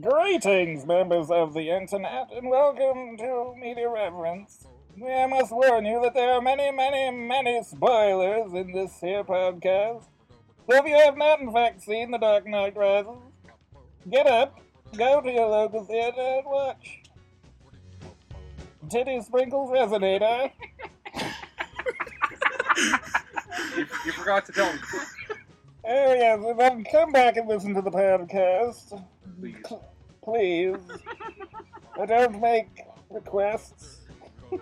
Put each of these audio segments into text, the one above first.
Greetings, members of the internet, and welcome to Media Reverence. I must warn you that there are many, many, many spoilers in this here podcast. So if you have not in fact seen The Dark Knight Rises, get up, go to your local theater and watch. Titty sprinkles resonate, eh? You, you forgot to tell me. Oh yes, and then come back and listen to the podcast. Please. Please. I don't make requests.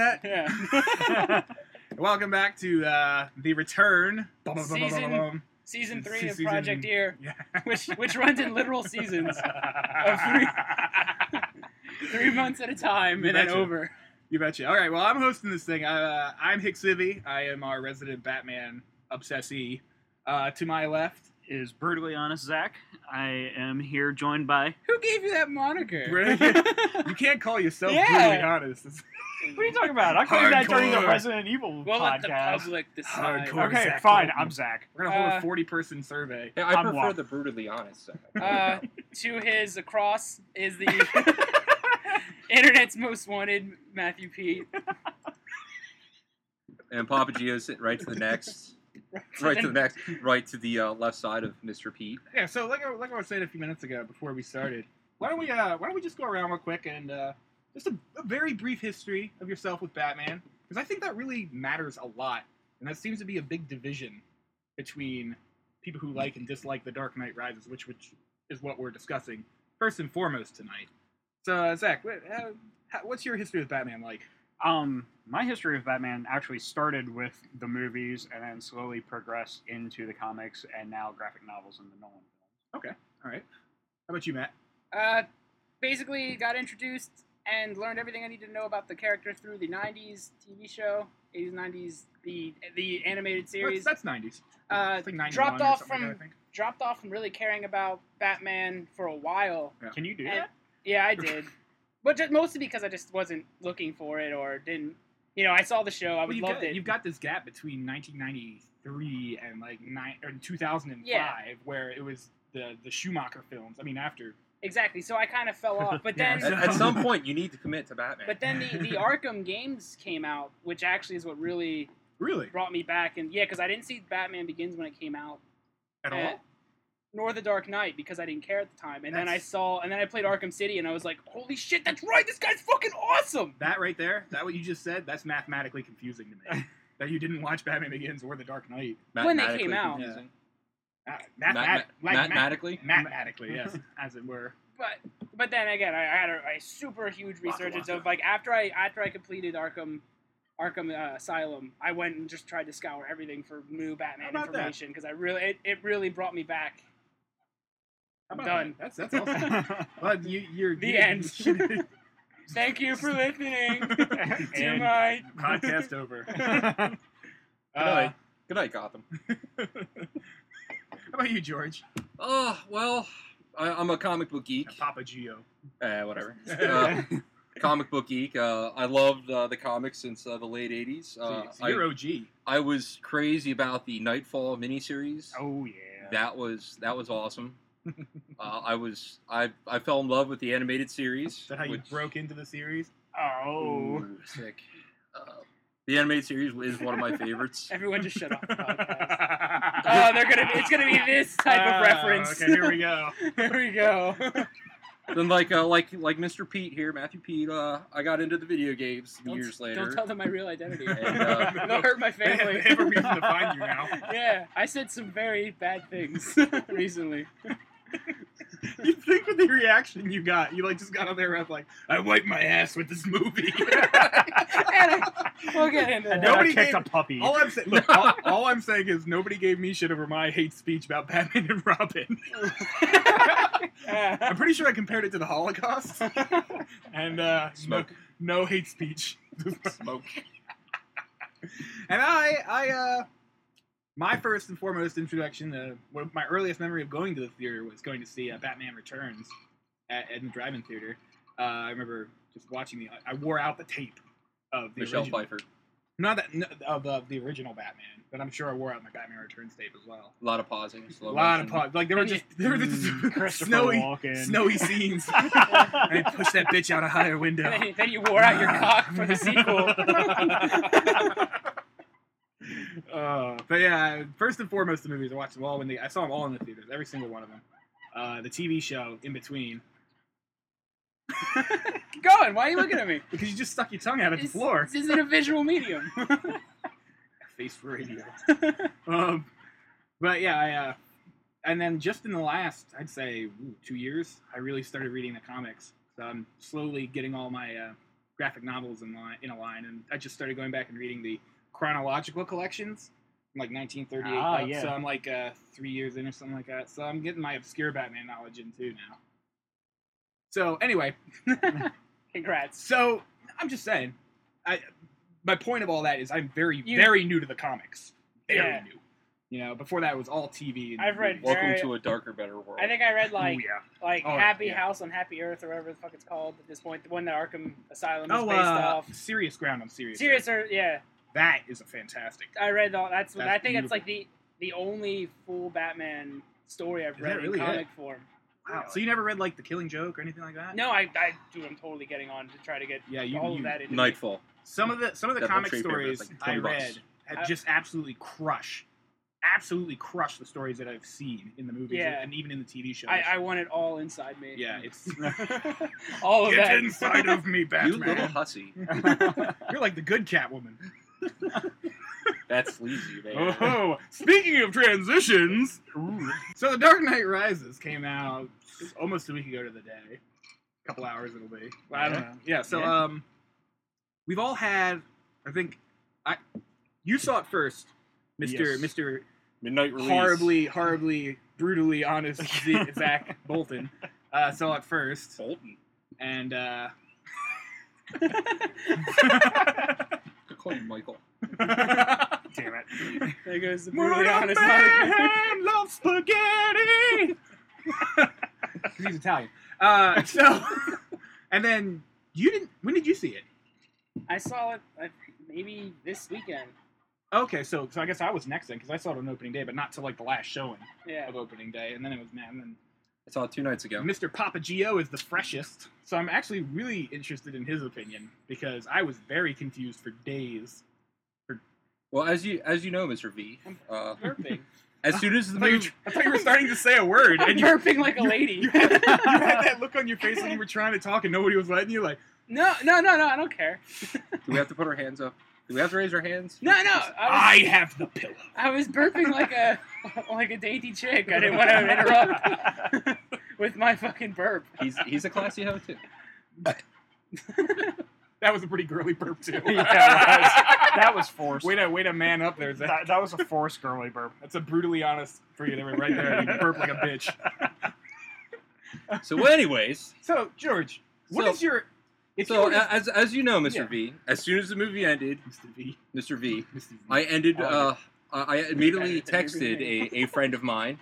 Internet. Yeah. Welcome back to uh, the return. Season-. Season three of Season- Project Ear, Yeah. which which runs in literal seasons, three- three months at a time, You and then over. You betcha. All right. Well, I'm hosting this thing. Uh, I'm Hicksivy. I am our resident Batman obsessee. Uh, to my left, is brutally honest Zach. I am here joined by Who gave you that moniker? you can't call yourself Yeah. brutally honest. It's What are you talking about? I claimed that during the Hardcore. Resident Evil We'll let the podcast. public decide. Hardcore. okay, Zach fine. Colton. I'm Zach. We're gonna hold Uh, a 40 person survey. Yeah, I I'm prefer Wop. the brutally honest side. Uh, to his across is the internet's most wanted Matthew Pete. And Papa Gio's sitting right to the next, right to the next, right to the uh, left side of Mr. Pete. Yeah. So like I, like I was saying a few minutes ago before we started, why don't we uh, why don't we just go around real quick and uh, just a, a very brief history of yourself with Batman because I think that really matters a lot, and that seems to be a big division between people who like and dislike The Dark Knight Rises, which which is what we're discussing first and foremost tonight. So uh, Zach, what, uh, how, what's your history with Batman like? Um, my history of Batman actually started with the movies and then slowly progressed into the comics and now graphic novels and the Nolan films. Okay, all right. How about you, Matt? Uh, basically got introduced and learned everything I needed to know about the character through the '90s TV show, '80s, '90s, the the animated series. That's, that's 90s. uh, It's like 91 dropped off from like that, dropped off from really caring about Batman for a while. Yeah. Can you do And- that? Yeah, I did, but just, mostly because I just wasn't looking for it or didn't. You know, I saw the show, I Well, would you've loved got, it. You've got this gap between 1993 and like nine or 2005, Yeah. where it was the the Schumacher films. I mean, after Exactly. So I kind of fell off, but then At, at some point, you need to commit to Batman. but then the the Arkham games came out, which actually is what really really brought me back. And yeah, because I didn't see Batman Begins when it came out. at and- all. nor the Dark Knight because I didn't care at the time. And then I saw, and then I played Arkham City, and I was like, "Holy shit, that's right! This guy's fucking awesome!" That right there, that what you just said, that's mathematically confusing to me. that you didn't watch Batman Begins or The Dark Knight. when they came out. confusing. Uh, Ma- math- ma- math- like math- mathematically? mathematically, yes, as it were. But but then again, I, I had a, a super huge Waka resurgence waka. of like after I after I completed Arkham. Arkham uh, Asylum. I went and just tried to scour everything for new Batman about that? information because I really it, it really brought me back. How I'm about done. that? That's that's awesome. well, you, you're The you- end. Thank you for listening to And my podcast over. Good Uh, night. Good night, Gotham. How about you, George? Oh, well, I, I'm a comic book geek. Papa Gio. Uh, whatever. Uh, comic book geek. Uh, I loved uh, the comics since uh, the late 80s. Uh, so you're I, OG. I was crazy about the Knightfall miniseries. Oh yeah. That was that was awesome. uh, I was I I fell in love with the animated series. Is that how you broke into the series? oh. Ooh, sick. Uh, the animated series is one of my favorites. Everyone just shut off the podcast. Oh, they're gonna be. It's gonna be this type of Ah, reference. Okay, here we go. Here we go. then like uh, like like Mr. Pete here, Matthew Pete. Uh, I got into the video games Don't- years later. Don't tell them my real identity. And, uh, They'll hurt my family. they have a reason to find you now. yeah, I said some very bad things recently. you think with the reaction you got, you like just got on there and like, I wiped my ass with this movie. And I- we'll get into And that. then I Nobody kicked gave- a puppy. all I'm saying, look, all, all I'm saying is nobody gave me shit over my hate speech about Batman and Robin. I'm pretty sure I compared it to the Holocaust, and uh, no, Smoke. no hate speech. Smoke. And I, I, uh, my first and foremost introduction, uh, my earliest memory of going to the theater was going to see uh, Batman Returns at, at the drive-in theater. Uh, I remember just watching the. I wore out the tape of the Michelle original, Pfeiffer. not that no, of the, the original Batman, but I'm sure I wore out my Batman Returns tape as well. A lot of pausing. A Slow lot of motion. pause, like there were just there were just Mm, Christopher snowy, Walken. snowy scenes. and I pushed that bitch out a higher window. And then, then you wore out your cock for the sequel. uh, but yeah, first and foremost, the movies I watched them all when they I saw them all in the theaters, every single one of them. Uh, the TV show in between Keep going. Why are you looking at me? because you just stuck your tongue out at the This, floor. this isn't a visual medium. Face for radio. um, but yeah, I, uh, and then just in the last, I'd say ooh, two years, I really started reading the comics. So I'm slowly getting all my uh, graphic novels in line, in a line, and I just started going back and reading the chronological collections, from like 1938. Ah, up. yeah. So I'm like uh, three years in or something like that. So I'm getting my obscure Batman knowledge in too now. So anyway, Congrats. so I'm just saying, I my point of all that is I'm very You- very new to the comics. Very Yeah. new. You know, before that it was all TV. And I've read. Welcome Very- to a darker, better world. I think I read like Ooh, yeah. like Oh, Happy yeah. House on Happy Earth or whatever the fuck it's called at this point. The one that Arkham Asylum is Oh, based uh, off. Serious Ground on Serious. Serious or yeah, Ground. That is a fantastic. I read all. That's, That's I think it's like the the only full Batman story I've Is read that in really it? comic form. Wow. So you never read like The Killing Joke or anything like that? No, I, I do. I'm totally getting on to try to get Yeah, you. all you of that into me. Knightfall. some of the some of the That comic stories like I read have I- just absolutely crush, absolutely crush the stories that I've seen in the movies Yeah. and even in the TV shows. I, I want it all inside me. yeah, it's all of get that inside of me, Batman. You Batman. little hussy. You're like the good Catwoman. That's sleazy, man. Oh, speaking of transitions, so The Dark Knight Rises came out almost a week ago to the day. A couple hours it'll be. Well, I don't Yeah. know. Yeah, so Yeah. um, we've all had. I think I you saw it first, Mister Yes. Mister Midnight release. horribly, horribly, brutally honest Z- Zach Bolton uh, saw it first, Bolton. and uh, Good call you Michael. Damn it. There goes the Murder brutally honest Monica. man loves spaghetti. 'Cause he's Italian. Uh, so, and then you didn't. When did you see it? I saw it uh, maybe this weekend. Okay, so so I guess I was next then because I saw it on opening day, but not till like the last showing Yeah. of opening day, and then it was man. And I saw it two nights ago. Mr. Papagio is the freshest, so I'm actually really interested in his opinion because I was very confused for days. Well, as you as you know, Mr. V, uh, Burping. as soon as I the thought, you, movie, I thought you were starting to say a word, I'm and you, burping like a you- lady. You had, you had that look on your face when you were trying to talk and nobody was letting you. Like, no, no, no, no. I don't care. do we have to put our hands up? Do we have to raise our hands? No, no. I I have the pillow. I was burping like a like a dainty chick. I didn't want to interrupt with my fucking burp. He's he's a classy hoe too. That was a pretty girly burp too. Yeah, that was, that was forced. Wait a wait a man up there, Zach. that, that was a forced girly burp. That's a brutally honest for you there, right there. You burp like a bitch. So, anyways, So George, what So- is your? If you so were as as you know, Mr. Yeah. V, as soon as the movie ended, Mr. V, Mr. V, Mr. V. I ended. Oh, Uh, I I immediately texted a, a friend of mine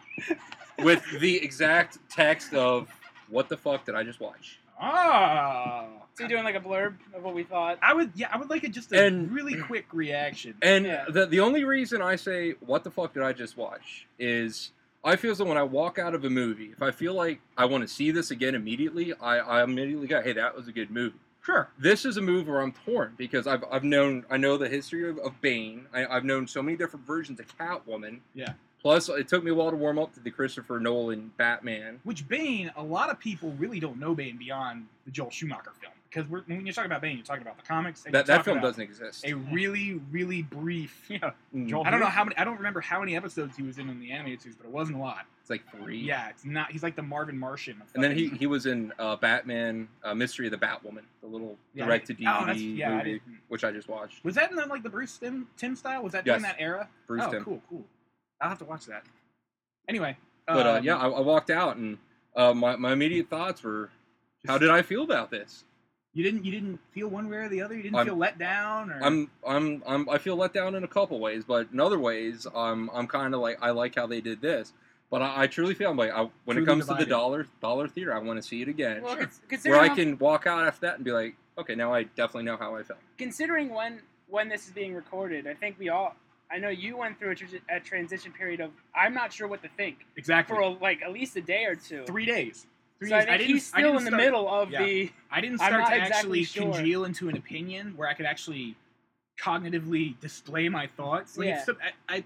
with the exact text of "What the fuck did I just watch?" Ah. So you doing like a blurb of what we thought? I would, yeah, I would like a, just a And- really quick reaction. And Yeah. the the only reason I say "What the fuck did I just watch?" is I feel as though when I walk out of a movie, if I feel like I want to see this again immediately, I, I immediately go, "Hey, that was a good movie." Sure. This is a move where I'm torn because I've, I've known I know the history of, of Bane. I, I've known so many different versions of Catwoman. Yeah. Plus, it took me a while to warm up to the Christopher Nolan Batman. Which Bane, a lot of people really don't know Bane beyond the Joel Schumacher film. Because when you're talking about Bane, you're talking about the comics. That that film doesn't exist. A really, really brief. Yeah, Mm. Joel I don't know how many. I don't remember how many episodes he was in in the animated series, but it wasn't a lot. It's like three. Yeah, it's not. He's like the Marvin Martian. Of And then he, he was in uh, Batman uh, Mystery of the Batwoman, the little Yeah, direct to oh, DVD that's- yeah, movie, didn't- which I just watched. Was that in the, like the Bruce Timm, Timm style? Was that Yes. during that era? Bruce oh, Timm. cool, cool. I'll have to watch that. Anyway, But uh, um, yeah, I, I walked out and uh, my, my immediate thoughts were, how did I feel about this? You didn't you didn't feel one way or the other? You didn't I'm- feel let down, or I'm I'm I'm I feel let down in a couple ways, but in other ways, I'm I'm kind of like I like how they did this. But I, I truly feel like I, when Truly it comes to the dollar dollar theater, I want to see it again, Well, Sure. cons- where I can walk out after that and be like, okay, now I definitely know how I felt. considering when when this is being recorded, I think we all. I know you went through a, tra- a transition period of I'm not sure what to think exactly for like at least a day or two. three days. Three so I days. think didn't- he's I still didn't in the start- middle of yeah. the. I didn't start to exactly actually sure. congeal into an opinion where I could actually cognitively display my thoughts. Like Yeah. it's, I, I,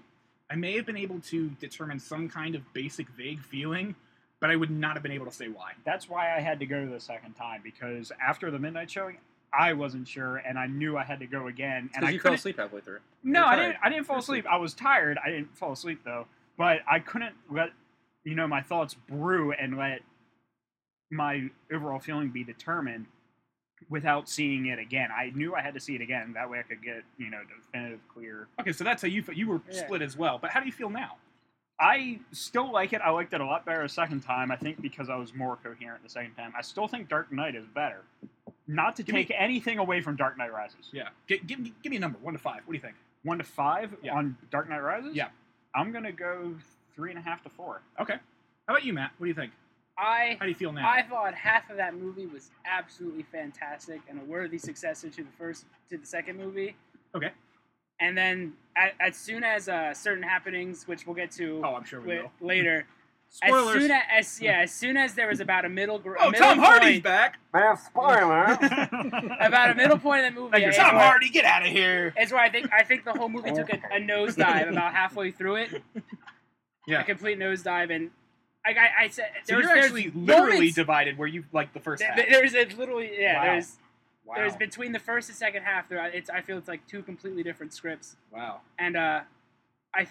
I may have been able to determine some kind of basic vague feeling, but I would not have been able to say why. That's why I had to go the second time because after the midnight showing, I wasn't sure, and I knew I had to go again, and Because I you fell couldn't. asleep halfway through. No, I didn't. I didn't fall asleep. asleep. I was tired. I didn't fall asleep though, but I couldn't let you know my thoughts brew and let my overall feeling be determined without seeing it again. I knew I had to see it again. That way, I could get you know definitive, clear. Okay, so that's how you fe- you were Yeah. split as well. But how do you feel now? I still like it. I liked it a lot better a second time. I think because I was more coherent the second time. I still think Dark Knight is better. Not to Give me- take anything away from Dark Knight Rises. Yeah, G- give me give me a number, one to five. What do you think? One to five Yeah. on Dark Knight Rises. Yeah. I'm gonna go three and a half to four. Okay. How about you, Matt? What do you think? I How do you feel now? I thought half of that movie was absolutely fantastic and a worthy successor to the first to the second movie. Okay. And then a- as soon as uh, certain happenings, which we'll get to oh, I'm sure we wi- will. later, Spoilers. as soon as, as yeah, as soon as there was about a middle gr- a oh, middle Tom Hardy's point, back. Man, spoiler. about a middle point in the movie, Thank Tom where- Hardy. Get out of here. It's where I think I think the whole movie took a, a nosedive about halfway through it. Yeah. a complete nosedive, and I, I, I said So there's, you're actually literally moments- divided where you like the first th- half. there's a literally yeah Wow. there's wow. there's between the first and second half there it's I feel it's like two completely different scripts, wow. and uh, I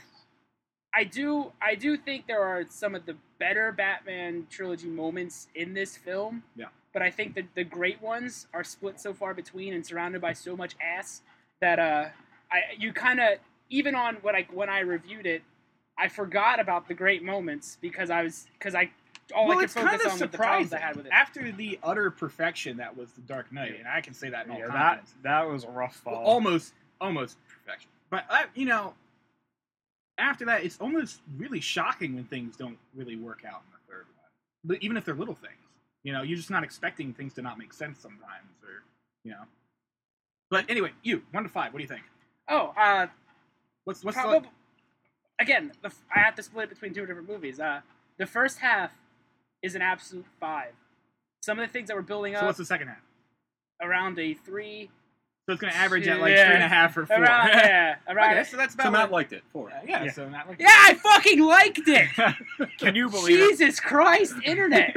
I do I do think there are some of the better Batman trilogy moments in this film. Yeah. But I think that the great ones are split so far between and surrounded by so much ass that uh, I you kind of even on what I when I reviewed it, I forgot about the great moments because I was because I all well, I could it's focus kind of on with the problems I had with it. after the utter perfection that was the Dark Knight, and I can say that in all Yeah, that confidence. that was a rough fall. almost almost perfection. But I, you know, after that, it's almost really shocking when things don't really work out in the third one. But even if they're little things, you know, you're just not expecting things to not make sense sometimes, or you know. But anyway, you one to five. What do you think? Oh, uh, What's what's probably, the, again, the, f- I have to split it between two different movies. Uh, the first half is an absolute five. Some of the things that we're building up. so what's the second half? around a three, So it's going to average at like Yeah. three and a half or four. around yeah, around. okay, so that's about So Matt liked it. Four. yeah, Yeah. so Matt like yeah, I fucking liked it. Can you believe it? Jesus Christ, internet!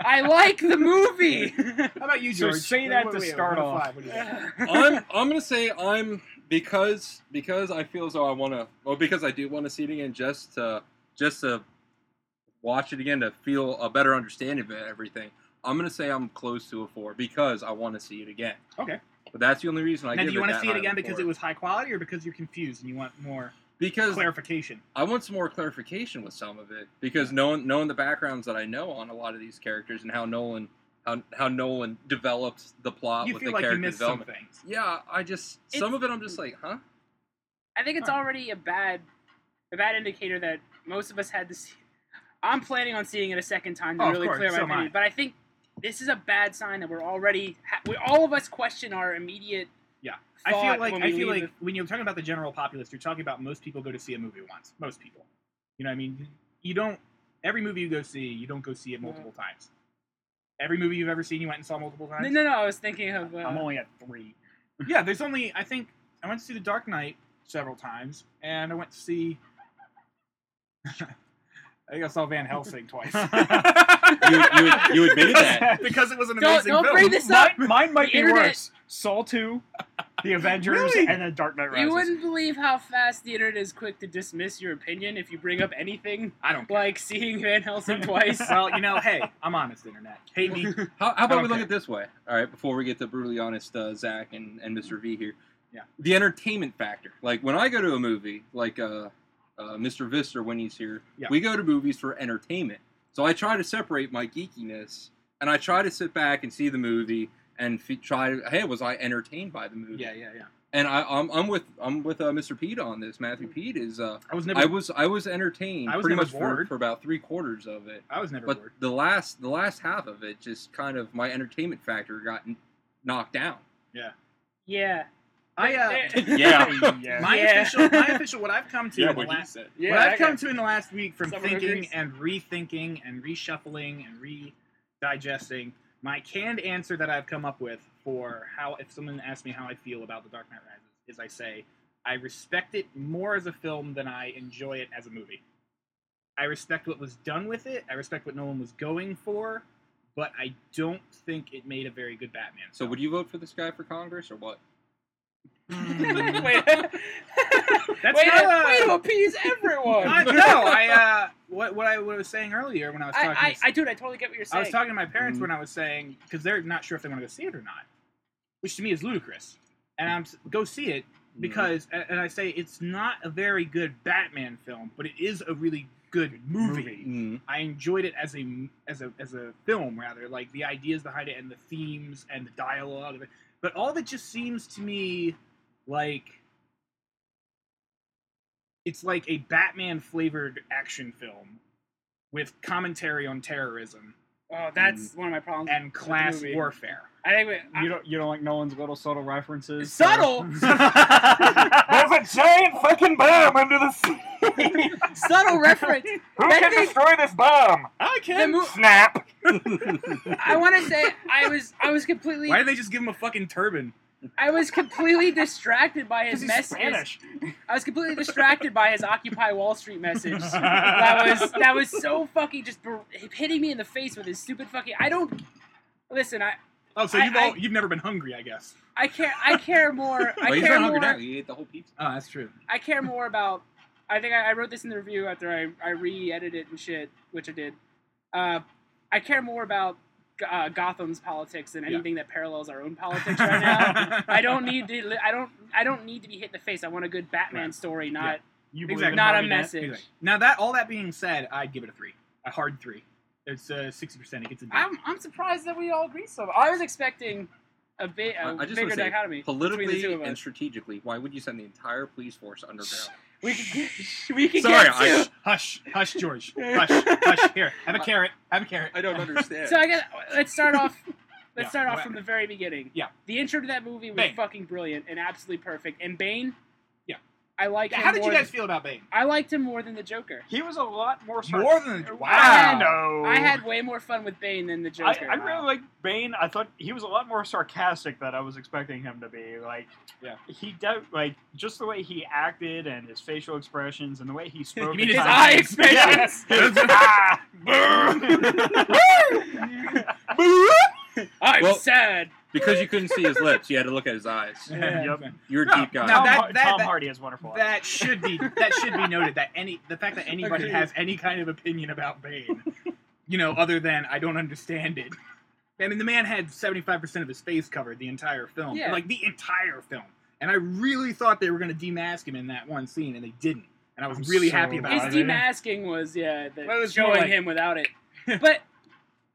I like the movie. How about you, So George? say that what- to start off. five, what do you think? I'm I'm gonna say I'm because because I feel as though I want to well because I do want to see it again just to just to watch it again to feel a better understanding of everything. I'm gonna say I'm close to a four because I want to see it again. Okay. But that's the only reason I now, do you want to see it high of a again because four. it was high quality, or because you're confused and you want more because clarification? I want some more clarification with some of it because knowing knowing the backgrounds that I know on a lot of these characters and how Nolan how how Nolan developed the plot You with feel the like you character missed some development. things. Yeah, I just It's- some of it I'm just like, huh? I think it's Huh. already a bad, a bad indicator that most of us had to see. I'm planning on seeing it a second time to Oh, really course, clear my so opinion, but I think this is a bad sign that we're already. Ha- we all of us question our immediate. Yeah. I feel like I feel leave like when you're talking about the general populace, you're talking about most people go to see a movie once. Most people, you know, what I mean, you don't. Every movie you go see, you don't go see it multiple times. Every movie you've ever seen, you went and saw multiple No, times. no, no. I was thinking of. Uh, I'm only at three. Yeah, there's only I think I went to see The Dark Knight several times, and I went to see. I think I saw Van Helsing twice. You, you, you admitted that. because it was an Don't- amazing don't film. bring this up. Mine, mine might The be internet- worse. Saw 2, The Avengers, Really? and then Dark Knight Rises. You wouldn't believe how fast the internet is quick to dismiss your opinion if you bring up anything I don't care. like seeing Van Helsing twice. well, you know, hey, I'm honest, internet. Hate me. How, how about we look care. at this way? All right, before we get to brutally honest uh, Zach and, and Mr. V here. Yeah. The entertainment factor. Like when I go to a movie, like uh, uh, Mr. Vister when he's here, Yeah. we go to movies for entertainment. So I try to separate my geekiness and I try to sit back and see the movie and f- try. To, hey, was I entertained by the movie? Yeah, yeah, yeah. And I, I'm, I'm with I'm with uh, Mr. Pete on this. Matthew Pete is. Uh, I was never. I was I was entertained I was pretty never much for, bored. for about three quarters of it. I was never But bored. the last the last half of it just kind of my entertainment factor got n- knocked down. yeah. Yeah. I uh, Yeah. yeah. my Yeah. official, my official, what I've come to in the last, said. Yeah, what I I've come to in the last week from Someone thinking agrees. and rethinking and reshuffling and re-digesting, my canned answer that I've come up with for how if someone asks me how I feel about The Dark Knight Rises is I say I respect it more as a film than I enjoy it as a movie. I respect what was done with it. I respect what Nolan was going for, but I don't think it made a very good Batman. So would you vote for this guy for Congress or what? Mm. Wait. That's way, not to, a- way to appease everyone. I, no, I uh, what what I, what I was saying earlier when I was talking. I, I, to, I, dude, I totally get what you're saying. I was talking to my parents Mhm. when I was saying because they're not sure if they want to go see it or not, which to me is ludicrous. And I'm go see it because, a- and I say it's not a very good Batman film, but it is a really good movie. Mm. I enjoyed it as a as a as a film rather, like the ideas behind it and the themes and the dialogue. of it. But all of it just seems to me like it's like a Batman flavored action film with commentary on terrorism oh, that's one of my problems. and class movie. warfare. I think we, You don't, you don't like Nolan's little subtle references? subtle, There's a giant fucking bomb under the sea. subtle reference. Who That can thing- destroy this bomb? I can. Mo- Snap. I want to say I was I was completely Why did they just give him a fucking turban? I was completely distracted by his message. Spanish. I was completely distracted by his Occupy Wall Street message. That was that was so fucking just ber- hitting me in the face with his stupid fucking. I don't listen. I Oh, so I- you've all, I- you've never been hungry, I guess. I care. I care more. I Well, he's care not hungry more. now. He ate the whole pizza. Oh, that's true. I care more about. I think I, I wrote this in the review after I, I re-edited it and shit, which I did. Uh, I care more about uh, Gotham's politics than Yeah. anything that parallels our own politics right now. I don't need to. I don't. I don't need to be hit in the face. I want a good Batman Right. story, not. You Exactly. Not a Harvey message. Anyway, now that all that being said, I'd give it a three, a hard three. It's uh, sixty percent. It gets a D. I'm, I'm surprised that we all agree so. I was expecting a bit a I- I just bigger wanna say, dichotomy between the Politically two of and strategically, why would you send the entire police force underground? We could we could Sorry, get to. hush, hush, George, hush, hush. Here, have a carrot. Have a carrot. I don't understand. So I guess let's start off. Let's Yeah, start off well, from the very beginning. yeah. The intro to that movie was Bane. fucking brilliant and absolutely perfect. And Bane. Yeah. I like. him How did you guys than- feel about Bane? I liked him more than the Joker. He was a lot more sarcastic. More than I wow. No. I had way more fun with Bane than the Joker. I really like Bane. I thought he was a lot more sarcastic than I was expecting him to be. Like, Yeah. he de- like just the way he acted and his facial expressions and the way he spoke. mean at his times. eye expressions? Ah. Yes. I'm Well- sad. Because you couldn't see his lips, you had to look at his eyes. Yeah. Yep. You're a No, deep guy. Now Tom, that- that- Tom that- Hardy is wonderful. That should be that should be noted. That any the fact that anybody Agreed. has any kind of opinion about Bane, you know, other than I don't understand it. I mean, the man had seventy five percent of his face covered the entire film, Yeah. like the entire film. And I really thought they were going to demask him in that one scene, and they didn't. And I was I'm really so happy about His it. His demasking was yeah, the, Well, it was showing like- him without it. But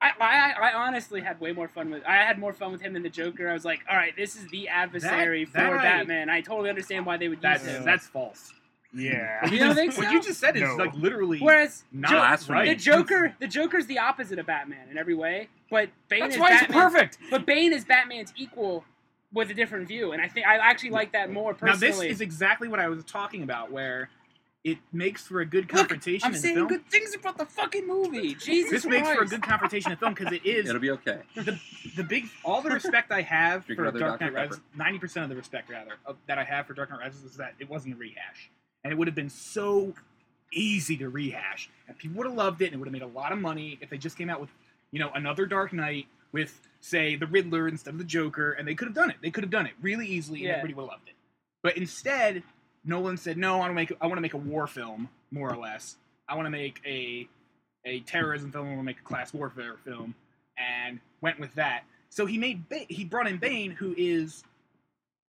I, I I honestly had way more fun with. I had more fun with him than the Joker. I was like, all right, this is the adversary That- that for I- Batman. I totally understand why they would use That's him. that's false. yeah. You don't think so? What you just said is No. like literally Whereas not Jo- Blasphemy. right. the Joker, the Joker's the opposite of Batman in every way. But Bane That's is why he's Batman. perfect. But Bane is Batman's equal with a different view, and I think I actually like that more personally. Now personally. this is exactly what I was talking about, where it makes for a good confrontation Look, confrontation I'm in saying film. good things about the fucking movie. Jesus this makes for a good confrontation in film because it is It'll be okay. the the big all the respect I have Drink for another Dark Dr. Knight Rises, ninety percent of the respect rather of, that I have for Dark Knight Rises is that it wasn't a rehash, and it would have been so easy to rehash, and people would have loved it, and it would have made a lot of money if they just came out with, you know, another Dark Knight with, say, the Riddler instead of the Joker, and they could have done it. They could have done it really easily, and everybody would have loved it. But instead, Nolan said, "No, I want to make I want to make a war film, more or less. I want to make a a terrorism film. I want to make a class warfare film," and went with that. So he made ba- he brought in Bane, who is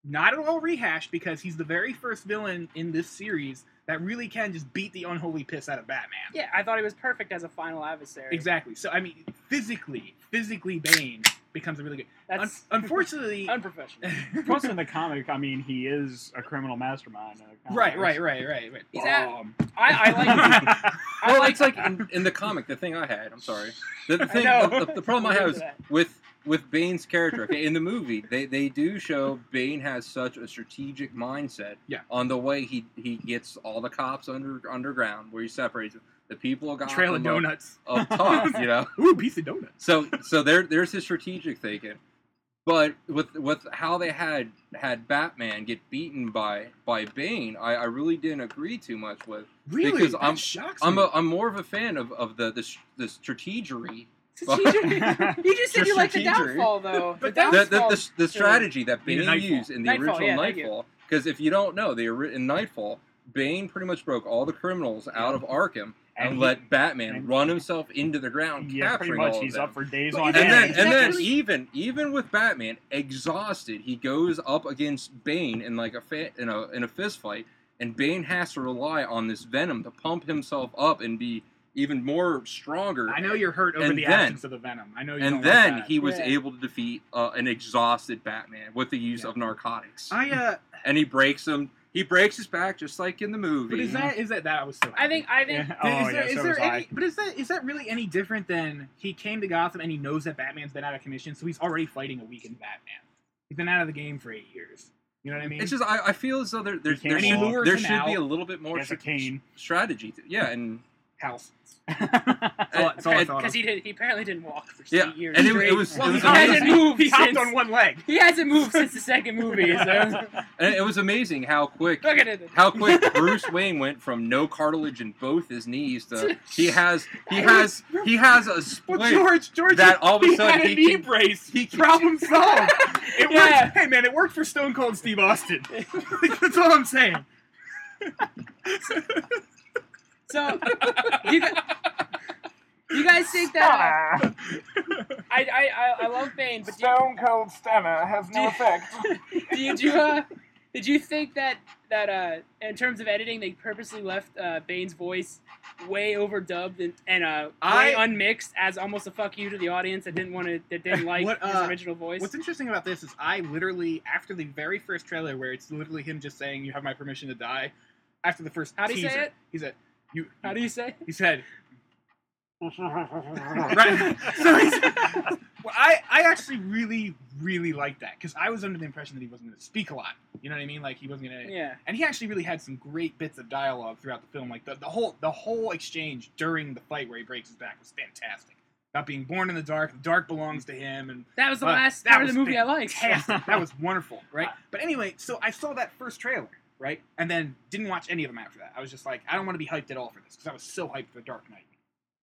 not at all rehashed because he's the very first villain in this series that really can just beat the unholy piss out of Batman. Yeah, I thought he was perfect as a final adversary. Exactly. So I mean, physically, physically, Bane becomes a really good. Un- That's unfortunately, unprofessional. Plus, in the comic, I mean, he is a criminal mastermind. in right, right, right, right, right. He's at- Um, I, I like. I well, like. it's like in, in the comic, the thing I had. I'm sorry. The, the I thing, know. the, the, the problem I We'll have is with with Bane's character. Okay, in the movie, they they do show Bane has such a strategic mindset. Yeah. On the way he he gets all the cops under underground where he separates them. The people of Gotham trail of up- donuts. up top, you know. Ooh, piece of donut. So so there there's his strategic thinking. But with with how they had had Batman get beaten by by Bane, I, I really didn't agree too much with. Really? Because that I'm- shocks I'm me. a, I'm more of a fan of, of the the, s- the strategery, Strategic- you just said you like the downfall, though. But the the, downfall. the, the, the strategy that Bane Knightfall. used in the Knightfall, original yeah. Knightfall. Because if you don't know, the ori- in Knightfall, Bane pretty much broke all the criminals out of Arkham and, And he- let Batman and- run himself into the ground, Yeah, pretty much. all of He's them. up for days But on is and that- then end. and then even even with Batman exhausted, he goes up against Bane in like a fa- in a in a fist fight, and Bane has to rely on this venom to pump himself up and be even more stronger. I know you're hurt over And the then- absence of the venom. I know you and don't then like that. he was Yeah. able to defeat uh, an exhausted Batman with the use Yeah. of narcotics. I uh, and he breaks him. He breaks his back just like in the movie. but is that is that that I was so. I think. I think. Yeah. Oh, is there, yeah, is so there any? I. But is that is that really any different than he came to Gotham and he knows that Batman's been out of commission, so he's already fighting a weakened Batman. He's been out of the game for eight years. You know what I mean? It's just I, I feel as though there there, there should, there should be a little bit more He a cane. strategy. To, yeah, and house. That's That's all, that's all I And- thought Because he did. He apparently didn't walk for Yeah, eight years and it- it was- Well, it he was hasn't amazing. moved. He hopped since- on one leg. He hasn't moved since the second movie. So and it was amazing how quick look at it. how quick Bruce Wayne went from no cartilage in both his knees to he has he has he has a Well, split George, George, that all of a he sudden had a he knee can- brace. he can- Problem solved. It Yeah. worked. Hey man, it worked for Stone Cold Steve Austin. That's all I'm saying. So, you, gu- you guys think that? Uh, I, I I I love Bane, but do you, Stone Cold Stunner has no effect. did you uh, did you think that that uh, in terms of editing, they purposely left uh, Bane's voice way overdubbed and, and uh, way I- unmixed as almost a fuck you to the audience that didn't want to that didn't like What, his uh, original voice? What's interesting about this is I literally, after the very first trailer, where it's literally him just saying, "You have my permission to die," after the first How do you teaser, say it? he said, "You." How do you say? He said, right. So he's, well, I I actually really really liked that because I was under the impression that he wasn't going to speak a lot. You know what I mean? Like he wasn't going to. Yeah. And he actually really had some great bits of dialogue throughout the film. Like the, the whole the whole exchange during the fight where he breaks his back was fantastic. About being born in the dark, the dark belongs to him, and That was the Uh, last that part of the was movie I liked. that was wonderful, right? But anyway, so I saw that first trailer, right, and then didn't watch any of them after that. I was just like, I don't want to be hyped at all for this because I was so hyped for Dark Knight.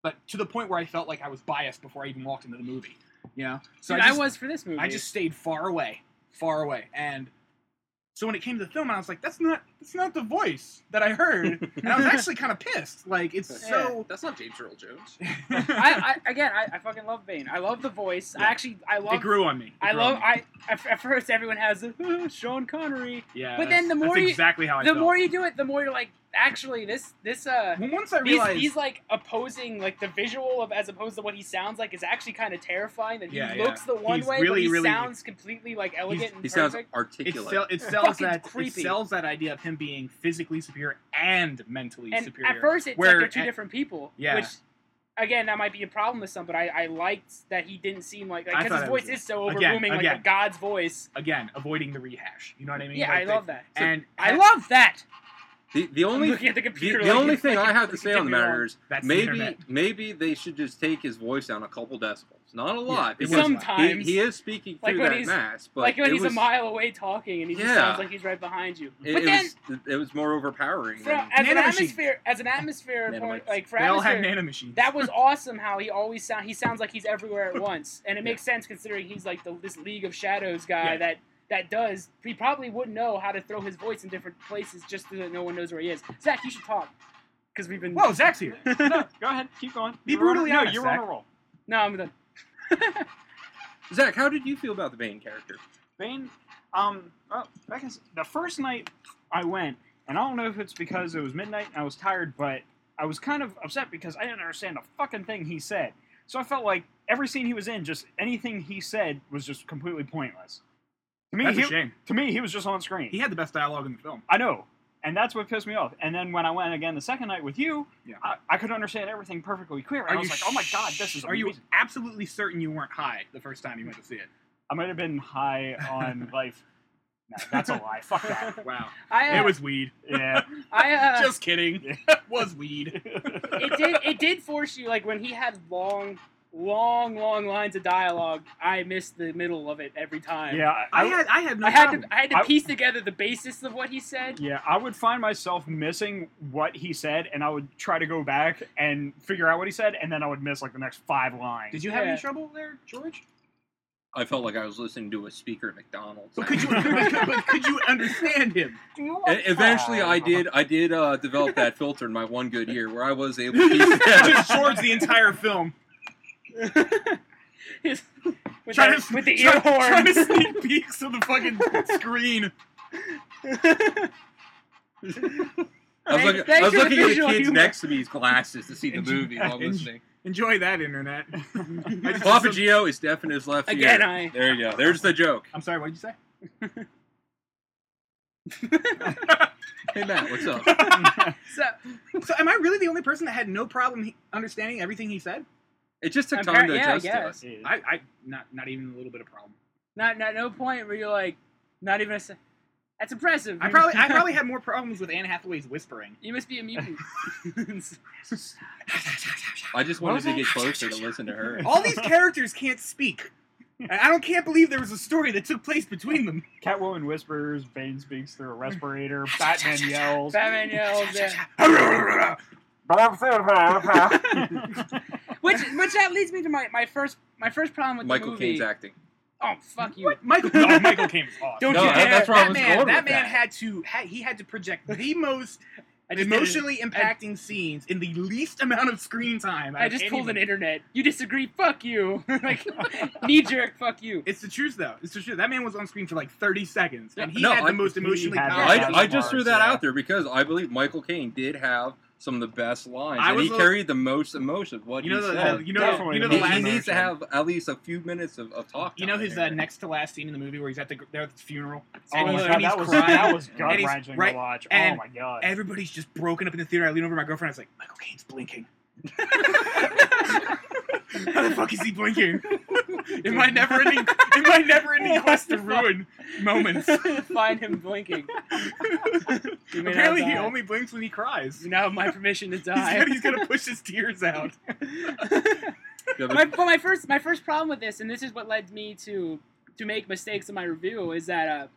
But to the point where I felt like I was biased before I even walked into the movie, you know. So Dude, I, I, was for this movie. I just stayed far away, far away, and so when it came to the film, I was like, that's not that's not the voice that I heard, and I was actually kind of pissed. Like it's so. That's not James Earl Jones. I, I again, I, I fucking love Bane. I love the voice. I Yeah. actually, I love. it grew on me. It I grew on love. me. I at, at first everyone has the "Uh, Sean Connery. yeah. but then the more that's you- exactly how I the felt. more you do it, the more you're like, actually, this this uh. Well, once I He's, realized he's like opposing like the visual of as opposed to what he sounds like is actually kind of terrifying that he Yeah, looks yeah. the one He's way really, but he really- sounds completely like elegant and He sounds perfect. it, articulate. sell, it sells fucking that creepy. it sells that idea of him being physically superior and mentally and superior. at first it's Where like they're two at- different people. Yeah. Which again that might be a problem with some, but I, I liked that he didn't seem like because thought his voice was- is so again, overbooming, like a God's voice. again avoiding the rehash. You know what I mean? Yeah, Like I they- love that. And I love that. The the I'm only at the the, computer. the like only thing like- I have to say on the could be wrong. matter is That's the maybe internet. maybe they should just take his voice down a couple decibels, not a lot. it because Sometimes. he, he is speaking Like through when that he's- mask, but like when he's was, a mile away talking and he just sounds like he's right behind you. It, but it then, was it was more overpowering. from, than- as an Nanomachine. atmosphere, as an atmosphere, point, like for They all have nanomachines. that was awesome. How he always sound, he sounds like he's everywhere at once, and it makes sense considering he's like the, this League of Shadows guy Yeah. that that does. He probably wouldn't know how to throw his voice in different places just so that no one knows where he is. Zach, you should talk because we've been. Whoa, Zach's here. no, go ahead, keep going. Be You were on- brutally no, you're on a roll. No, I'm done. Zach, how did you feel about the Bane character? Bane, um, well, back in, the first night I went, and I don't know if it's because it was midnight and I was tired, but I was kind of upset because I didn't understand a fucking thing he said. So I felt like every scene he was in, just anything he said was just completely pointless. To me, That's he, a shame. to me, he was just on screen. He had the best dialogue in the film. I know, and that's what pissed me off. And then when I went again the second night with you, Yeah. I, I could understand everything perfectly clear. And I was like, oh my god, this is Are you absolutely certain you weren't high the first time you went to see it? I might have been high on life. No, that's a lie. Fuck that. Wow. I, uh, It was weed. Yeah. I, uh, Just kidding. Yeah. It was weed. it did it did force you like when he had long long long lines of dialogue i missed the middle of it every time Yeah, I had I had no i had problem. to i had to I- piece together the basis of what he said Yeah, I would find myself missing what he said, and I would try to go back and figure out what he said, and then I would miss like the next five lines. Did you have Yeah. any trouble there, George? I felt like I was listening to a speaker at McDonald's. But could you but could you understand him? Eventually, I did. I did uh, develop that filter in my one good year, where I was able to piece. Just George the entire film. His- with, Trying that- to, with the try- ear Trying to sneak peeks of the fucking screen. I was Thank- looking, I was looking at the kids humor. next to me's glasses to see the Enjoy- movie while I'm enjoy- listening. Enjoy that, internet. I just- Papa Gio is deaf in his left ear. Again, I- There you go. There's the joke. I'm sorry, what did you say? Hey Matt, what's up? so, So, am I really the only person that had no problem he- understanding everything he said? It just took Appar- time to yeah, adjust to yeah. us. I, I, not, not even a little bit of problem. not, not no point where you're like not even a se- that's impressive I probably, I probably had more problems with Anne Hathaway's whispering. you must be a mutant I just wanted to get closer to listen to her. All these characters can't speak. And I don't can't believe there was a story that took place between them. Catwoman whispers, Bane speaks through a respirator, Batman yells. batman yells yeah. Which which that leads me to my, my first my first problem with Michael the movie Caine's acting. oh fuck you What? Michael? No, Michael Caine was awesome. Don't No, you that- dare. that's where I that was man, going that with man that. had to ha- he had to project the most I did it. emotionally impacting scenes in the least amount of screen time. I out of just pulled an internet. You disagree? Fuck you. like knee jerk. Fuck you. It's the truth, though. It's the truth. That man was on screen for like 30 seconds, and he No, had I- the most emotionally powerful. I, I just threw that yeah. out there because I believe Michael Caine did have some of the best lines, I and he a- carried the most emotion of what You know he the, said. the- you know Definitely you know the the he, most he needs to have at least a few minutes of, of talk. you know time his uh, next to last scene in the movie where he's at the they're at the funeral. Oh and my he's, god, and he's that was crying. that was and gut wrenching right, to watch. and oh my god. Everybody's just broken up in the theater. I lean over my girlfriend. I was like, Michael Caine's blinking. How the fuck is he blinking? in my never-ending, in my never-ending quest to ruin moments. Find him blinking. You may Apparently, not he die. only blinks when he cries. You now have my permission to He's die. gonna, he's gonna push his tears out. Yeah, my, but my first my first problem with this, and this is what led me to to make mistakes in my review, is that uh,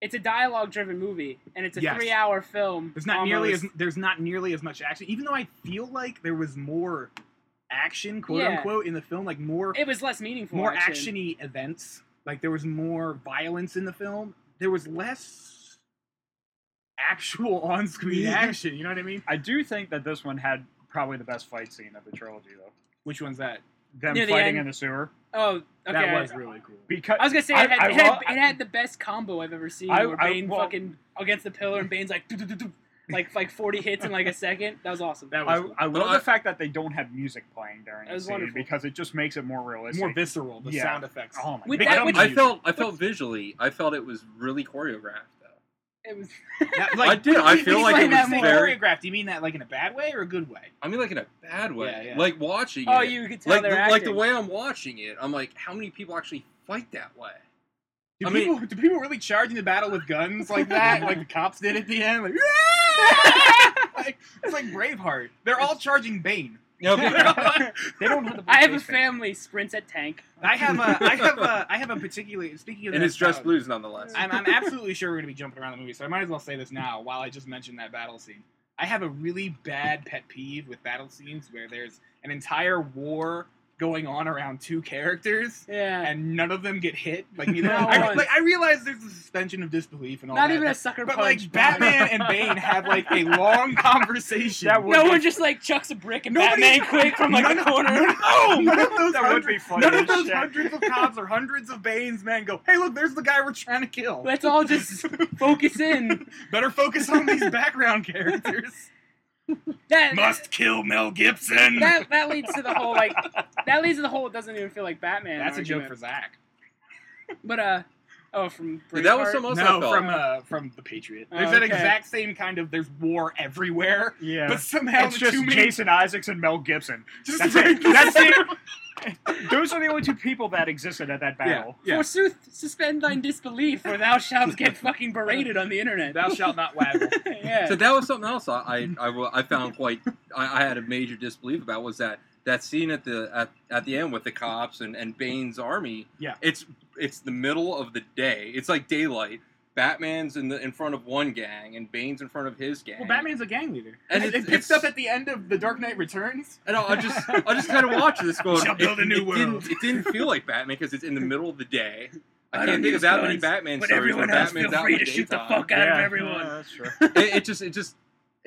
it's a dialogue driven movie, and it's a Yes. three hour film. There's not nearly as there's not nearly as much action. Even though I feel like there was more action, quote Yeah. unquote, in the film, like more It was less meaningful. more action. actiony events. Like there was more violence in the film. There was less actual on-screen Yeah. action. You know what I mean? I do think that this one had probably the best fight scene of the trilogy, though. Which one's that? Them Near fighting end. in the sewer. Oh, okay. That was really cool. Because I was gonna say I- it had, I it, had, love- it had the best combo I've ever seen. I- where I- Bane well- fucking against the pillar and Bane's like, "Do-do-do-do," like like forty hits in like a second. That was awesome. That I, was I love I- the fact that they don't have music playing during That the was scene wonderful. because it just makes it more realistic. more visceral. The Yeah. sound effects. Oh my With god! that- Dumb which- I felt I felt visually, I felt it was really choreographed. Though It was. That- I did, I feel when like it was more very- choreographed. Do you mean that like in a bad way or a good way? I mean, like in a bad way, Yeah, yeah. like watching Oh, it. you could tell like they're the, like the way I'm watching it. I'm like, how many people actually fight that way? Do I mean- people do people really charge into battle with guns like that? like the cops did at the end? Like, like it's like Braveheart. They're all charging Bane. You They're people- all- They don't have the I have a face paint. family sprints at tank. I have a I have a I have a particular speaking of and it's dress style, blues nonetheless. I'm, I'm absolutely sure we're gonna be jumping around the movie, so I might as well say this now while I just mentioned that battle scene. I have a really bad pet peeve with battle scenes where there's an entire war going on around two characters Yeah. and none of them get hit. Like neither. Not I, like I realize there's a suspension of disbelief and all Not that. even a but, sucker but punch. like Batman and Bane have like a long conversation. That would No be- one just like chucks a brick and Nobody- Batman quick from like none, the corner. None, no, none of those That would be funny none of those shit. hundreds of cops or hundreds of Banes men go, hey, look, there's the guy we're trying to kill. Let's all just focus in. Better focus on these background characters. That Must kill Mel Gibson. that that leads to the whole like that leads to the whole it doesn't even feel like Batman. That's a joke for Zach. But uh oh from Dude, that was Braveheart? some- Most I No, felt. from uh, from the Patriot. There's that okay. exact same kind of there's war everywhere, Yeah. but somehow it's the just two main- Jason Isaacs and Mel Gibson. Just That's right- it. That's it. Those are the only two people that existed at that battle. yeah. Forsooth, suspend thine disbelief, or thou shalt get fucking berated on the internet. Thou shalt not waggle. yeah. So that was something else I I, I, wa- I found quite I, I had a major disbelief about was that that scene at the at, at the end with the cops and, and Bane's army. Yeah. It's it's the middle of the day. It's like daylight. Batman's in the in front of one gang and Bane's in front of his gang. Well, Batman's a gang leader, And and it, it picks it's- up at the end of The Dark Knight Returns. And I I just I just kind of watched this going. shall build it, a new it world. Didn't, it didn't feel like Batman because it's in the middle of the day. I I can't think of use that many guns, Batman but stories everyone where else Batman's feel free to shoot the fuck out of everyone. Yeah, that's true. It, it just it just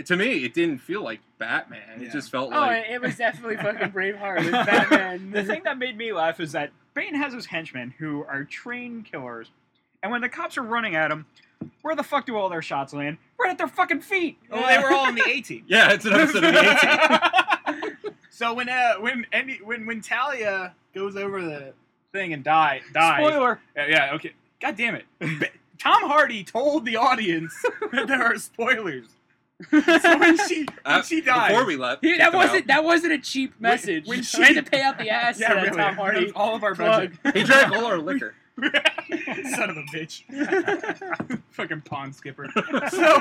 to me it didn't feel like Batman. Yeah. It just felt Oh, like oh, it was definitely fucking Braveheart. It was Batman. the thing that made me laugh is that Bane has his henchmen who are trained killers, and when the cops are running at him, where the fuck do all their shots land? Right at their fucking feet. Oh, they were all in the A team. yeah, it's an episode of the A-Team. so when uh, when any, when when Talia goes over the thing and die dies. Spoiler. Yeah, yeah, okay. God damn it. Tom Hardy told the audience that there are spoilers. So when she when Uh, she dies, Before we left, Yeah, that wasn't out. that wasn't a cheap message. when I she- had to pay out the ass yeah, to that really, Tom Hardy was all of our plug. budget. He drank all our liquor. Son of a bitch. Fucking pawn skipper. So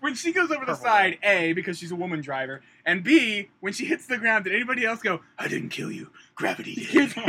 when she goes over the side, A, because she's a woman driver, and B, when she hits the ground, did anybody else go, I didn't kill you. Gravity did. no,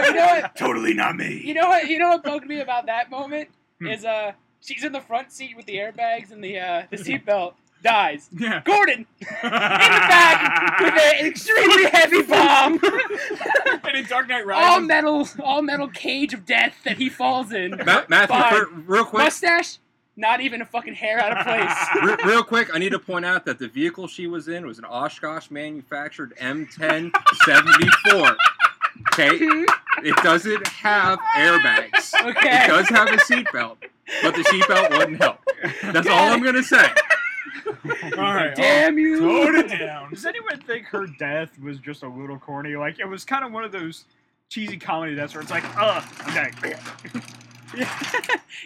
you know what? totally not me. You know what? You know what bugged me about that moment Hmm. is uh she's in the front seat with the airbags and the uh the seatbelt dies. yeah. Gordon in the back with an extremely heavy bomb, and in Dark Knight all metal, all metal cage of death that he falls in. Ma- Matthew, real quick, Mustache, not even a fucking hair out of place. re- real quick, I need to point out that the vehicle she was in was an Oshkosh manufactured M1074. Okay, it doesn't have airbags. Okay. It does have a seatbelt, but the seatbelt wouldn't help. That's all I'm gonna say. all right, Damn you! tone it down. Does anyone think her death was just a little corny? Like it was kind of one of those cheesy comedy deaths where it's like, uh, okay,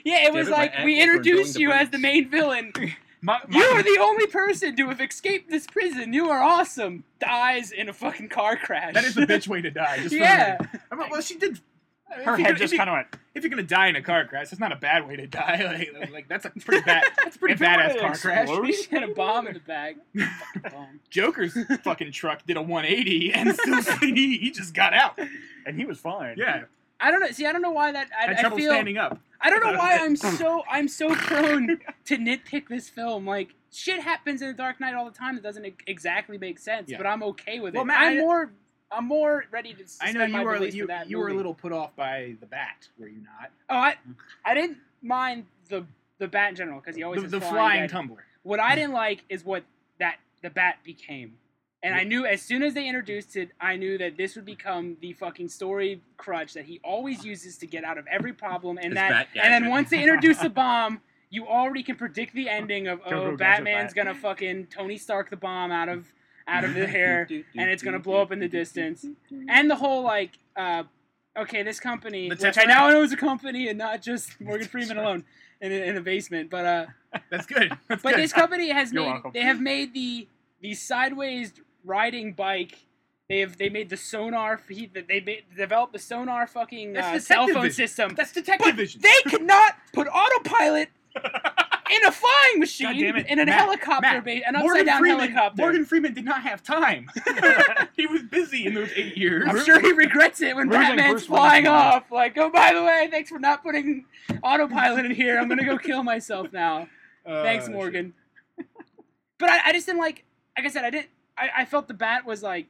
yeah, it was it like we introduced you the as the main villain. My, my, You are the only person to have escaped this prison. You are awesome. Dies in a fucking car crash. That is the bitch way to die. Just Yeah. the- I mean, well, she did. her if head you're- just kind of went. If you're gonna die in a car crash, that's not a bad way to die. Like, like that's a pretty bad, that's a pretty If it badass car crash. exploded- She had a bomb in the bag. Bomb. Joker's fucking truck did a 180 and still he, he just got out. and he was fine. Yeah, I don't know. See, I don't know why that. I, had I feel. standing up. I don't know why I'm so. I'm so prone to nitpick this film. Like shit happens in the Dark Knight all the time that doesn't exactly make sense. Yeah. But I'm okay with Well, it. Matt, I'm I- more. I'm more ready to. I know my you were you, you were a little put off by the bat, were you not? Oh, I. Mm. I didn't mind the the bat in general because he always The, the flying flying tumbler. What I didn't like is what that the bat became. And I knew as soon as they introduced it, I knew that this would become the fucking story crutch that he always uses to get out of every problem. And His that, bat and then once they introduce the bomb, you already can predict the ending of Go, go, oh, Batman's gonna fucking Tony Stark the bomb out of out of the hair, and it's gonna blow up in the distance. And the whole like, uh, okay, this company, The which I now know is a company and not just Morgan Freeman alone in in a basement, but uh. That's good. That's But good. this company has You're made welcome. they have made the the sideways riding bike They've they made the sonar. He, they made, developed the sonar fucking uh, cell detective phone vision. system. That's detective But vision. they could not put autopilot in a flying machine God damn it. in a Matt, helicopter, Matt, ba- an upside down Freeman, helicopter. Morgan Freeman did not have time. he was busy in those eight years. I'm sure he regrets it when and Batman's Bruce flying off. Like, oh, by the way, thanks for not putting autopilot in here. I'm gonna go kill myself now. Uh, Thanks. Morgan. but I, I just didn't like. Like I said, I didn't. I, I felt the bat was like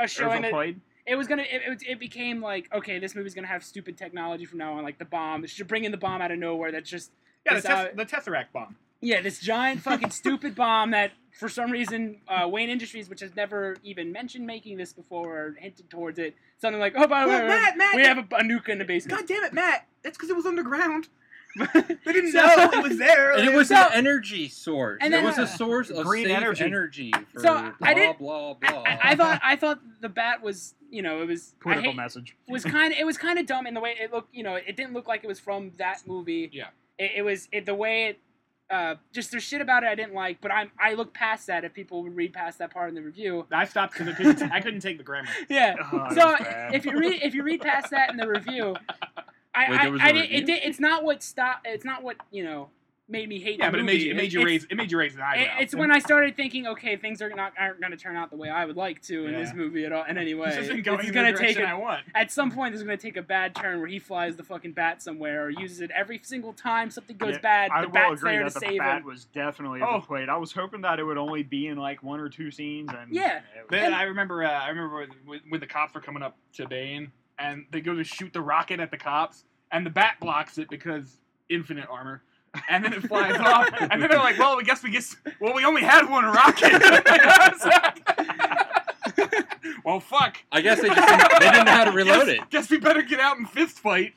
a, a showing that it was gonna. It, it, it became like okay, this movie's gonna have stupid technology from now on, like the bomb. It should bring in the bomb out of nowhere. That's just Yeah, the, This, uh, the Tesseract bomb. yeah, this giant fucking stupid bomb that for some reason uh, Wayne Industries, which has never even mentioned making this before or hinted towards it, something like, oh by the Well, way, Matt, Matt, we that- have a, a nuke in the basement. God damn it, Matt. That's because it was underground. They didn't So- know it was there. And it was So- an energy source. And it was a source of Green safe energy. energy. for So, blah, I didn't- blah, I, blah. I, I thought I thought the bat was you know it was I Political hate- message. was kind of it was kind of dumb in the way it looked. You know, it didn't look like it was from that movie. Yeah. It, it was it, the way it. Uh, just there's shit about it I didn't like, but I'm I look past that if people would read past that part in the review. I stopped because I couldn't, I couldn't take the grammar. Yeah. Oh, so if you read if you read past that in the review, I Wait, I, there was I a did, it review? did, it's not what stop it's not what you know made me hate Yeah, the but it movie. made you, it made you It's- raise it made you raise an eyebrow. it- It's when I started thinking, okay, things are not aren't going to turn out the way I would like to in this movie at all. In any way, this isn't This going is in gonna the take direction a, I want. at some point. This is going to take a bad turn where he flies the fucking bat somewhere or uses it every single time something goes Yeah, bad. I the will bat's agree there that to the save bat him. was definitely Oh. overplayed. I was hoping that it would only be in like one or two scenes, and Yeah. it was- Then I remember, uh, I remember when, when the cops were coming up to Bane, and they go to shoot the rocket at the cops, and the bat blocks it because infinite armor, and then it flies off, and then they're like, "Well, we guess we guess, well, we only had one rocket." well, fuck. I guess they just didn't, they didn't know how to reload guess, it. Guess we better get out and fist fight.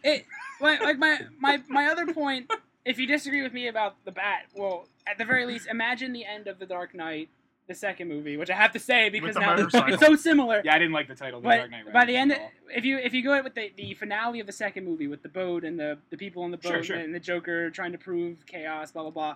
like, like my, my my other point, if you disagree with me about the bat, well, at the very least, imagine the end of the Dark Knight, the second movie, which I have to say because now motorcycle. it's so similar. Yeah, I didn't like the title. The But Dark Knight by the end, if you if you go with the, the finale of the second movie with the boat and the, the people on the boat Sure, sure. and the Joker trying to prove chaos, blah blah blah.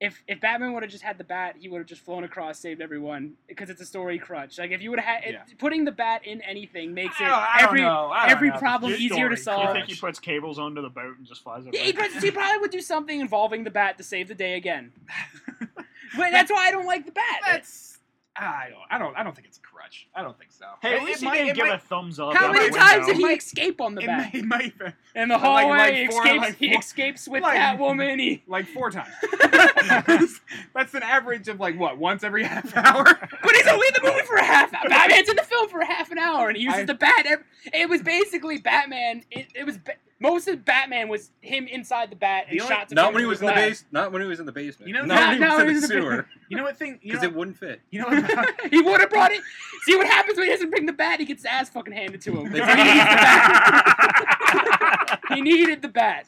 If if Batman would have just had the bat, he would have just flown across, saved everyone because it's a story crutch. Like if you would have had Yeah. it, putting the bat in anything makes it I every. I every know. problem easier to solve. You think he puts cables onto the boat and just flies? Yeah, he, he probably would do something involving the bat to save the day again. but that's why I don't like the bat. That's I don't I don't I don't think it's a crutch. I don't think so. Hey, It- at least it he might- didn't it give might- a thumbs up. How out many the times window. did he escape on the It bat? might, it might be- In the like- hallway, like he four- escapes. like he four- escapes with like- Catwoman. He, like four times. That's an average of like what once every half hour. but he's only in the movie for a half. hour. Batman's in the film for a half an hour, and he uses I- the bat. ev- It was basically Batman. It, it was ba- most of Batman was him inside the bat and The only- shots. of Not him when he through was in the glass. base. Not when he was in the basement. You know- not when he No, was in he the was in the- sewer You know what thing? You because know, it wouldn't fit. you know what? he would have brought it. See what happens when he doesn't bring the bat? He gets his ass fucking handed to him. They- he needs the bat. he needed the bat.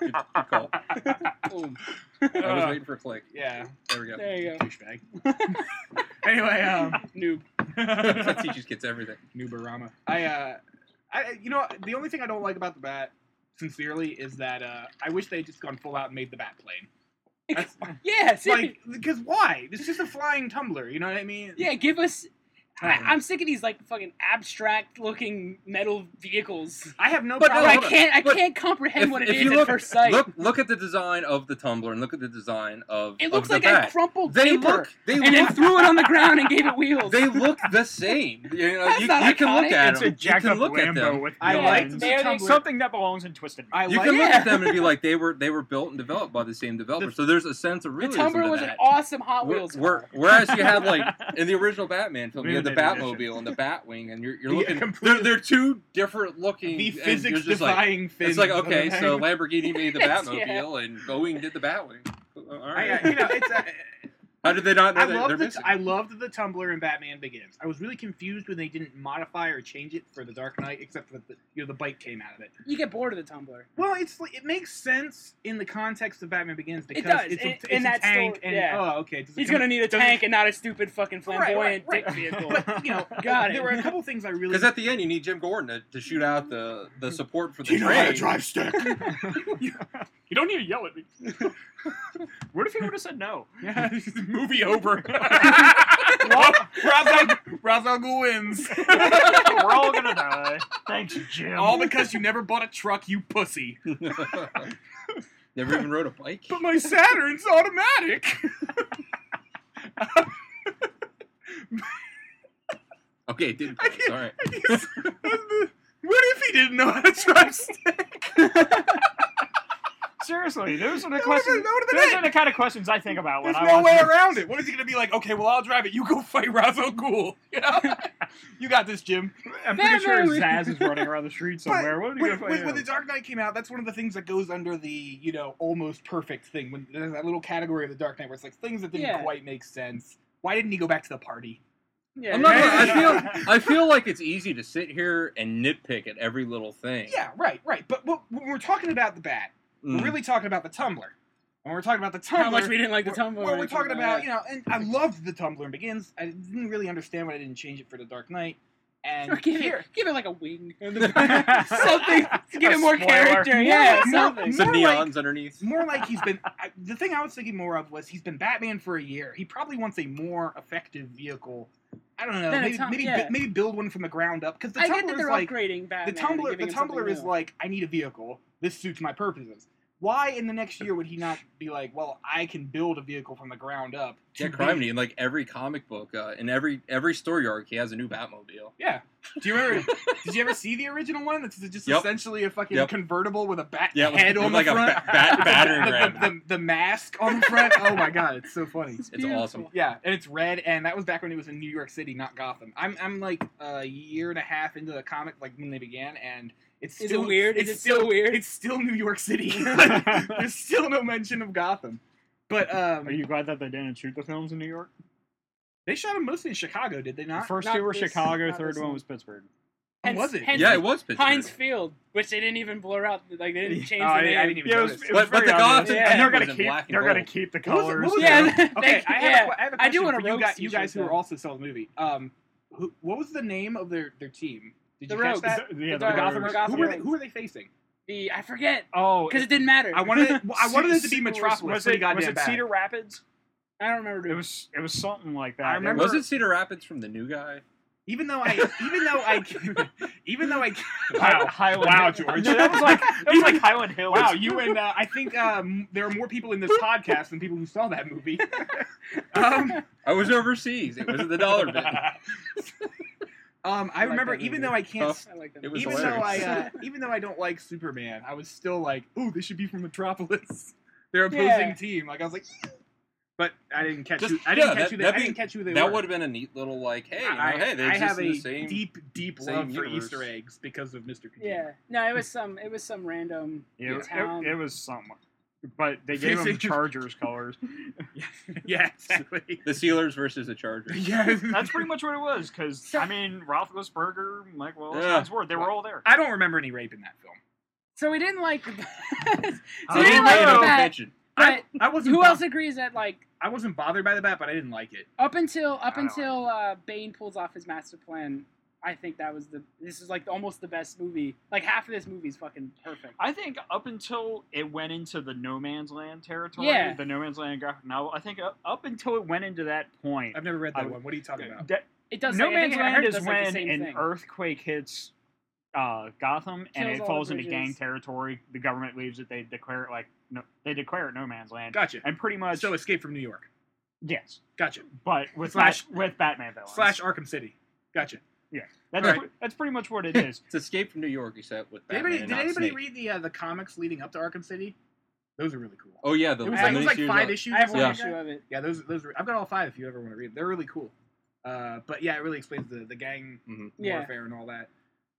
Good, good call. Boom. I was Uh, waiting for a click. yeah. There we go. There you go. Douchebag. anyway, um, Noob. that teaches kids everything. Nubarama. I uh, I you know the only thing I don't like about the bat, sincerely, is that uh, I wish they had just gone full out and made the bat plane. That's, Yeah, see, like, because why? It's just a flying tumbler. You know what I mean? yeah, give us. I, I don't know. I'm sick of these like fucking abstract looking metal vehicles. I have no But problem. I can't. I But can't comprehend If, what it if is you at look, first sight. look, look at the design of the tumbler and look at the design of, it of looks the like bat. I crumpled They paper look, they and then threw it on the ground and gave it wheels. they look the same. You know, That's you, not you can look at It's them. a you can look at them. with I Yeah, liked wheels. the um, something that belongs in Twisted. I You like can look Yeah. at them and be like, they were they were built and developed by the same developer. The- so there's a sense of the Tumbler to was an awesome Hot Wheels whereas you have like in the original Batman film, you had the Batmobile and the Batwing, and you're, you're Yeah, looking. They're, they're two different looking. the physics just like, defying fins. It's like okay, so. Lamborghini made the Batmobile and Boeing did the Batwing. All I, uh, you know, it's. Uh, How did they not know I that they're loved the missing? I loved the Tumbler in Batman Begins. I was really confused when they didn't modify or change it for the Dark Knight, except that the you know the bike came out of it. You get bored of the Tumbler. Well, it's like, it makes sense in the context of Batman Begins because does. it's a, In- it's in a that tank story, and yeah. oh okay. Does it He's come- gonna need a does it- tank and not a stupid fucking flamboyant right, right. dick vehicle. But you know, Got there it. were a couple things I really. Because at the end, you need Jim Gordon to, to shoot out the, the support for the Do you know train. how to drive stick? you don't need to yell at me. what if he would have said no? yeah, this is movie over. well, Rob Ra's al Ghul wins. We're all gonna die. Thanks, Jim. All because you never bought a truck, you pussy. Never even rode a bike. But my Saturn's automatic. Okay, it didn't. I All right. what if he didn't know how to drive stick? Seriously, those are the questions. would've- that would've been Those it. are the kind of questions I think about when There's I no watch way movies. around it. What is he gonna be like? Okay, well I'll drive it. You go fight Ra's al Ghul. You know, you got this, Jim. I'm pretty sure Batman. Zaz is running around the street somewhere. What are you when, gonna when, when the? Dark Knight came out, that's one of the things that goes under the you know almost perfect thing. When there's that little category of the Dark Knight where it's like things that didn't Yeah. quite make sense. Why didn't he go back to the party? Yeah, I'm not. Gonna, I Yeah. feel. I feel like it's easy to sit here and nitpick at every little thing. Yeah, right, right. But, but when we're talking about the bat, Mm. we're really talking about the Tumbler. When we're talking about the Tumbler, How much we didn't like the we're- Tumbler. We're, we're talking anything about, you know, and I loved the Tumbler in Begins. I didn't really understand why I didn't change it for the Dark Knight. And that. give here, it, give it like a wing, something to give A it more spoiler. character. Yeah, More- something. Some more like- neons underneath. more like he's been. I, the thing I was thinking more of was he's been Batman for a year. He probably wants a more effective vehicle. I don't know. Then Maybe Tum- maybe, yeah. maybe build one from the ground up because the I get Tumbler that is they're like upgrading Batman. the and Tumbler. The him Tumbler is new. like I need a vehicle. This suits my purposes. Why in the next year would he not be like, well, I can build a vehicle from the ground up? Jack Criminy in like every comic book, uh, in every every story arc, he has a new Batmobile. Yeah. Do you remember? did you ever see the original one? That's just Yep. essentially a fucking Yep. convertible with a bat Yeah, with- head with on like the a front. ba- bat- battering the, the, the, the mask on the front. Oh my god, it's so funny. It's beautiful. awesome. Yeah, and it's red, and that was back when it was in New York City, not Gotham. I'm I'm like a year and a half into the comic, like when they began, and it's Is still it weird? It's Is it still weird? It's still New York City. There's still no mention of Gotham. But um, Are you glad that they didn't shoot the films in New York? they shot them mostly in Chicago, did they The not? first not two were this- Chicago, third one one. was Pittsburgh. Or Hence- was it? hence Yeah, it was Pittsburgh. Heinz Field, which they didn't even blur out. Like they didn't change Oh, the name. I didn't even Yeah, it was, notice. it was But- but the. Gotham Yeah. and they're gonna keep they're gonna keep the What was colors. what was Yeah, they- Okay, I have, yeah. a, que- I have a I question do want a for you guys, you guys who though. are also saw the movie. Um, who, what was the name of their, their team? Did The you catch that? The- yeah, The the Gotham Gotham or Rogues. Gotham who were they? Who are they facing? The I forget Oh, because it didn't matter. I wanted. It, I wanted it to be Metropolis. Was it, was it. Cedar Rapids? I don't remember. It was it was something like that. I remember- Was it Cedar Rapids from the new guy? Even though I, even though I, even though I, Wow, Highland. Wow, Hill. George. that was like that was like Highland Hill. wow, you and uh, I think um, there are more people in this podcast than people who saw that movie. um, I was overseas. It was at the dollar bin. Um, I like remember, that even though I can't, Tough. I like that. It even though I, uh, even though I don't like Superman, I was still like, "Ooh, this should be from Metropolis." Their opposing Yeah. team. Like I was like, but I didn't catch Just- who. I didn't yeah, catch that- who they. that'd I didn't catch who they That would have been a neat little like, hey, you know, hey, they I exist have in a the same. deep, deep same love for. Easter eggs because of Mr. Yeah, no, it was some. It was some random. Yeah, it, town. it, it was something. But they gave them Facing- Chargers colors. yeah, exactly. The Steelers versus the Chargers. yeah, That's pretty much what it was. Because So- I mean, Roethlisberger, Mike Wallace, Yeah. Hines Ward, they were all there. I don't remember any rape in that film. So we didn't like. so we didn't like no the bat. attention. But I wasn't. who bo- else agrees that like I wasn't bothered by the bat, but I didn't like it. up until up I don't until uh, Bane pulls off his master plan, I think that was the. This is like almost the best movie. Like half of this movie is fucking perfect. I think up until it went into the No Man's Land territory, Yeah. the No Man's Land graphic novel, I think up, up until it went into that point, I've never read that I- one. What are you talking about? that- It does. No I think Man's I heard Land it is does, like, the when same an thing. earthquake hits uh, Gotham and Kills it all falls into gang bridges. territory. The government leaves it. They declare it like no, they declare it No Man's Land, Gotcha. and pretty much So Escape from New York. yes, Gotcha. but with Slash- Bat- with Batman villains. Slash Arkham City. Gotcha. That's Right. pre- that's pretty much what it is. It's Escape from New York, you said, with Did Batman anybody, and did not anybody Snake. read the uh, the comics leading up to Arkham City? Those are really cool. Oh yeah, the it was the like, it was like miniseries five on- issues. I have one Yeah. issue of it. Yeah, those those. Are, I've got all five. If you ever want to read, them. they're really cool. Uh, but yeah, it really explains the the gang Mhm. Yeah. warfare and all that.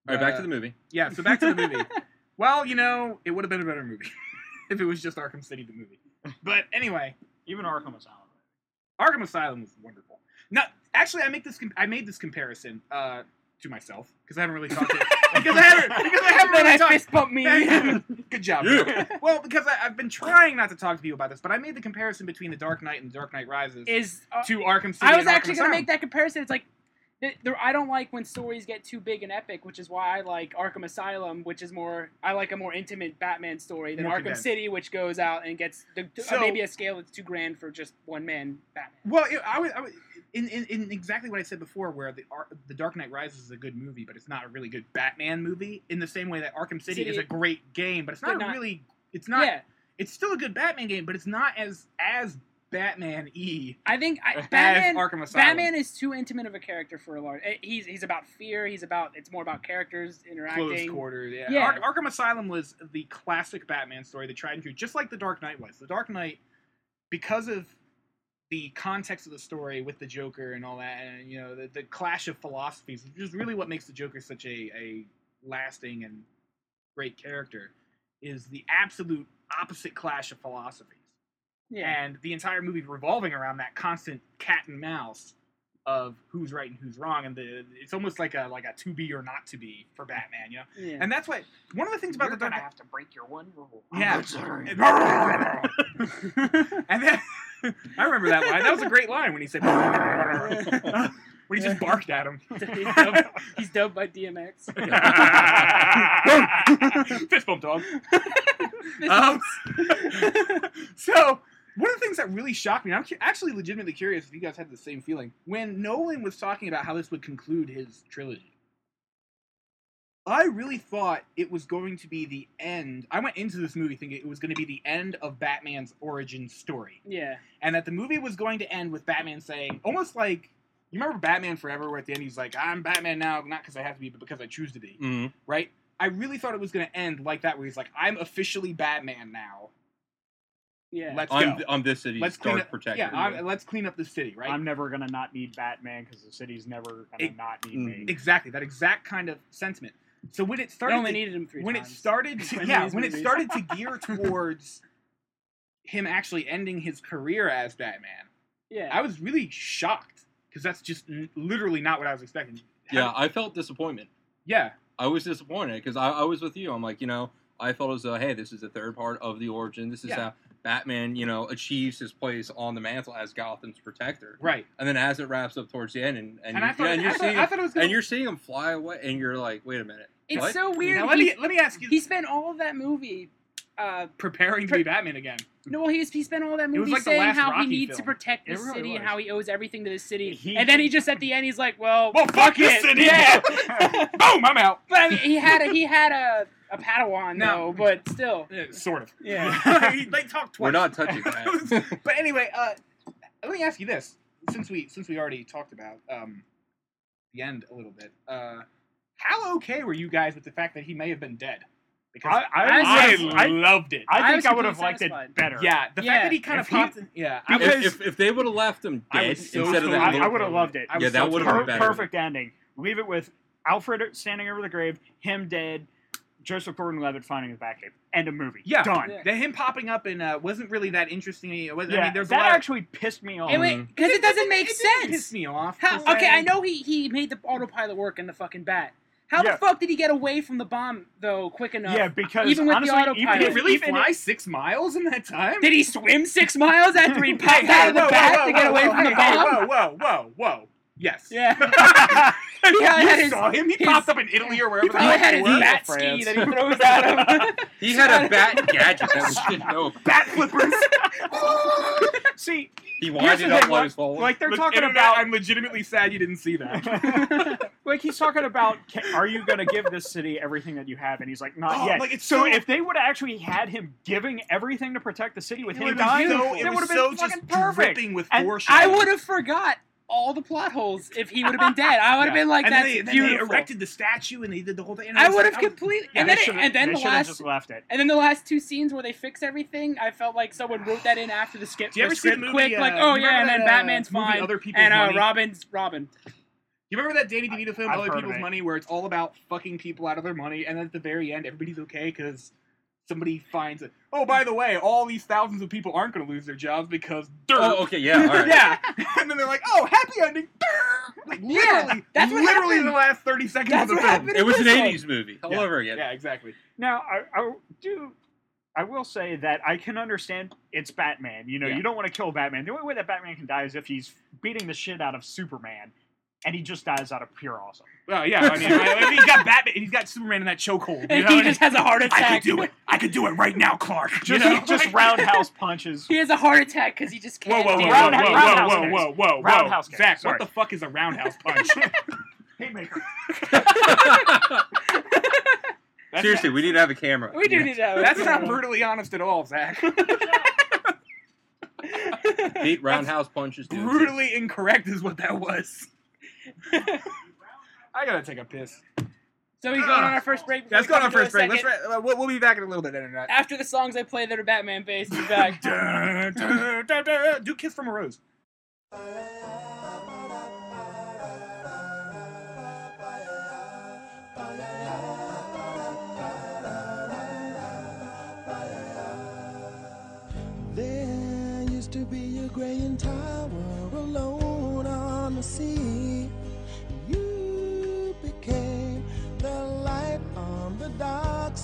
All right, back Uh, to the movie. Yeah, so back to the movie. well, you know, it would have been a better movie if it was just Arkham City the movie. But anyway, Even Arkham Asylum. Arkham Asylum was wonderful. No, actually, I make this. Com- I made this comparison uh, to myself because I haven't really talked to because I haven't because I haven't really I talked. fist bump me. Good job. Yeah. Well, because I, I've been trying not to talk to people about this, but I made the comparison between The Dark Knight and The Dark Knight Rises is uh, to Arkham City. I was and Arkham actually gonna Asylum. make that comparison. It's like th- there, I don't like when stories get too big and epic, which is why I like Arkham Asylum, which is more I like a more intimate Batman story than More Arkham condensed. City, which goes out and gets the, uh, maybe a scale that's too grand for just one man Batman. Well, it, I would, I would in, in, in exactly what I said before, where the Ar- the Dark Knight Rises is a good movie, but it's not a really good Batman movie. In the same way that Arkham City, City- is a great game, but it's not, But not- really. It's not. yeah, It's still a good Batman game, but it's not as as Batman e I think I, Batman. Arkham Asylum. Batman is too intimate of a character for a large. eh, He's he's about fear. He's about it's more about characters interacting. close quarters. Yeah, Yeah. Ar- Arkham Asylum was the classic Batman story, the tried and true, just like the Dark Knight was. The Dark Knight, because of the context of the story with the Joker and all that, and you know the, the clash of philosophies, which is really what makes the Joker such a, a lasting and great character, is the absolute opposite clash of philosophies Yeah, and the entire movie revolving around that constant cat and mouse of who's right and who's wrong, and the it's almost like a like a to be or not to be for Batman, you know. yeah. And that's what one of the things about You're the Dark gonna Knight. have to break your one rule. Yeah. I'm and then I remember that line. That was a great line when he said when he just barked at him. he's, dubbed, he's dubbed by DMX. Fist bump, dog. Um, so one of the things that really shocked me, I'm cu- actually legitimately curious if you guys had the same feeling when Nolan was talking about how this would conclude his trilogy. I really thought it was going to be the end. I went into this movie thinking it was going to be the end of Batman's origin story, yeah, and that the movie was going to end with Batman saying, almost like you remember Batman Forever, where at the end he's like, "I'm Batman now, not because I have to be, but because I choose to be." Mhm. right? I really thought it was going to end like that, where he's like, "I'm officially Batman now. Yeah. Let's I'm go. I'm this city's Let's clean dark up. protector. Yeah, I'm, let's clean up the city, right? I'm never gonna not need Batman because the city's never gonna Ex- not need Mm. me. exactly that exact kind of sentiment. So when it I started, only to, needed him three when times. it started, to, yeah, these when it started to gear towards him actually ending his career as Batman, yeah, I was really shocked because that's just n- literally not what I was expecting. yeah, I felt disappointment. yeah, I was disappointed because I, I was with you. I'm like, you know, I felt as though, hey, this is the third part of the origin. This is Yeah. how Batman, you know, achieves his place on the mantle as Gotham's protector. right. And then as it wraps up towards the end, and, and, And, you, thought, yeah, and you're thought, seeing I thought gonna, and you're seeing him fly away, and you're like, wait a minute, it's what? so weird. Now let me let me ask you, he spent all of that movie. Uh, preparing to be Batman again. no, well, he's he spent all that movie like saying how Rocky he needs to protect the really city and was. how he owes everything to the city, He- and then he just at the end he's like, "Well, Well, fuck this it. city. Yeah. Boom, I'm out. but I mean, he had a, he had a a Padawan No. though, but still, Yeah, sort of. Yeah. They talked twice. We're not touching that. but anyway, uh, let me ask you this: since we since we already talked about um, the end a little bit, uh, how okay were you guys with the fact that he may have been dead? Because I, I, I I, loved it. I I think I would have completely liked it better. yeah, the Yeah. fact that he kind of If he- popped. in, yeah, because- if, if, if they would have left him dead so instead of thrilled. that, I, I would have loved it. Yeah, that so would've been Per- better. perfect ending. Leave it with Alfred standing over the grave, him dead, Joseph Gordon-Levitt finding his Batcave. End of movie. Yeah. done. Yeah. The him popping up and uh, wasn't really that interesting. It was, Yeah, I mean, there's that a lot actually pissed me off. because Mhm. it doesn't make it sense. Piss me off. How, okay, I know he he made the autopilot work in the fucking bat. How Yeah. the fuck did he get away from the bomb though quick enough? yeah, because even with the autopilot. Did he really even fly if- six miles in that time? Did he swim six miles after he popped Hey, out of the whoa, bat whoa, to get whoa, away whoa, from the hey, hey, bomb? Whoa, whoa, whoa, whoa. Yes. Yeah. you He his- saw him. He his- popped up in Italy or wherever He the hell had they his were. bat France. ski that he throws at him. he had a bat gadget that we didn't know. Bat flippers. see, He Here's winded the up while like- he was falling. like they're Look, talking internet, about I'm legitimately sad you didn't see that. like he's talking about ca- are you going to give this city everything that you have and he's like not Oh, yet like, it's so, so- if they would have actually had him giving everything to protect the city with him dying so, it it would was have been so fucking perfect dripping with And I would have forgot all the plot holes if he would have been dead. I would have Yeah. been like, and "That's then they, then they erected the statue and they did the whole thing. and I would have was- completely. Yeah, and then, it, should've- and then the last, just left it and then the last two scenes where they fix everything, I felt like someone wrote that in after the skip. Do you ever see the movie, quick, uh, like, oh yeah, and then that, uh, Batman's movie fine, Other People's and uh, Robin's Robin. You remember that Danny DeVito film, I've Other People's. Money, where it's all about fucking people out of their money, and then at the very end, everybody's okay because somebody finds it. Oh, by the way, all these thousands of people aren't going to lose their jobs because dirt. oh, okay, yeah, all right. yeah, and then they're like, "Oh, happy ending!" Like Yeah, literally, that's what literally happened. the last thirty seconds That's of the what film. happened. It was an This one. '80s movie all Yeah. over again. Yeah, exactly. now I, I do i will say that i can understand it's batman you know Yeah. you don't want to kill batman the only way that batman can die is if he's beating the shit out of superman and he just dies out of pure awesome. Well, yeah, I mean, I, I mean, he's got Batman, he's got Superman in that chokehold. You know? he just has a heart attack. I attack. could do it. I could do it right now, Clark. You Just, know? just roundhouse punches. He has a heart attack because he just can't. whoa, whoa, whoa, stand whoa, it. whoa, whoa, whoa, whoa, whoa, Roundhouse kicks, Zach, sorry. what the fuck is a roundhouse punch? Haymaker. That's Seriously, we need to have a camera. We do need to have. That's not brutally honest at all, Zach. Pete roundhouse punches. dude. brutally incorrect is what that was. I gotta take a piss. So we going on our first break. Let's go on our first break. Let's second? ra- uh, we'll, we'll be back in a little bit, Internet. After the songs I play that are Batman based, we'll be back. Dun, dun, dun, dun. Do Kiss from a Rose. There used to be a graying tower alone on the sea.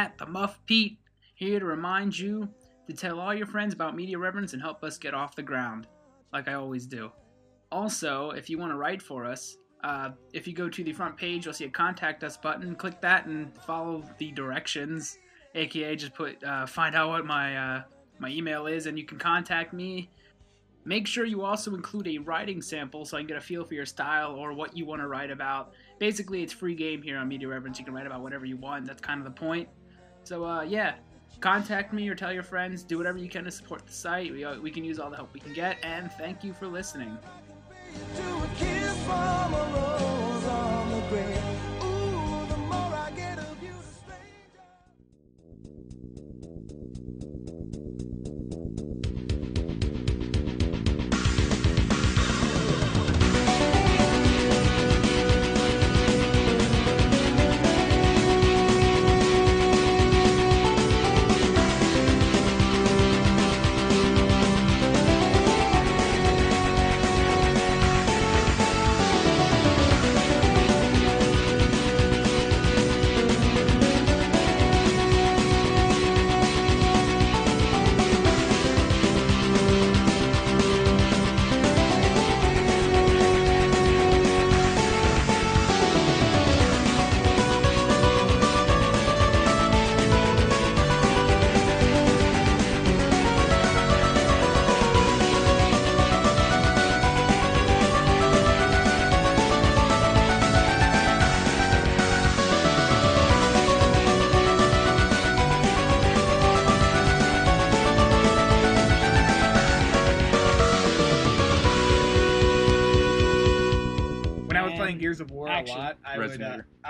Matt the Muff Pete, here to remind you to tell all your friends about Media Reverence and help us get off the ground, like I always do. Also, if you want to write for us, uh, if you go to the front page, you'll see a contact us button. Click that and follow the directions, aka just put uh, find out what my uh, my email is, and you can contact me. Make sure you also include a writing sample so I can get a feel for your style or what you want to write about. Basically, it's free game here on Media Reverence. You can write about whatever you want. That's kind of the point. So, uh, yeah, contact me or tell your friends. Do whatever you can to support the site. We, uh, we can use all the help we can get. And thank you for listening.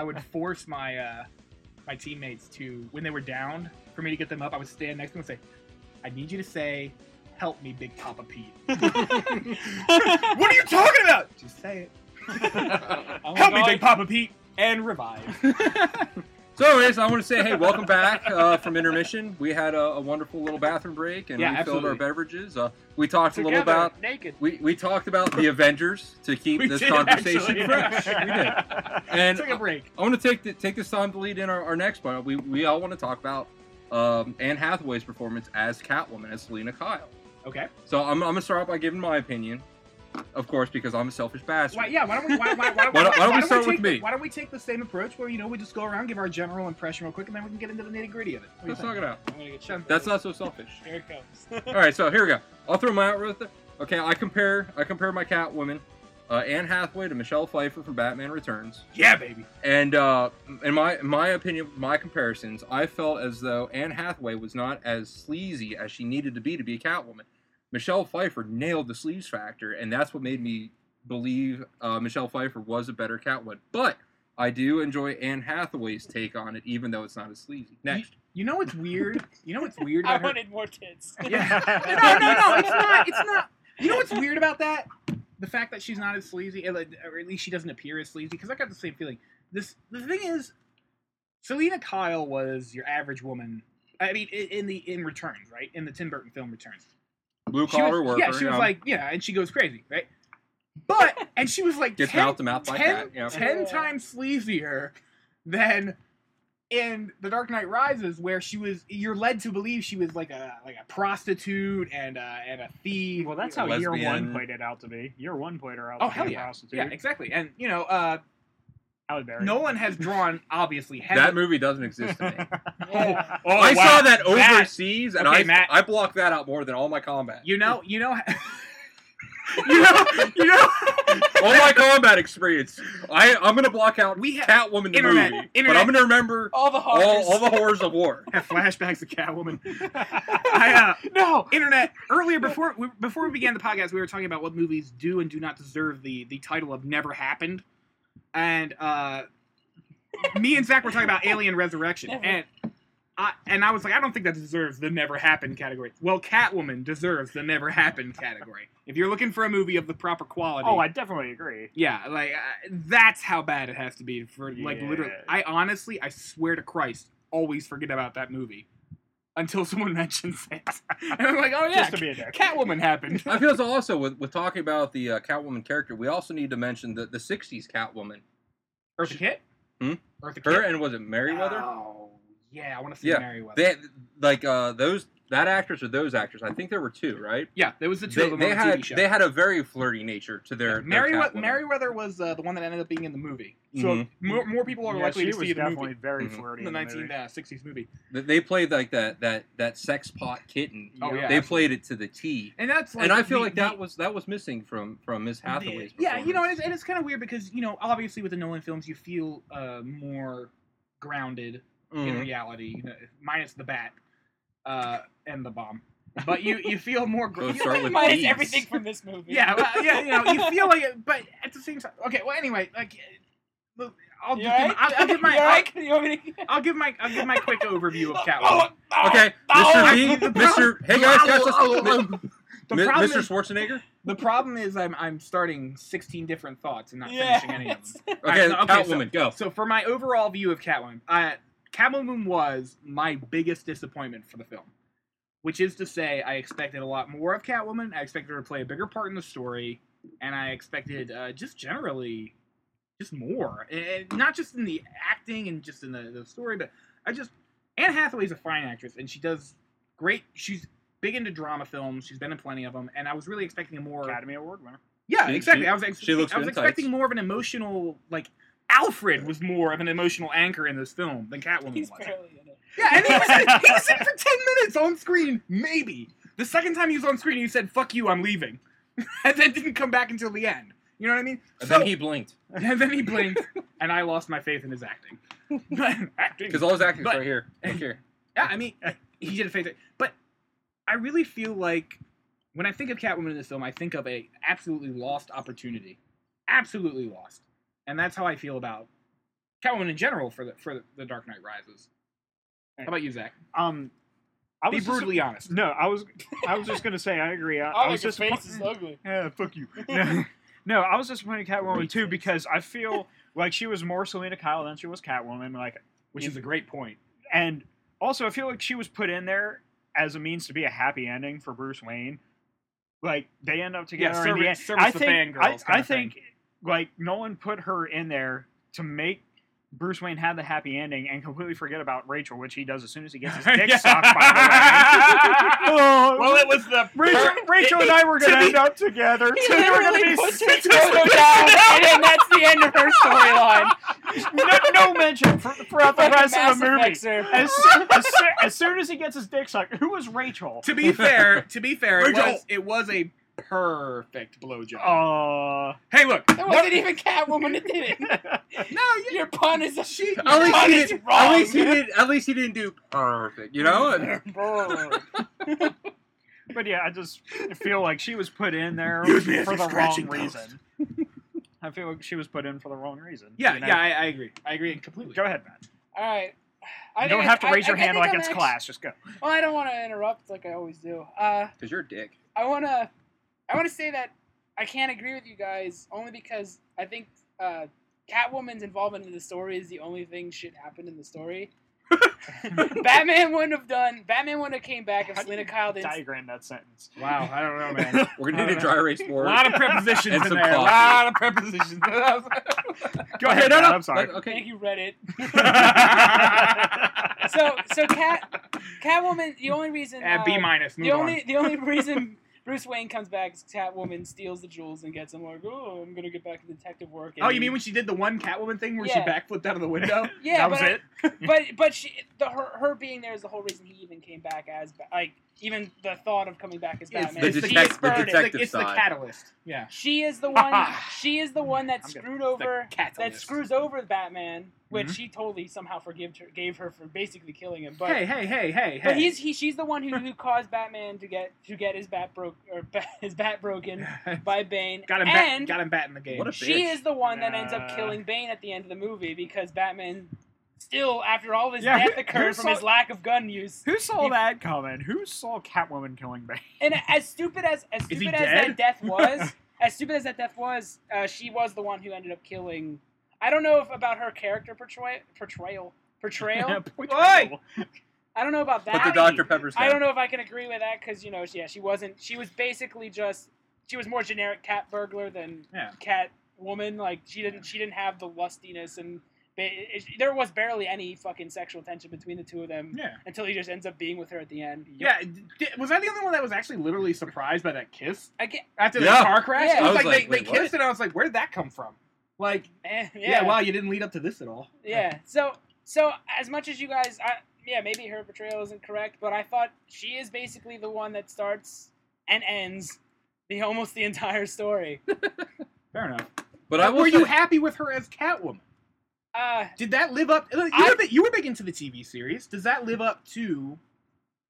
I would force my uh, my teammates to when they were down for me to get them up. I would stand next to them and say, "I need you to say." Help me, Big Papa Pete. what are you talking about? Just say it. Oh Help me, Big Papa Pete, and revive. So, anyways, I want to say, hey, welcome back uh, from intermission. We had a, a wonderful little bathroom break and Yeah, we filled our beverages. Uh, we talked a little about naked. we, we talked about the Avengers to keep We this conversation actually. fresh. We did. And Take a break. I want to take the, take this time to lead in our, our next part. We we all want to talk about um, Anne Hathaway's performance as Catwoman as Selina Kyle. Okay. So I'm, I'm gonna start off by giving my opinion, of course, because I'm a selfish bastard. Why, yeah. Why don't we? Why, why, why, Why don't- why don't we start take with the- me? Why don't we take the same approach where you know we just go around, give our general impression real quick, and then we can get into the nitty gritty of it. What do you Let's think? talk it out. I'm gonna get shit. That's not so selfish. Here it comes. All right, so here we go. I'll throw my out real quick. Okay, I compare I compare my Catwoman, uh, Anne Hathaway to Michelle Pfeiffer from Batman Returns, Yeah, baby. and uh, in my in my opinion, my comparisons, I felt as though Anne Hathaway was not as sleazy as she needed to be to be a Catwoman. Michelle Pfeiffer nailed the sleaze factor, and that's what made me believe uh, Michelle Pfeiffer was a better Catwoman, but I do enjoy Anne Hathaway's take on it, even though it's not as sleazy. Next, You know what's weird? You know what's weird I about her? wanted more tits. Yeah. no, no, no. It's not. It's not. You know what's weird about that? The fact that she's not as sleazy, or at least she doesn't appear as sleazy. Because I got the same feeling. This the thing is, Selina Kyle was your average woman. I mean, in, in the in Returns, right? In the Tim Burton film Returns. Blue She collar worker. Yeah, she was um, like, yeah, and she goes crazy, right? But and she was like Gets 10, mouth to mouth like 10 that, yeah. 10 Yeah. times sleazier than in The Dark Knight Rises, where she was you're led to believe she was like a like a prostitute and a, and a thief. Well, that's how year one Lesbian. played it out to be. Year one played her out Oh to hell be a yeah, prostitute. yeah, exactly. And you know, uh, Halle Berry. Nolan has drawn obviously heavy. that movie doesn't exist to me. Yeah. Oh, I wow. saw that Matt, overseas, and Okay, I Matt. I blocked that out more than all my combat. You know, you know, you know, you know. all my combat experience. I I'm gonna block out We have- Catwoman the Internet- movie, but internet- I'm gonna remember All the horrors. all, all the horrors of war. have flashbacks of Catwoman. I uh, no. internet earlier before we, before we began the podcast, we were talking about what movies do and do not deserve the the title of "Never Happened," and uh, me and Zach were talking about Alien Resurrection, Never. and I and I was like, I don't think that deserves the "Never Happened" category. Well, Catwoman deserves the "Never Happened" category. If you're looking for a movie of the proper quality, Oh, I definitely agree. yeah, like uh, that's how bad it has to be for like literally. I honestly, I swear to Christ, always forget about that movie until someone mentions it, and I'm like, oh yeah, Just to be a dick. Catwoman happened. I feel so also with, with talking about the uh, Catwoman character, we also need to mention the the '60s Catwoman. Eartha Kitt. Hmm? Eartha Her Kitt. and was it Meriwether? Oh, yeah, I want to see Yeah, Meriwether. They like uh, those that actress or those actors. I think there were two, right? yeah, there was the two They, of them they on the had TV show. they had a very flirty nature to their, Yeah, their Meriwether, Catwoman. Meriwether was uh, the one that ended up being in the movie. So Mhm. more, more people are Yeah, likely to see the movie very Mhm. flirty. in the in the movie. 1960s movie. They- They played like that that that sex pot kitten. Oh, yeah, they absolutely. played it to the T. And that's like and I feel the- like the- that was that was missing from from Miss Hathaway's. Yeah, you know, and it's, and it's kind of weird because you know, obviously with the Nolan films, you feel uh, more grounded in Mhm. reality, you know, minus the bat uh, and the bomb. But you you feel more. Gr- Let's you start with Minus bees. everything from this movie. yeah, well, yeah, you know, you feel like it, but at the same time, okay. Well, anyway, like, uh, I'll, You just give, alright? I'll, I'll give my You I'll, alright? You want me to- I'll give my I'll give my quick overview of Catwoman. Okay, Oh, Mr. B, Mr. Hey guys, guys, listen. The Mi- problem Mr. is- Schwarzenegger. The problem is I'm I'm starting 16 different thoughts and not Yeah. finishing any of them. Okay, so- okay, so- Catwoman, go. So for my overall view of Catwoman, uh, Catwoman was my biggest disappointment for the film. Which is to say, I expected a lot more of Catwoman. I expected her to play a bigger part in the story, and I expected uh, just generally, just more, and not just in the acting and just in the, the story, but I just Anne Hathaway's a fine actress, and she does great. She's big into drama films. She's been in plenty of them, and I was really expecting a more Academy Award winner. yeah, She- exactly. she- I was ex- she looks I was expecting tights. more of an emotional like Alfred was more of an emotional anchor in this film than Catwoman He's was. barely in it. Yeah, and he was, in, he was in for ten minutes on screen, maybe. The second time he was on screen, he said "fuck you, I'm leaving," and then didn't come back until the end. You know what I mean? And So- then he blinked and then he blinked, and I lost my faith in his acting. But acting, because all his acting's But- right here. Look here. yeah, I mean, he did a fantastic. But I really feel like when I think of Catwoman in this film, I think of a absolutely lost opportunity, absolutely lost, and that's how I feel about Catwoman in general for the for the, the Dark Knight Rises. How about you, Zach? Um, I Be was just- brutally honest. no, I was I was just gonna say I agree. I, I I was your just face is ugly. Yeah, fuck you. No, no, I was disappointed in Catwoman Great too face. because I feel like she was more Selina Kyle than she was Catwoman. Like, Which is a great point. and also I feel like she was put in there as a means to be a happy ending for Bruce Wayne. Like they end up together in the service- end. service I the think fangirls I, I think like Nolan put her in there to make Bruce Wayne have the happy ending and completely forget about Rachel, which he does as soon as he gets his dick sucked. By the way, oh, Well, it was the Rachel, Rachel and I were gonna be- end up together. He So they were gonna literally be puts s- his photo down, and then that's the end of her storyline. no, no mention for, throughout the rest of the movie. As, soon- as, as soon as he gets his dick sucked, who was Rachel? To be fair, to be fair, it was it was a perfect blowjob. Uh, hey, look, That wasn't even Catwoman that did it. no, you, Your pun is a she. At least, he is did, wrong. at least he did. At least he didn't do perfect. You know. But yeah, I just feel like she was put in there Use me for the wrong post. reason. I feel like she was put in for the wrong reason. Yeah, you know? yeah, I, I agree. I agree completely. Go ahead, Matt. All right. I You don't I- have to I- raise your I hand think like I'm it's actu- class. Just go. Well, I don't want to interrupt like I always do. Uh, Because you're a dick. I want to, I want to say that I can't agree with you guys only because I think uh, Catwoman's involvement in the story is the only thing should happen in the story. Batman wouldn't have done. Batman wouldn't have came back if How do Selina Kyle didn't. diagram that sentence. Wow, I don't know, man. We're gonna need a dry erase board. A lot of prepositions in some there. A lot of prepositions. Go ahead, Matt, I'm sorry. But, okay. Thank you, Reddit. so, so Cat, Catwoman. The only reason. Uh, B uh, minus. Move the on. only the only reason Bruce Wayne comes back Catwoman steals the jewels and gets him like, oh, I'm gonna get back to detective work. And Oh, you mean when she did the one Catwoman thing where Yeah. she backflipped out of the window? Yeah, that was but it. but but she the her, her being there is the whole reason he even came back as like even the thought of coming back as It's- Batman. The she detec- the spurred it. It's, like, it's the catalyst. Yeah. She is the one. she is the one that I'm gonna- screwed The over that screws over Batman, which Mhm. she totally somehow forgave her gave her for basically killing him. But hey, hey, hey, hey, but hey. he's he she's the one who, who caused Batman to get to get his bat broke or ba- his bat broken by Bane. got him. and Bat, got him bat in the game. What a she is the one that ends up killing Bane at the end of the movie because Batman still after all this Yeah, death who- occurred who from his lack of gun use. Who saw He- that coming? Who saw Catwoman killing Bane? And as stupid as as stupid as dead? that death was, as stupid as that death was, uh, she was the one who ended up killing. I don't know if about her character portray, portrayal portrayal. Oi! I don't know about that. But the. Dr. Pepper's I don't know if I can agree with that because you know, yeah, she wasn't. She was basically just. She was more generic cat burglar than Yeah. cat woman. Like she didn't. She didn't have the lustiness and. Ba- it- there was barely any fucking sexual tension between the two of them Yeah. until he just ends up being with her at the end. Yeah. Was I the only one that was actually literally surprised by that kiss I get, after the Yeah. car crash? Yeah. It was I was like, like, they, wait, they what? kissed, and I was like, where did that come from? Like, eh, yeah. wow, you didn't lead up to this at all. Yeah. So so as much as you guys, I, yeah, maybe her portrayal isn't correct, but I thought she is basically the one that starts and ends the almost the entire story. Fair enough. But I But will were you happy with her as Catwoman? Uh, Did that live up? You I- were, big, you were big into the TV series. Does that live up to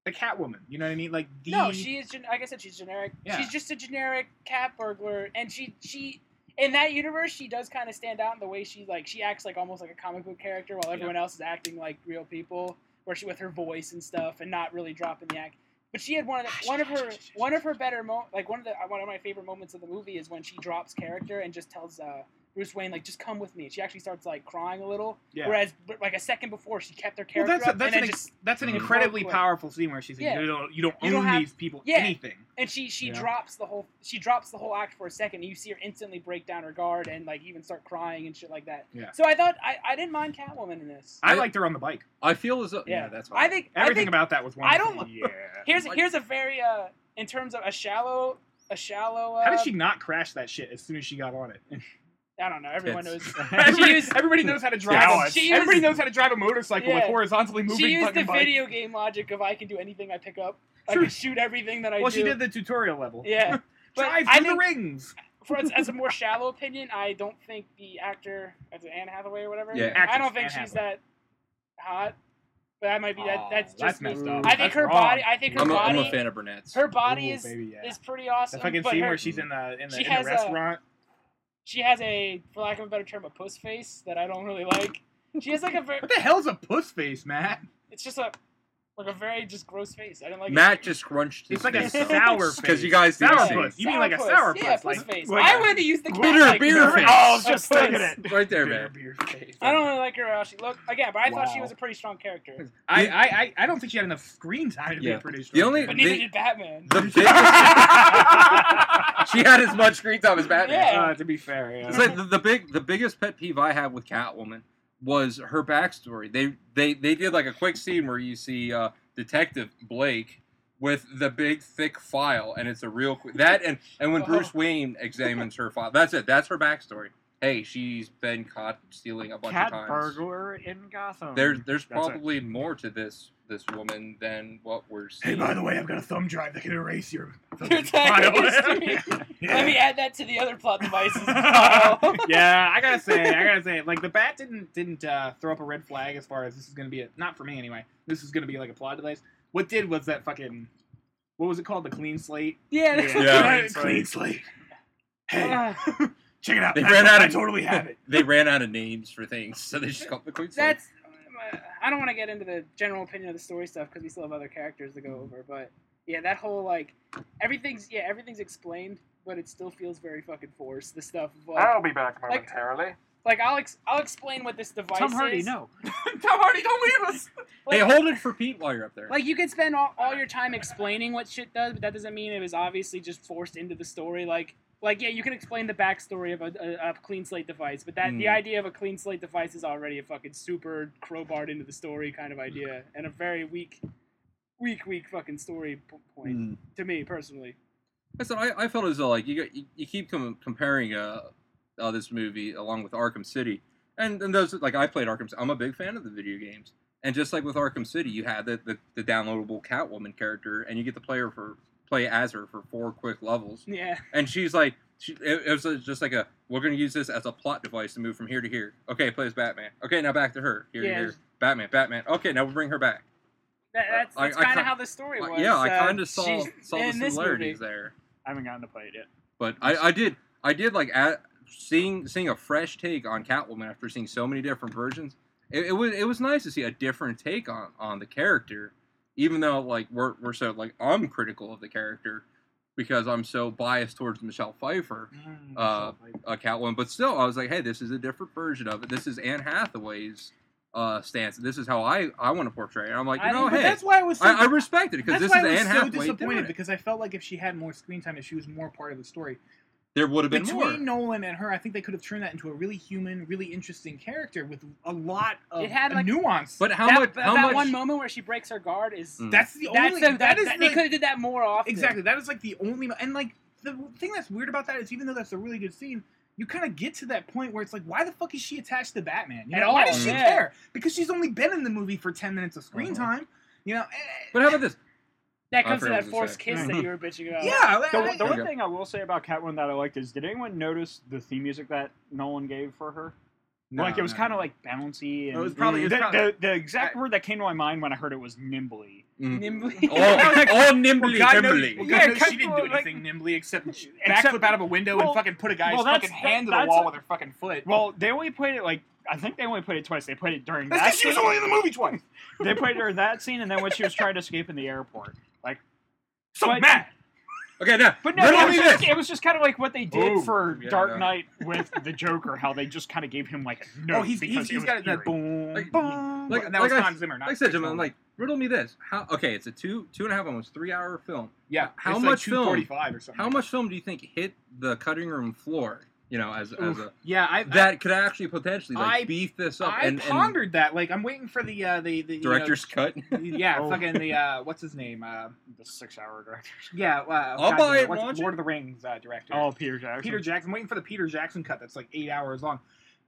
the Catwoman? You know what I mean? Like the no, she is. Like I said, she's generic. Yeah. She's just a generic cat burglar, and she she. In that universe, she does kind of stand out in the way she like she acts like almost like a comic book character, while everyone else is acting like real people, where she with her voice and stuff, and not really dropping the act. But she had one of the, one of her one of her better mo like one of the one of my favorite moments of the movie is when she drops character and just tells uh, Bruce Wayne like just come with me. She actually starts like crying a little, Yeah. whereas like a second before she kept her well, character that's a, up that's and an ex- just that's an incredibly powerful scene where she's like, Yeah. you don't you don't You own don't have- these people Yeah. anything. and she she Yeah. drops the whole she drops the whole act for a second. And you see her instantly break down her guard and like even start crying and shit like that. Yeah. So I thought I, I didn't mind Catwoman in this. I I- liked her on the bike. I feel as though. Yeah, Yeah. that's I think Everything I think, about that was one. I don't- Yeah. here's like- here's a very uh in terms of a shallow a shallow. Uh, How did she not crash that shit as soon as she got on it? I don't know. Everyone Tits. knows. everybody, used everybody knows how to drive. A, she used- everybody knows how to drive a motorcycle with horizontally moving she used the bike. video game logic of I can do anything I pick up. I Sure. can shoot everything that I Well, do. she did the tutorial level. Yeah. But Drive I through the rings. for as, as a more shallow opinion, I don't think the actor, as Anne Hathaway or whatever, Yeah. I don't think Anne she's that hot. But that might be that. That's that's just me. messed up. I think That's her wrong. body. I think her I'm a, I'm a fan of brunettes. Her body Ooh, is baby, yeah. is pretty awesome. The fucking but see her, where she's in the in the, in the has a- restaurant. She has a, for lack of a better term, a puss face that I don't really like. She has like a very. What the hell's a puss face, Matt? It's just a like a very just gross face. I don't like Matt it. just scrunched his It's like a face up. sour face. Because you guys didn't sour see. puss. You mean like a puss. sour Yeah, puss? Like, face. like I a- wanted to use the cat Glitter like beer face. Oh, I was a just puss. thinking it. Right there, Beer, man. beer face. I don't really like her how she looked again, but I thought she Wow. was a pretty strong character. I, I, I, I don't think she had enough screen time to be Yeah. a pretty strong The only- But neither They- did Batman. The biggest. she had as much screen time as Batman. Yeah. Uh, to be fair, yeah. It's like the, the big, the biggest pet peeve I have with Catwoman was her backstory. They, they, they did like a quick scene where you see uh, Detective Blake with the big thick file, and it's a real quick that and and when Oh. Bruce Wayne examines her file, that's it. That's her backstory. Hey, she's been caught stealing a bunch Cat of times. burglar in Gotham. There's there's That's it. probably more to this this woman than what we're hey, seeing. by the way, I've got a thumb drive that can erase your Your fucking tag file. Yeah. Let me add that to the other plot devices. yeah, I gotta say, I gotta say, like the bat didn't didn't uh, throw up a red flag as far as this is gonna be a not for me anyway. This is gonna be like a plot device. What did was that fucking what was it called? The clean slate. Yeah. Yeah. Yeah. clean slate. Hey, Uh, check it out. They That's ran what- out I of- totally have it. They ran out of names for things, so they just called the Clean Slate. that's. I don't want to get into the general opinion of the story stuff because we still have other characters to go over. But yeah, that whole like everything's yeah everything's explained, but it still feels very fucking forced. The stuff of, like, be back momentarily. like I'll ex- I'll explain what this device Tom Hardy, is. no. Tom Hardy, don't leave us. Hey, hold it for Pete while you're up there. Like you can spend all, all your time explaining what shit does, but that doesn't mean it was obviously just forced into the story. Like, like yeah, you can explain the backstory of a, a, a clean slate device, but that the Mm. idea of a clean slate device is already a fucking super crowbarred into the story kind of idea, and a very weak, weak, weak fucking story p- point Mm. to me personally. I said I, I felt as though like you got, you, you keep com- comparing uh, uh this movie along with Arkham City, and and those like I played Arkham. I'm a big fan of the video games, and just like with Arkham City, you had the, the, the downloadable Catwoman character, and you get to play her for play as her for four quick levels, Yeah, and she's like. She, it, it was just like a we're going to use this as a plot device to move from here to here. Okay, play as Batman. Okay, now back to her. Here to here. Batman, Batman. Okay, now we'll bring her back. that, that's, I- that's kind of how the story was. yeah, I uh, kind of saw saw the similarities there. I haven't gotten to play it yet. But I, I did I did like at, seeing seeing a fresh take on Catwoman after seeing so many different versions. It, it was it was nice to see a different take on on the character, even though like we're we're so like I'm critical of the character because I'm so biased towards Michelle Pfeiffer, uh, uh, Catwoman. But still, I was like, hey, this is a different version of it. This is Anne Hathaway's uh, stance. This is how I I want to portray it. I'm like, you I know, hey, that's why I was. So, I, I respect it because this why is I was Anne so Hathaway disappointed because I felt like if she had more screen time, if she was more part of the story, There would have been between more. Nolan and her, I think they could have turned that into a really human, really interesting character with a lot of It had, like- nuance. But how that, much? that much? one moment where she breaks her guard is Mm. that's the that's only. the, that that, is that- the, they could have did that more often. exactly. That is like the only and like the thing that's weird about that is even though that's a really good scene. You kind of get to that point where it's like, why the fuck is she attached to Batman? You At know, why all, does she yeah. care? Because she's only been in the movie for ten minutes of screen Uh-huh. time. You know, eh, But how about this? That comes to that what I was forced gonna kiss that you were bitching about. yeah. The, I- the one thing I will say about Catwoman that I liked is, did anyone notice the theme music that Nolan gave for her? No, like it was no, kind of no. like bouncy. And It was probably- it was the, probably- the, the exact word that came to my mind when I heard it was nimbly. Mm. Nimbly. Oh, oh, nimbly, Well, God knows, nimbly. well, Yeah, knows she didn't of do like- anything nimbly except Except- backflip out of a window well- and fucking put a guy's well, fucking hand to the wall a- with her fucking foot. Well, they only played it like I think they only played it twice. They played it during that's that because she was only in the movie twice. they played her that scene, and then when she was trying to escape in the airport. Like, So But- mad. Okay, now. but no, riddle it was, me just, this. it was just kind of like what they did Ooh. for Yeah, Dark no. Knight with the Joker. How they just kind of gave him like a oh, note oh, he's because he's, it he's was got that eerie. boom, Like- boom. like- and that was like I- Hans Zimmer. Not Like I said, Chris Jim, I'm like, riddle me this. How? Okay, it's a two, two and a half, almost three hour film. yeah, how it's much like film- 245 or something. How much film do you think hit the cutting room floor? You know, as as a Yeah, I that could actually potentially like I- beef this up I and, and pondered that. Like, I'm waiting for the uh, the the you know, director's cut. yeah, Oh. fucking the uh, what's his name? Uh, the six-hour director. yeah, uh, I'll God buy damn it and what's- watch Lord it. of the Rings uh, director. Oh, Peter Jackson. Peter Jackson. I'm waiting for the Peter Jackson cut that's like eight hours long.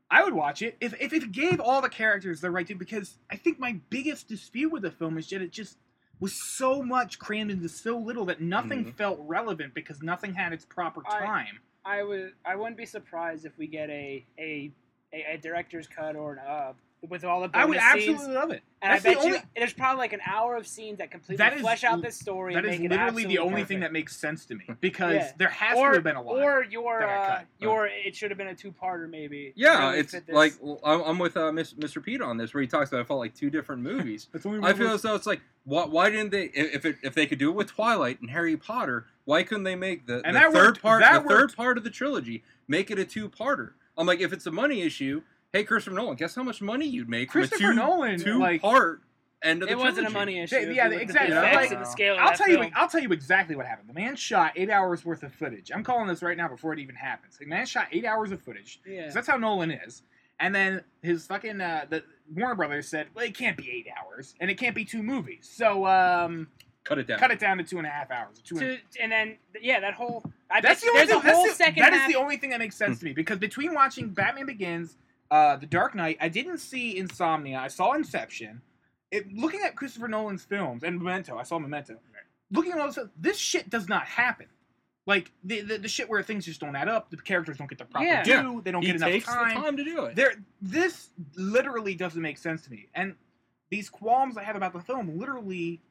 I would watch it if, if it gave all the characters the right to because I think my biggest dispute with the film is that it just was so much crammed into so little that nothing Mhm. felt relevant because nothing had its proper I- time. I would I wouldn't be surprised if we get a a, a, a director's cut or an uh with all the bonus I would absolutely scenes. love it. And That's I the bet only you there's probably like an hour of scenes that completely That is flesh out l- this story. that and is make it literally the absolutely only thing that makes sense to me because Yeah. there has or, to have been a lot. Or your uh, cut. your it should have been a two parter maybe. Yeah, Really it's like I'm I'm with uh, Miss- Mr. Pete on this, where he talks about it felt like two different movies. I feel as though it's like, why, why didn't they? If it, if they could do it with Twilight and Harry Potter, why couldn't they make the, And the that third worked- part, that the third part of the trilogy, make it a two-parter? I'm like, if it's a money issue, hey, Christopher Nolan, guess how much money you'd make from a Christopher two, Nolan, two like- part end of the it wasn't a money issue. Yeah, yeah, you look at exactly. The Like, the scale I'll that tell you. I'll tell you exactly what happened. The man shot eight hours worth of footage. I'm calling this right now before it even happens. The man shot eight hours of footage. Yeah. 'cause that's how Nolan is. And then his fucking uh, the Warner Brothers said, well, it can't be eight hours, and it can't be two movies. So um, Cut it down. cut it down to two and a half hours. Two and, To, and then yeah, that whole I that's bet the only there's thing. a whole that's the, second that is half. the only thing that makes sense to me because between watching Batman Begins, uh, The Dark Knight, I didn't see Insomnia. I saw Inception. It, looking at Christopher Nolan's films and Memento, I saw Memento. Looking at all this, this shit does not happen. Like the, the the shit where things just don't add up. The characters don't get the proper Yeah. due. They don't he get enough takes time. the time to do it. There, this literally doesn't make sense to me. And these qualms I have about the film literally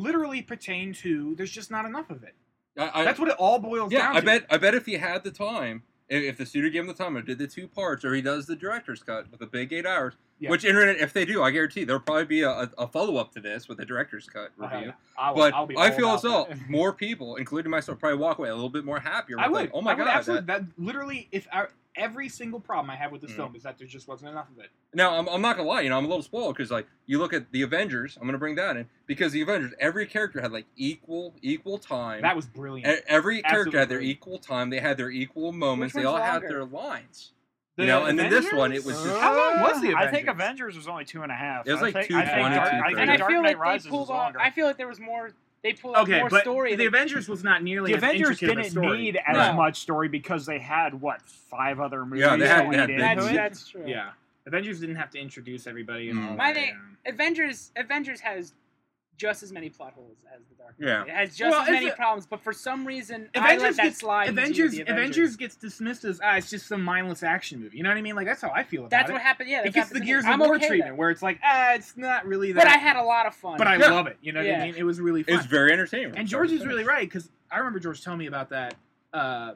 literally pertain to. There's just not enough of it. I, I, That's what it all boils yeah, down I to. bet. I bet if he had the time, if, if the studio gave him the time and did the two parts, or he does the director's cut with the big eight hours, Yeah. which internet, if they do, I guarantee there'll probably be a, a, a follow up to this with the director's cut review. I will- But I'll be I feel as though more people, including myself, probably walk away a little bit more happier. I would. like, oh my I god! absolutely. that- That, literally, if I, every single problem I have with this Mhm. film is that there just wasn't enough of it. Now, I'm, I'm not gonna lie, you know, I'm a little spoiled because like you look at the Avengers. I'm gonna bring that in because the Avengers, every character had like equal equal time. That was brilliant. Every character had their Absolutely. equal time. They had their equal moments. They all one's had their lines. The you know, and then this one, it was just- How long was the I think Avengers? Avengers was only two and a half. It was I like think, two I think twenty, Dark, two I and I feel like they pulled off. I feel like there was more. They pulled off Okay, more but story. the Avengers was not nearly the as Avengers intricate of a didn't story. need as No. much story because they had what five other movies. Yeah, they to had- they had that's, that's true. Yeah, Avengers didn't have to introduce everybody. And Mm. all My that, thing- Avengers Avengers has just as many plot holes as the Dark Knight. Yeah. It has just Well, as many a- problems, but for some reason I Avengers let that gets, slide. into Avengers, the Avengers gets dismissed as ah, it's just some mindless action movie. You know what I mean? Like that's how I feel about That's it. That's what happened. Yeah, it gets the happened to me. Gears of War okay treatment, that. where it's like ah, it's not really that. But I had a lot of fun. but I Yeah. love it. You know what Yeah. I mean? It was really fun. It's very entertaining. and George is really right because I remember George telling me about that uh,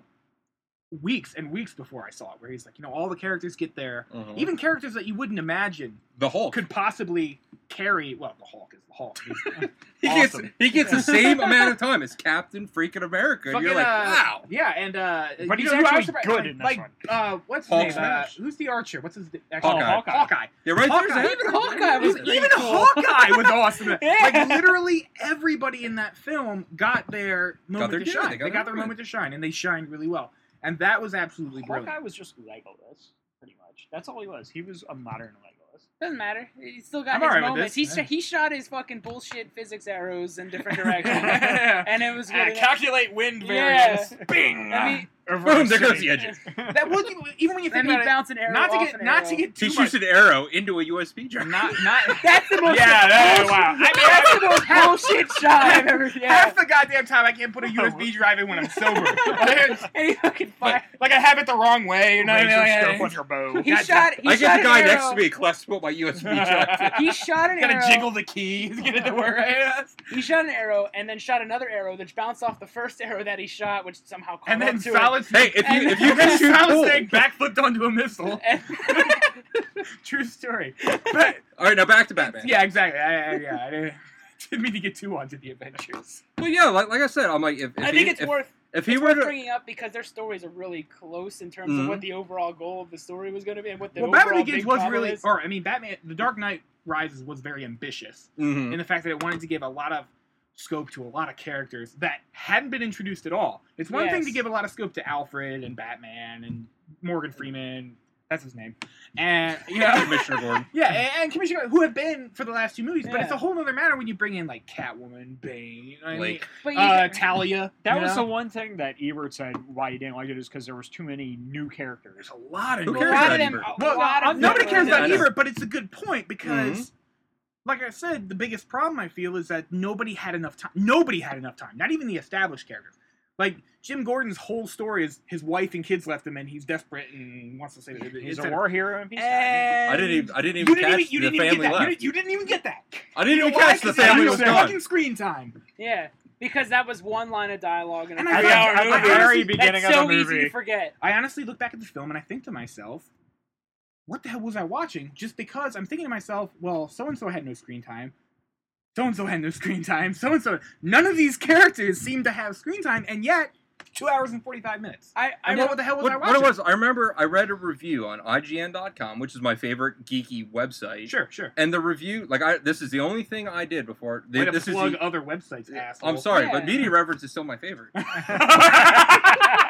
weeks and weeks before I saw it, where he's like, you know, all the characters get there, Mhm. even characters that you wouldn't imagine the Hulk. could possibly carry. Well, the Hulk is the Hulk. He's- he awesome. gets he gets the same amount of time as Captain Freaking America. And you're like, uh, wow. Yeah, and uh, But you he's know actually good in this like, one. Uh, what's his Hulk name? Uh, who's the Archer? What's his actual Hawkeye. Hawkeye? Hawkeye. Yeah, right Hawkeye. there's Even Hawkeye was Even, cool. Hawkeye was awesome. Yeah. Like literally everybody in that film got their moment their to shine. They They got got, their their moment to shine, and they shined really well. And that was absolutely brilliant. Hawkeye was just Legolas, pretty much. That's all he was. He was a modern Legolas. Doesn't matter. He still got I'm his alright with moments. He, yeah. sh- he shot his fucking bullshit physics arrows in different directions, and it was Uh, really. calculate wind Yeah. Bing. I mean, Boom, there goes the engine. that was even when you think and he about it. bounced an arrow Not to off get an not arrow. to get too He much. shoots an arrow into a USB drive. Not not. That's the most. Yeah, that- wow. I mean, That's the most bullshit shot I've ever. Yeah. half the goddamn time I can't put a USB drive in when I'm sober. like, and he fucking like, fired. like I have it the wrong way. You know what I mean? Laser Like, scope on your bow. He Gotcha. shot. He I shot get the guy an next to me class to my USB drive. He shot an Gotta arrow. jiggle the keys, get it to work. Right? He shot an arrow and then shot another arrow that bounced off the first arrow that he shot, which somehow caught And then up to solid. Hey, if you if you and then can shoot solid pool, snake backflipped onto a missile. True story. But all right, now back to Batman. yeah, exactly. I, I, yeah, I didn't- didn't mean to get too onto the adventures. Well, yeah, like, like I said, I'm like, if, if I he, think it's if, worth if he it's were worth to, bringing up because their stories are really close in terms Mhm. of what the overall goal of the story was going to be and what the well, overall Batman Begins big was problem really, is. or I mean, Batman, The Dark Knight Rises was very ambitious Mhm. in the fact that it wanted to give a lot of scope to a lot of characters that hadn't been introduced at all. It's one thing to give a lot of scope to Alfred and Batman and Morgan Freeman. That's his name. And yeah, Commissioner Gordon. Yeah, and, and Commissioner who have been for the last two movies, but it's a whole other matter when you bring in like Catwoman, Bane, you know what I mean? Blake. But you, Uh, Talia. That was know? the one thing that Ebert said why he didn't like it is because there was too many new characters. There's a lot of Who new a cares about. Ebert? A Well, lot of nobody cares were- Yeah, about. Ebert, but it's a good point because, Mm-hmm. Like I said, the biggest problem I feel is that nobody had enough time. Nobody had enough time. Not even the established characters. Like Jim Gordon's whole story is his wife and kids left him, and he's desperate and wants to say that He's a war hero in peace. And eh, I didn't even I didn't you even didn't catch even, you the didn't even family get that. You left. didn't, you didn't even get that. I didn't You even catch the he had family no was gone. fucking screen time. Yeah, because that was one line of dialogue in a And I- three-hour at the movie. very beginning That's of so the easy to forget. I honestly look back at the film and I think to myself, what the hell was I watching? Just because I'm thinking to myself, well, so and so had no screen time. So and so had no screen time. So and so. None of these characters seem to have screen time, and yet, two hours and 45 minutes. I, I And know what the hell was What, I what it was, I remember I read a review on IGN.com, which is my favorite geeky website. Sure, sure. And the review, like I, this is the only thing I did before. Way to this is plug the, other websites, asshole. I'm sorry, but Mediareverence is still my favorite.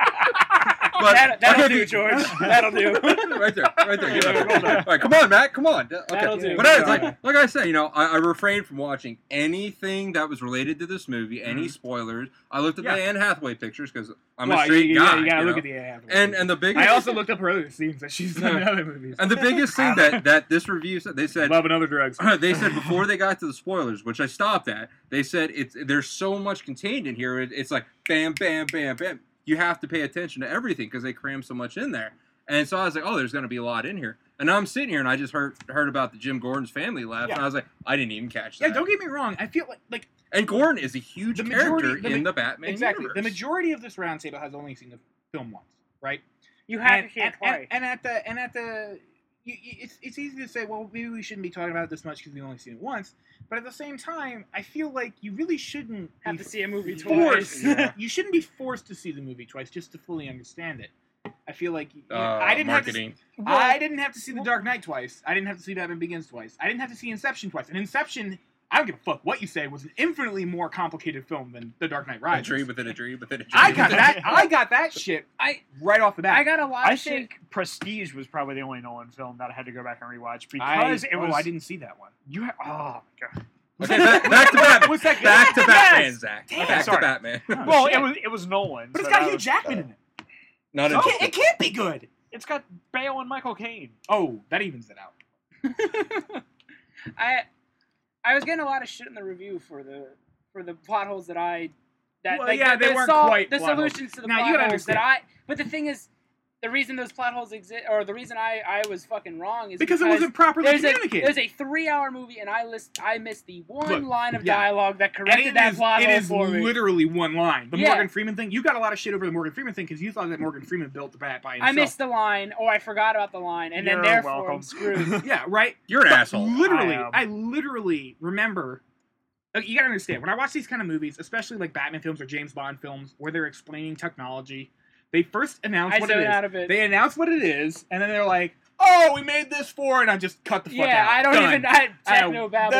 but That, that'll Okay, do, dude. George. That'll do. right there, right there. Give it. All right, come on, Matt. Come on. Okay. That'll do. But anyways, like, like I said, you know, I, I refrained from watching anything that was related to this movie, any mm-hmm. spoilers. I looked at Yeah. the Anne Hathaway pictures because I'm well, a straight you, guy. You, gotta you look know? at the Anne Hathaway and and the biggest I also looked up her other scenes that she's done in other movies. and the biggest thing that that this review said they said Love and other drugs. they said before they got to the spoilers, which I stopped at. They said it's there's so much contained in here. It, it's like bam, bam, bam, bam. You have to pay attention to everything because they cram so much in there. And so I was like, oh, there's going to be a lot in here. And now I'm sitting here and I just heard heard about the Jim Gordon's family left, and I was like, I didn't even catch that. Yeah, don't get me wrong. I feel like like And Gordon is a huge The majority- character the in the Batman exactly. universe. The majority of this roundtable has only seen the film once, right? You have and, to hear and, twice. and, and at the and at the you, you, it's it's easy to say, well, maybe we shouldn't be talking about it this much because we only seen it once. But at the same time, I feel like you really shouldn't have to see a movie forced. twice. Yeah. you shouldn't be forced to see the movie twice just to fully understand it. I feel like uh, I didn't have to. marketing. I didn't have to see The Dark Knight twice. I didn't have to see Batman Begins twice. I didn't have to see Inception twice. And Inception, I don't give a fuck what you say, was an infinitely more complicated film than The Dark Knight Rises. a Rises. dream within a dream within a dream. I got that. I got that shit I right off the bat. I got a lot I of shit. think Prestige was probably the only Nolan film that I had to go back and rewatch I- because it oh, was. Oh, I didn't see that one. You. Ha- oh my god. Okay, back, back to Batman. Was that? Back to Yes! Zach. Damn, back sorry. to Batman. Oh, well, shit. it was it was Nolan, But it's so got that Hugh was- Jackman uh, in it. Not It can't, it can't be good. It's got Bale and Michael Caine. Oh, that evens it out. I I was getting a lot of shit in the review for the for the plot holes that I that Well, like, yeah, the, they the weren't quite the plot holes. solutions to the Now, you plot holes that understand. I. But the thing is, the reason those plot holes exist, or the reason I I was fucking wrong is Because it wasn't properly there's a communicated. there's a three hour movie and I list I missed the one Look, line of yeah. dialogue that corrected it that is, plot it hole is for me. literally one line. The Yeah. Morgan Freeman thing. You got a lot of shit over the Morgan Freeman thing because you thought that Morgan Freeman built the bat by himself. I missed the line, or I forgot about the line, and You're then therefore welcome. I'm screwed. yeah, right. you're an But asshole. Literally, I. I, literally remember. Like, you gotta understand when I watch these kind of movies, especially like Batman films or James Bond films, where they're explaining technology. They first announce I what it is. out of it. They announce what it is, and then they're like, "Oh, we made this for," and I just cut the fuck out. yeah, I don't Done. even I techno babble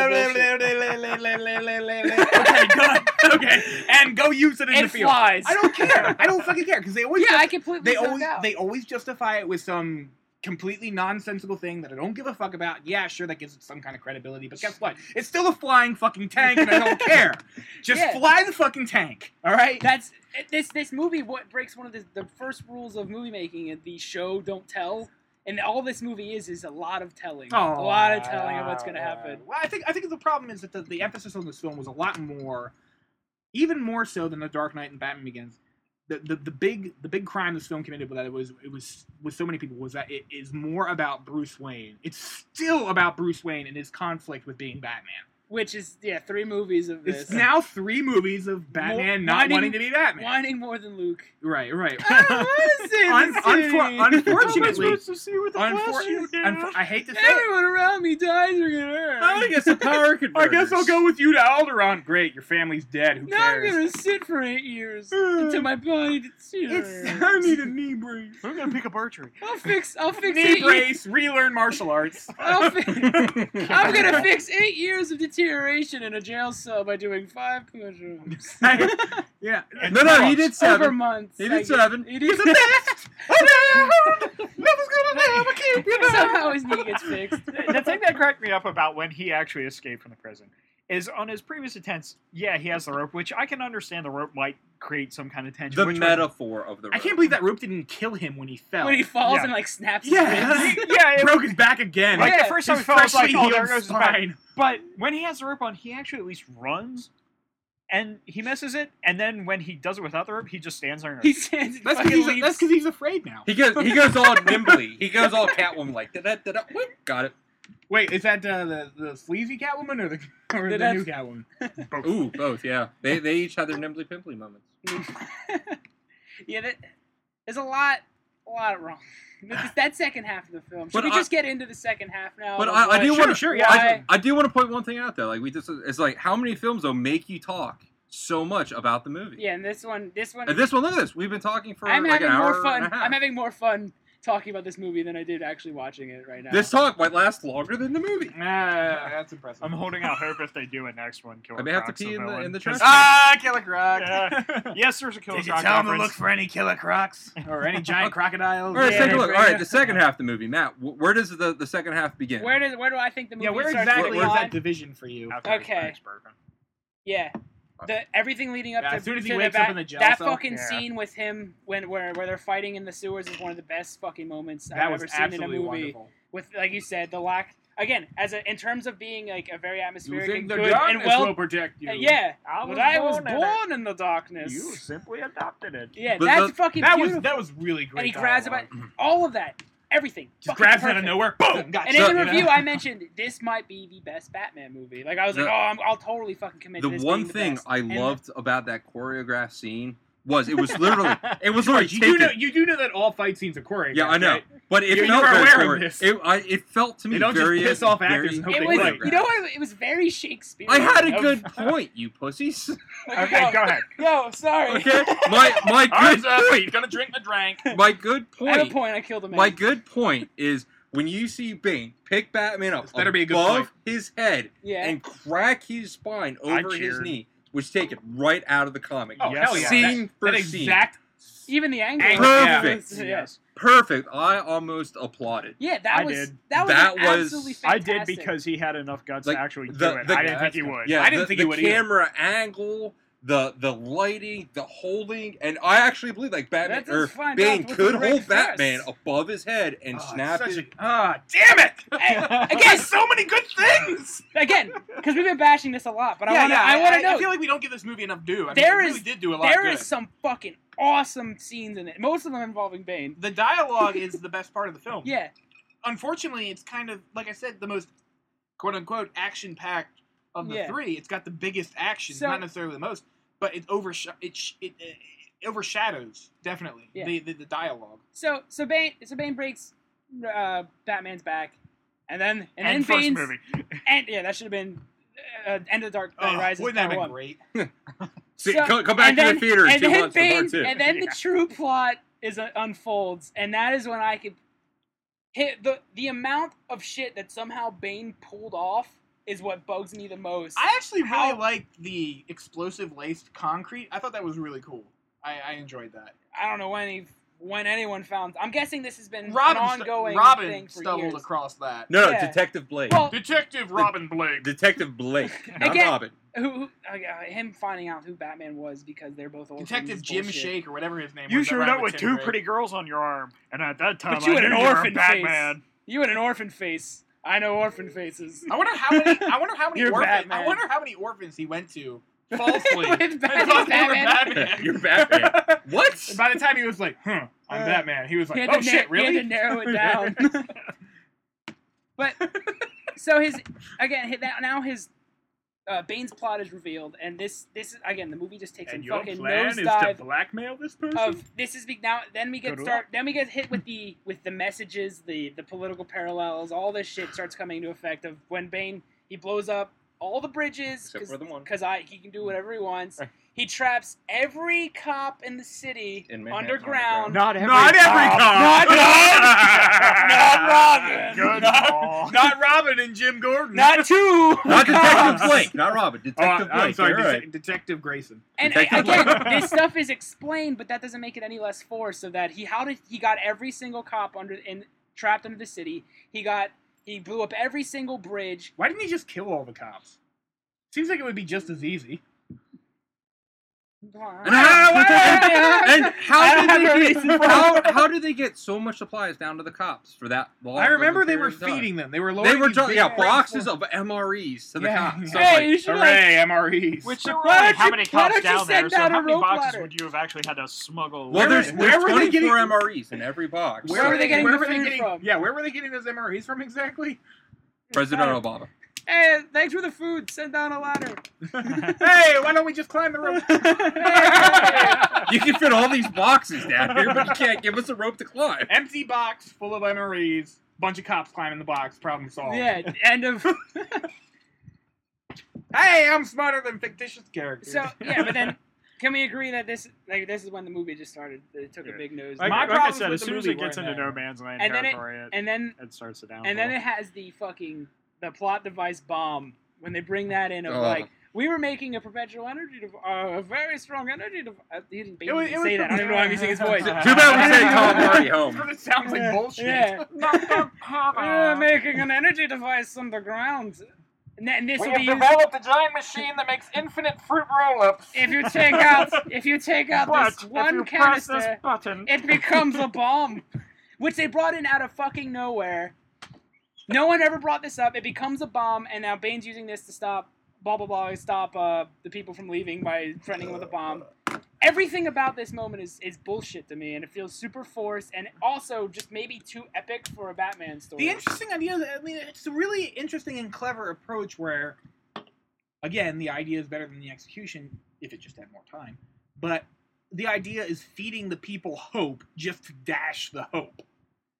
okay, done. Okay, and go use it in It the field. flies. I don't care. I don't fucking care because they always Yeah, just- I completely they always out. they always justify it with some completely nonsensical thing that I don't give a fuck about. Yeah, sure, that gives it some kind of credibility, but guess what? It's still a flying fucking tank, and I don't care. Just Yeah. fly the fucking tank. All right. That's this this movie. What breaks one of the, the first rules of movie making? and The show don't tell, and all this movie is is a lot of telling, a oh, lot of telling of what's gonna happen. Well, I think I think the problem is that the, the emphasis on this film was a lot more, even more so than The Dark Knight and Batman Begins. The, the, the big the big crime this film committed with that it was it was with so many people was that it is more about Bruce Wayne. It's still about Bruce Wayne and his conflict with being Batman. Which is yeah, three movies of this. It's now three movies of Batman not whining- wanting to be Batman. whining more than Luke. Right, right. I don't want to see Un- unfor- unfortunately, to see what unfor- unfor- I hate to say it. Everyone around me dies or get hurt. I guess the power converters. I guess I'll go with you to Alderaan. Great, your family's dead. Who now I'm gonna sit for eight years uh, until my body deteriorates. I need a knee brace. I'm gonna pick up archery. I'll fix. I'll fix Knee eight years. brace. Relearn martial arts. I'll fi- I'm gonna fix eight years of deterioration in a jail cell by doing five push-ups yeah. No, no, he did over seven. months. He did I get- seven. He did He's the best. Nothing's gonna never keep you down. Somehow his knee gets fixed. the thing that cracked me up about when he actually escaped from the prison is on his previous attempts. Yeah, he has the rope, which I can understand. The rope might create some kind of tension. the which metaphor of the. Rope. I can't believe that rope didn't kill him when he fell. When he falls Yeah. and like snaps his yeah, yeah, it- broke his back again. Like Yeah. the first time he His fell, I like, "Oh, there healed goes his back." spine. But when he has the rope on, he actually at least runs, and he misses it. And then when he does it without the rope, he just stands there. And He stands. That's because he's, leaps. that's 'cause he's afraid now. He goes. He goes all nimbly. He goes all Catwoman like. Da da da da. Got it. Wait, is that uh, the the sleazy Catwoman or the or the That's- new Catwoman? Ooh, both. Yeah, they they each had their nimbly pimply moments. yeah, that, there's a lot, a lot wrong. That, that second half of the film. Should But we I- just get into the second half now? But I, I do sure, want to. sure, yeah. I, I do want to point one thing out though. Like we just, it's like how many films though make you talk so much about the movie. Yeah, and this one, this one, And this one, look at this. We've been talking for I'm like having an hour more fun. and a half. I'm having more fun talking about this movie than I did actually watching it right now. This talk might last longer than the movie. Ah, that's impressive. I'm holding out hope if they do a next one. Killer I may have to Croc's pee the in the- villain, in the 'cause- trash ah, Killer Croc. Yeah. Yes, there's a Killer Did you Croc tell him to look for any Killer Crocs or any giant crocodiles? All right, let's Yeah, take a look. All right, the second half of the movie, Matt. Where does the, the second half begin? where does where do I think the movie Yeah, where starts exactly to is that division for you? After Okay. Yeah. The everything leading up Yeah, to, as soon as he to wakes the up in the jail that cell. fucking Yeah. scene with him when where where they're fighting in the sewers is one of the best fucking moments That I've was ever seen in a movie. wonderful. With like you said, the lack again as a in terms of being like a very atmospheric think and the good and well, will protect you? uh, yeah. I but I was born in in the darkness. You simply adopted it. yeah, But that's the- fucking That beautiful. was that was really great. and he grabs about all of that. Everything. Just Fucking grabs it out of nowhere. Boom. Gotcha. And in the You know? review, I mentioned this might be the best Batman movie. Like I was like, oh, I'm, I'll totally fucking commit. The to this one being the thing best. I And loved about that choreographed scene was it was literally it was literally you taken. do know you do know that all fight scenes are choreographed. yeah, I know, right? but it You- you felt were very aware of this. It, I, it felt to me They don't just piss off very actors and hope It they was, like you know what? It was very Shakespeare. I had a good point, you pussies. Okay, go ahead. Yo, sorry. Okay, my my I'm good uh, point. gonna drink the drink. My good I have a point. point. I killed a man. My good point is when you see Bane pick Batman up This better be a good above his head yeah. and crack his spine over his knee, was taken right out of the comic. Oh Yes. hell yeah! Scene that, for that scene. exact. Even the angle. Angle, Perfect. yeah. Yes. Perfect. I almost applauded. Yeah, that I was did. that was That was- absolutely I did because he had enough guts Like, to actually the- do it. the- I didn't think he would. Yeah, I didn't the, think the he would either. camera angle, the the lighting, the holding, and I actually believe like Batman or find Bane out what could the hold Batman above his head and Oh, snap such his. a- Ah, damn it! Again, so many good things. again, because we've been bashing this a lot, but I want to yeah. I want to know I feel like we don't give this movie enough due. I mean, There it is- really did do a lot there good. is some fucking awesome scenes in it. Most of them involving Bane. The dialogue is the best part of the film. Yeah, Unfortunately, it's kind of like I said, the most quote unquote action packed of the Yeah. three. It's got the biggest action, So- not necessarily the most, but it oversh it, sh- it, it overshadows definitely Yeah. the, the the dialogue. so so Bane so Bane breaks uh, Batman's back, and then and, And then first Bane's movie. and yeah that should have been uh, End of the Dark Knight Oh, Rises. wouldn't that have been great? See, So- come, come back to then- the theater in and two then months for Bane, part two. and then the true plot is uh, unfolds, and that is when I could hit the the amount of shit that somehow Bane pulled off is what bugs me the most. I actually really How- liked the explosive laced concrete. I thought that was really cool. I, I enjoyed that. I don't know when he, when anyone found. I'm guessing this has been Robin, an st- ongoing Robin thing for stumbled years. across that. no, no, yeah. Detective Blake. Well, Detective Robin Blake. Detective Blake, not Again- Robin. who, who uh, him finding out who Batman was because they're both orphans Detective Jim bullshit. Shake or whatever his name You was. that showed rhymed up with Tim two Drake. pretty girls on your arm, and at that time, But you I had knew an you were orphan Batman. You had an orphan face. I know orphan faces. I wonder how many. I wonder how many You're orphans. Batman. I wonder how many orphans he went to falsely. With Batman. thought they Batman. You're Batman. What? And by the time he was like, "Huh, I'm Uh, Batman," he was like, had "Oh to shit, na- He really?" had to narrow it down. but so his again that- now his uh, Bane's plot is revealed, and this this is again the movie just takes And a your fucking plan is to nosedive blackmail this person? of this is be- now then we get Good start then we get hit with the with the messages the the political parallels all this shit starts coming into effect of when Bane he blows up all the bridges Except for the one. because I he can do whatever he wants. He traps every cop in the city In Manhattan, underground. Not every Not every cop. Not- not Robin. Good Not- call. Not Robin and Jim Gordon. Not two. Not Detective. Blake, not Robin. Oh, Detective I'm Blake. sorry, you're Det- right. Detective Grayson. And Detective again, Blake. this stuff is explained, but that doesn't make it any less forced. So that he, how did he got every single cop under in trapped under the city? He got he blew up every single bridge. Why didn't he just kill all the cops? Seems like it would be just as easy. And how, and how did they get, how, how did they get so much supplies down to the cops for that long? I remember they were period of time? feeding them. They were loading They were these just, yeah boxes full- of MREs to the Yeah. cops. So Hey, like, you should Hooray, MREs. Which Why are don't how you- many why cops don't you down there? send So out how a many rope boxes ladder? would you have actually had to smuggle? well, there's, where there's were they 24 getting- MREs in every box. Where were they getting where the were they food getting, from? Yeah, where were they getting those MREs from exactly? President Obama. Hey, thanks for the food. Send down a ladder. hey, why don't we just climb the rope? You can fit all these boxes down here, but you can't give us a rope to climb. Empty box full of MREs. Bunch of cops climbing the box. Problem solved. yeah, end of. Hey, I'm smarter than fictitious characters. So yeah, but then can we agree that this like this is when the movie just started? It took a big nose. Like, My like I said, as soon as it gets into there. no man's land And then it- it, and then it starts to down. and then it has the fucking the plot device bomb when they bring that in of Oh. like we were making a perpetual energy dev- uh, a very strong energy device. Uh, he didn't It was- it say that. I don't even know why I'm using his voice. Too bad we say Tom Hardy home. Because it sounds like bullshit. Yeah. we were making an energy device underground. And, then this We will have be used, developed a giant machine that makes infinite fruit roll-ups. if you take out if you take out but this one you press canister. this button, it becomes a bomb, which they brought in out of fucking nowhere. No one ever brought this up. It becomes a bomb, and now Bane's using this to stop blah blah blah, stop uh, the people from leaving by threatening them with a bomb. everything about this moment is is bullshit to me, and it feels super forced, and also just maybe too epic for a Batman story. The interesting idea, I mean, it's a really interesting and clever approach where, again, the idea is better than the execution if it just had more time. But the idea is feeding the people hope just to dash the hope.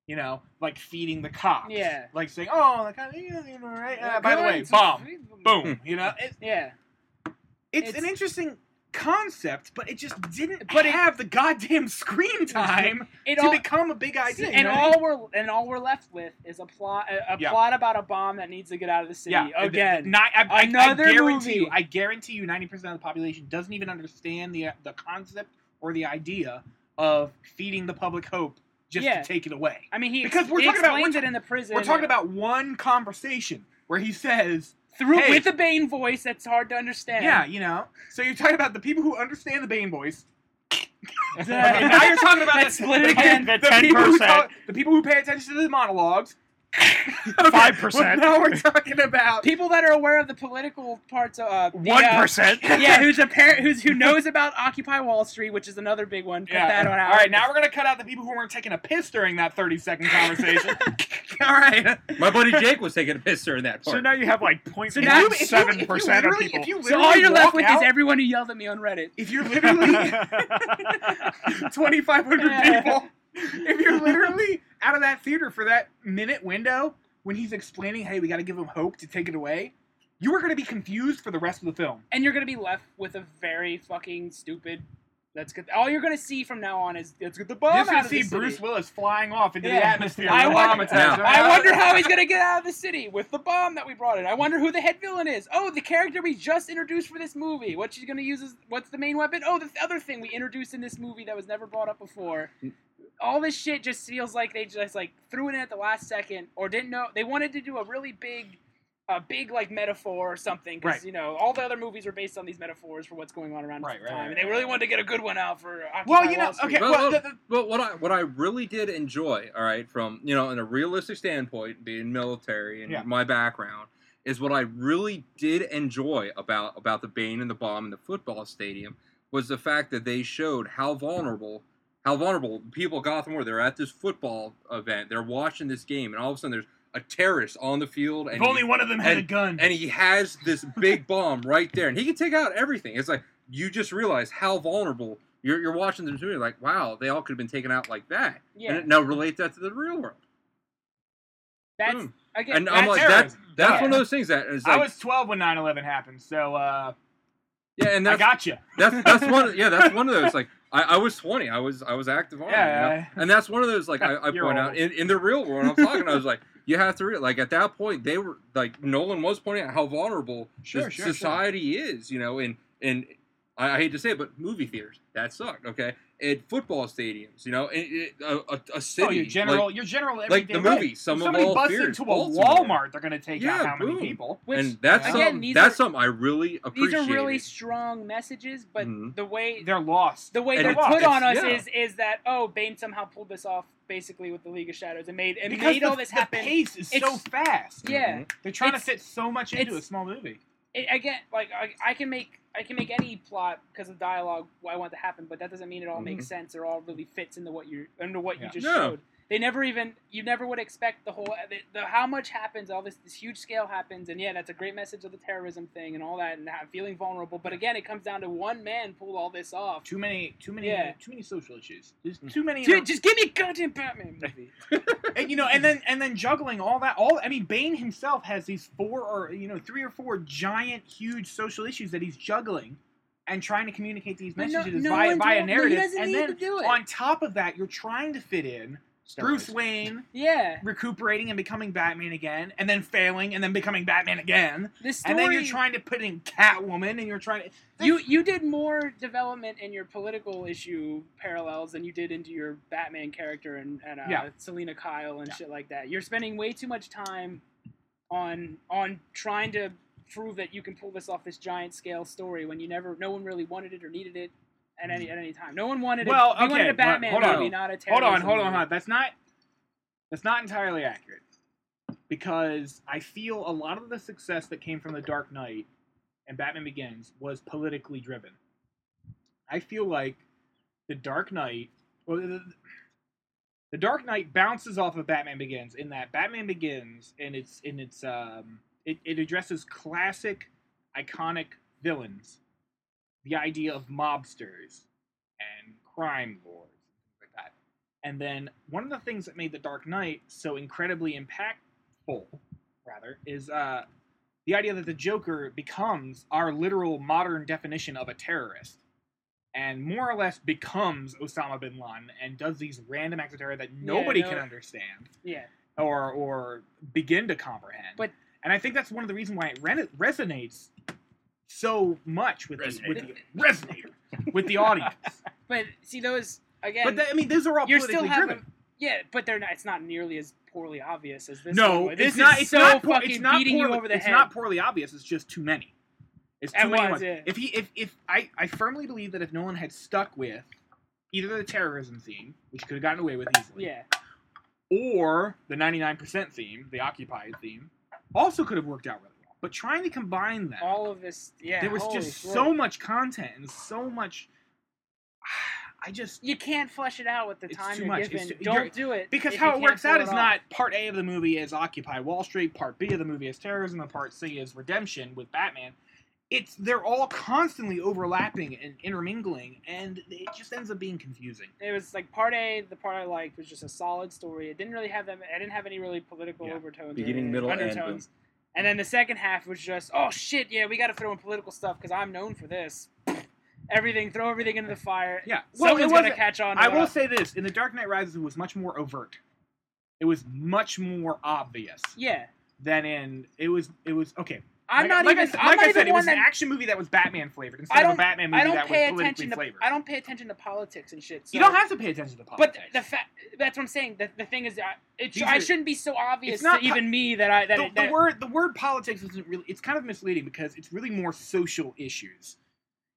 You know, like feeding the cops. Yeah. Like saying, oh, the cop, yeah, you know, right? Uh, by the way, bomb. Boom. You know, it, Yeah. it's, It's- an interesting concept, but it just didn't But it- have the goddamn screen time It to become a big idea. you and know what I mean? all we're and all we're left with is a plot a, a Yeah. plot about a bomb that needs to get out of the city Yeah, again. Not, I, I- Another I guarantee movie. you. I guarantee you, ninety percent of the population doesn't even understand the the concept or the idea of feeding the public hope just Yeah. to take it away. I mean, he Because we're he talking about- we're explains it in the prison. We're talking about one conversation where he says, through hey. with a Bane voice that's hard to understand. "Yeah, you know." So you're talking about the people who understand the Bane voice. Okay, now you're talking about that the, split again. the, The people 10%. talk- the people who pay attention to the monologues. Five percent. Now we're talking about people that are aware of the political parts of uh, One uh, percent. yeah, who's a parent who's who knows about Occupy Wall Street, which is another big one. Cut that one out. All right, now we're gonna cut out the people who weren't taking a piss during that 30 second conversation. All right. My buddy Jake was taking a piss during that part. So now you have like 0.17 now- If you- if you- seven if you percent of people. If you so all you're left with out, is everyone who yelled at me on Reddit. if you're literally 2,500 Yeah. people, if you're literally out of that theater for that minute window when he's explaining, hey, we got to give him hope to take it away, you are going to be confused for the rest of the film. and you're gonna be left with a very fucking stupid. Let's get all you're gonna see from now on is let's get the bomb You're out going of to see the city. Bruce Willis flying off into the Yeah. atmosphere. I with a wonder- bomb attached. I wonder how he's gonna get out of the city with the bomb that we brought in. I wonder who the head villain is. Oh, the character we just introduced for this movie. What she's gonna use is what's the main weapon? Oh, the other thing we introduced in this movie that was never brought up before. All this shit just feels like they just like threw it in at the last second or didn't know they wanted to do a really big a big like metaphor or something because Right. you know all the other movies were based on these metaphors for what's going on around Right, at the right, time, right, and they really wanted to get a good one out for. Uh, Occupy Well, you know, Street. okay, Well, well, well, the, the, But what I what I really did enjoy, all right, from you know, in a realistic standpoint, being military and Yeah. my background, is what I really did enjoy about about the Bane and the bomb in the football stadium was the fact that they showed how mm-hmm. vulnerable how vulnerable people of Gotham were. They're at this football event, they're watching this game, and all of a sudden there's a terrorist on the field, and if only he, one of them had a gun. and he has this big bomb right there, and he can take out everything. It's like you just realize how vulnerable. You're, you're watching this movie, like, wow, they all could have been taken out like that. Yeah. And now relate that to the real world. That's Boom. again. And I'm that's like, that, terrorism. that's Yeah. one of those things that is I was 12 when 9/11 happened, so uh, yeah, and I that's got you. that's that's one, yeah, that's one of those. Like, I, I was 20, I was I was active on Yeah, you know? and that's one of those like I, I point old. out in, in the real world. I'm talking, I was like, you have to real like at that point they were like Nolan was pointing out how vulnerable Sure, sure, sure. society is, you know, and and I, I hate to say it, but movie theaters that sucked. Okay, at football stadiums, you know, it, it, a, a, a city, Oh, your general, like- your general like the life. movie, Some if of somebody All busts into a Baltimore. Walmart, they're going to take out Yeah, how many people? which, and that's again, something these that's are- something I really appreciate. these are really strong messages, but Mhm. the way They're lost. the way And they're it's- put on us yeah. is is that oh Bane somehow pulled this off basically with the League of Shadows and made and because made the, all this the happen. pace is so fast. Yeah, Mhm. They're trying to fit so much into a small movie. it, again, like I, I can make I can make any plot because of dialogue I want to happen, but that doesn't mean it all makes mm-hmm. sense or all really fits into what you into what Yeah. you just No. showed. They never even you never would expect the whole the, the how much happens all this this huge scale happens and yeah that's a great message of the terrorism thing and all that and how- feeling vulnerable but again it comes down to one man pulled all this off. Too many, too many, Yeah. too many social issues. There's mm. too many. in Dude, our- just give me a goddamn Batman movie. and you know, and then and then juggling all that. All I mean, Bane himself has these four or you know three or four giant, huge social issues that he's juggling and trying to communicate these But no- messages no via, one via told- no, he narrative. and then to do it. on top of that, you're trying to fit in Bruce Wayne yeah, recuperating and becoming Batman again, and then failing and then becoming Batman again, this story. and then you're trying to put in Catwoman, and you're trying to. You you did more development in your political issue parallels than you did into your Batman character and, and uh, Yeah. Selina Kyle and Yeah. shit like that. You're spending way too much time on on trying to prove that you can pull this off this giant scale story when you never no one really wanted it or needed it at any at any time. No one wanted Well, it. We wanted okay, a Batman hold on. movie, not a Hold on, hold on, hold on. That's not. That's not entirely accurate, because I feel a lot of the success that came from The Dark Knight and Batman Begins was politically driven. I feel like the Dark Knight, well, the, the Dark Knight bounces off of Batman Begins in that Batman Begins and it's in its um it, it addresses classic iconic villains, the idea of mobsters and crime lords and things like that. And then one of the things that made the Dark Knight so incredibly impactful, rather, is uh the idea that the Joker becomes our literal modern definition of a terrorist and more or less becomes Osama bin Laden and does these random acts of terror that nobody no. can understand Yeah. or or begin to comprehend. But- and I think that's one of the reasons why it re- resonates so much with the, with the resonator with the audience. But see those again. but that, I mean, those are all you're politically still having. driven. Yeah, but they're not. It's not nearly as poorly obvious as this. No, one. this it's not. Is It's so not. Poor, fucking it's not beating poorly, you over the It's head. not poorly obvious. It's just too many. It's too It many. was, ones. yeah. If he, if if I, I firmly believe that if Nolan had stuck with either the terrorism theme, which could have gotten away with easily, Yeah. or the 99% theme, the occupied theme, also could have worked out really well. But trying to combine that, All of this. Yeah. there was just shit. so much content and so much. I just You can't flush it out with the It's time too you're much. It's given. too- Don't you're- do it because if how you it can't works out it is off. not part A of the movie is Occupy Wall Street, part B of the movie is terrorism, and part C is redemption with Batman. It's they're all constantly overlapping and intermingling, and it just ends up being confusing. It was like part A. The part I liked was just a solid story. It didn't really have them. I didn't have any really political Yeah. overtones. Beginning, any middle, end, undertones. And then the second half was just, oh shit, yeah, we got to throw in political stuff because I'm known for this. Everything, throw everything into the fire. Yeah, well, Someone's gonna catch on. To I will I'm- say this: in The Dark Knight Rises, it was much more overt. It was much more obvious Yeah, than in it was. It was okay. I'm like, not like even. I, like I said, it was that an action movie that was Batman flavored instead I of a don't- Batman I movie don't that pay was politically attention to. flavored. I don't pay attention to politics and shit. you don't have to pay attention to politics. But politics. the fact that's what I'm saying. The, the thing is, I, it, These I are- shouldn't be so obvious It's not to po- even me that I that, the, it, the word the word politics isn't really it's kind of misleading because it's really more social issues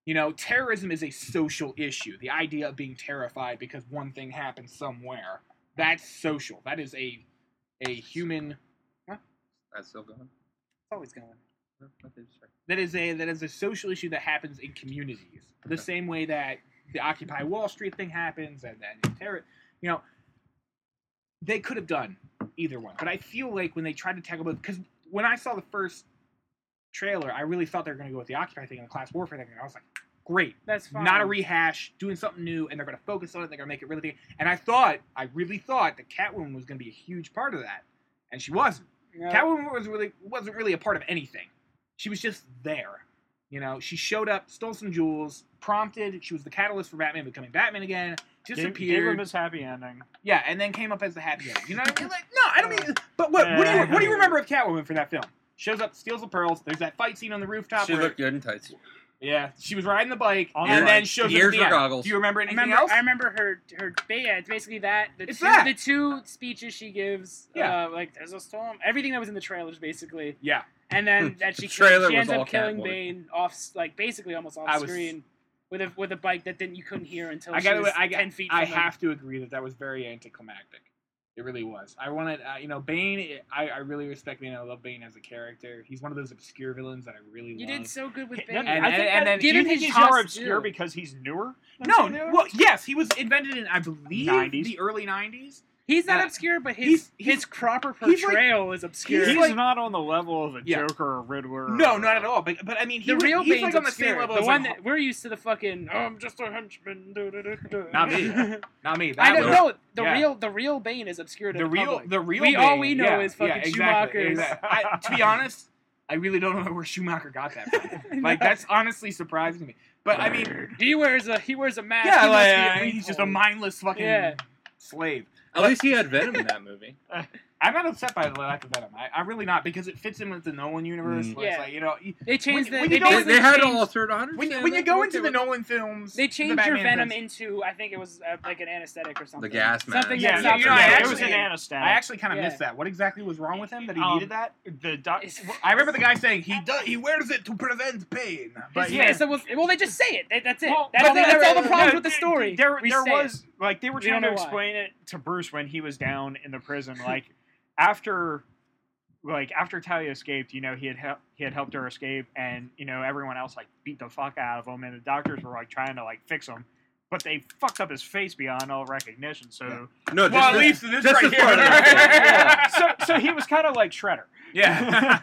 you know terrorism is a social issue the idea of being terrified because one thing happens somewhere that's social that is a a human That's still going. it's always going. That is a that is a social issue that happens in communities the Okay. same way that the occupy wall street thing happens and then terror you know they could have done either one but i feel like when they tried to tackle both because when i saw the first trailer i really thought they were going to go with the occupy thing and the class warfare thing and i was like great That's fine. not a rehash doing something new and they're going to focus on it they're going to make it really big and i thought i really thought that catwoman was going to be a huge part of that and she wasn't No. Catwoman was really wasn't really a part of anything. She was just there. You know, she showed up, stole some jewels, prompted. She was the catalyst for Batman becoming Batman again. Gave, Disappeared. gave him his happy ending. yeah, and then came up as the happy ending. You know what I mean? Like, no, I don't mean. But what? What do you what do you remember of Catwoman for that film? Shows up, steals the pearls. There's that fight scene on the rooftop. She where, looked good in tights. yeah, she was riding the bike, On and the then bike. shows Ears up at the goggles. Do you remember I anything remember. else? I remember her. Her. but Yeah, it's basically that. The It's two. that. The two speeches she gives. Yeah. Uh, like there's a storm. Everything that was in the trailers, basically. yeah, And then that The she trailer she ends up killing Catwoman. Bane off, like basically almost off I was- screen, with a with a bike that then you couldn't hear until I she got. was I got. ten feet. I from them. have to agree that that was very anticlimactic. It really was. I wanted, uh, you know, Bane. I, I really respect Bane. I love Bane as a character. He's one of those obscure villains that I really You love. did so good with Bane. And- I think and that- then- do you think his he's more obscure due. because he's newer? no, some new? well, yes, he was invented in I believe 90s. the early '90s. He's not Yeah. obscure, but his He's- he's- his proper he's like- portrayal is obscure. he's, like- not on the level of a Yeah. Joker or Riddler. No, or- not at all. But but I mean, he the was, real he's Bane's like on the obscure. same level the as one like, that we're used to the fucking. Oh, I'm just a henchman. do, do, do, do." Not me. not me. I that don't was- know. The yeah. real the real Bane is obscure to The the, real, public. the real. We- all we know yeah, is fucking yeah, exactly, Schumacher's- exactly. I, to be honest, I really don't know where Schumacher got that from. Like that's honestly surprising to me. But I mean, he wears a he wears a mask. yeah, he must like, be a uh, Bane he's just a mindless fucking slave. At least he had Venom in that movie. I'm not upset by the lack of Venom. I, I'm really not because it fits in with the Nolan universe. Mm. Where it's Yeah. like you know, They changed When- the. when they you go- They, they had changed, all third 100. when you, when you go into the Nolan films, They the changed your venom films, into I think it was uh, like an anesthetic or something. The gas mask. Something Yeah, that's yeah, not you know, I it actually- was an anesthetic. I actually kind of Yeah. missed that. What exactly was wrong with him that he Um, needed that? the doc- I remember the guy saying he does he wears it to prevent pain. But His yeah, face was- well, they just say it. They- That's it. Well, that's but the, that's there- all the problems with the story. There, there was it. Like they were trying to know why. explain it to Bruce when he was down in the prison. Like after like after Talia escaped, you know, he had hel- he had helped her escape, and you know everyone else like beat the fuck out of him, and the doctors were like trying to like fix him, but they fucked up his face beyond all recognition. So No, Well, just at the- least this just right this here. part of yeah. so so he was kind of like Shredder. yeah.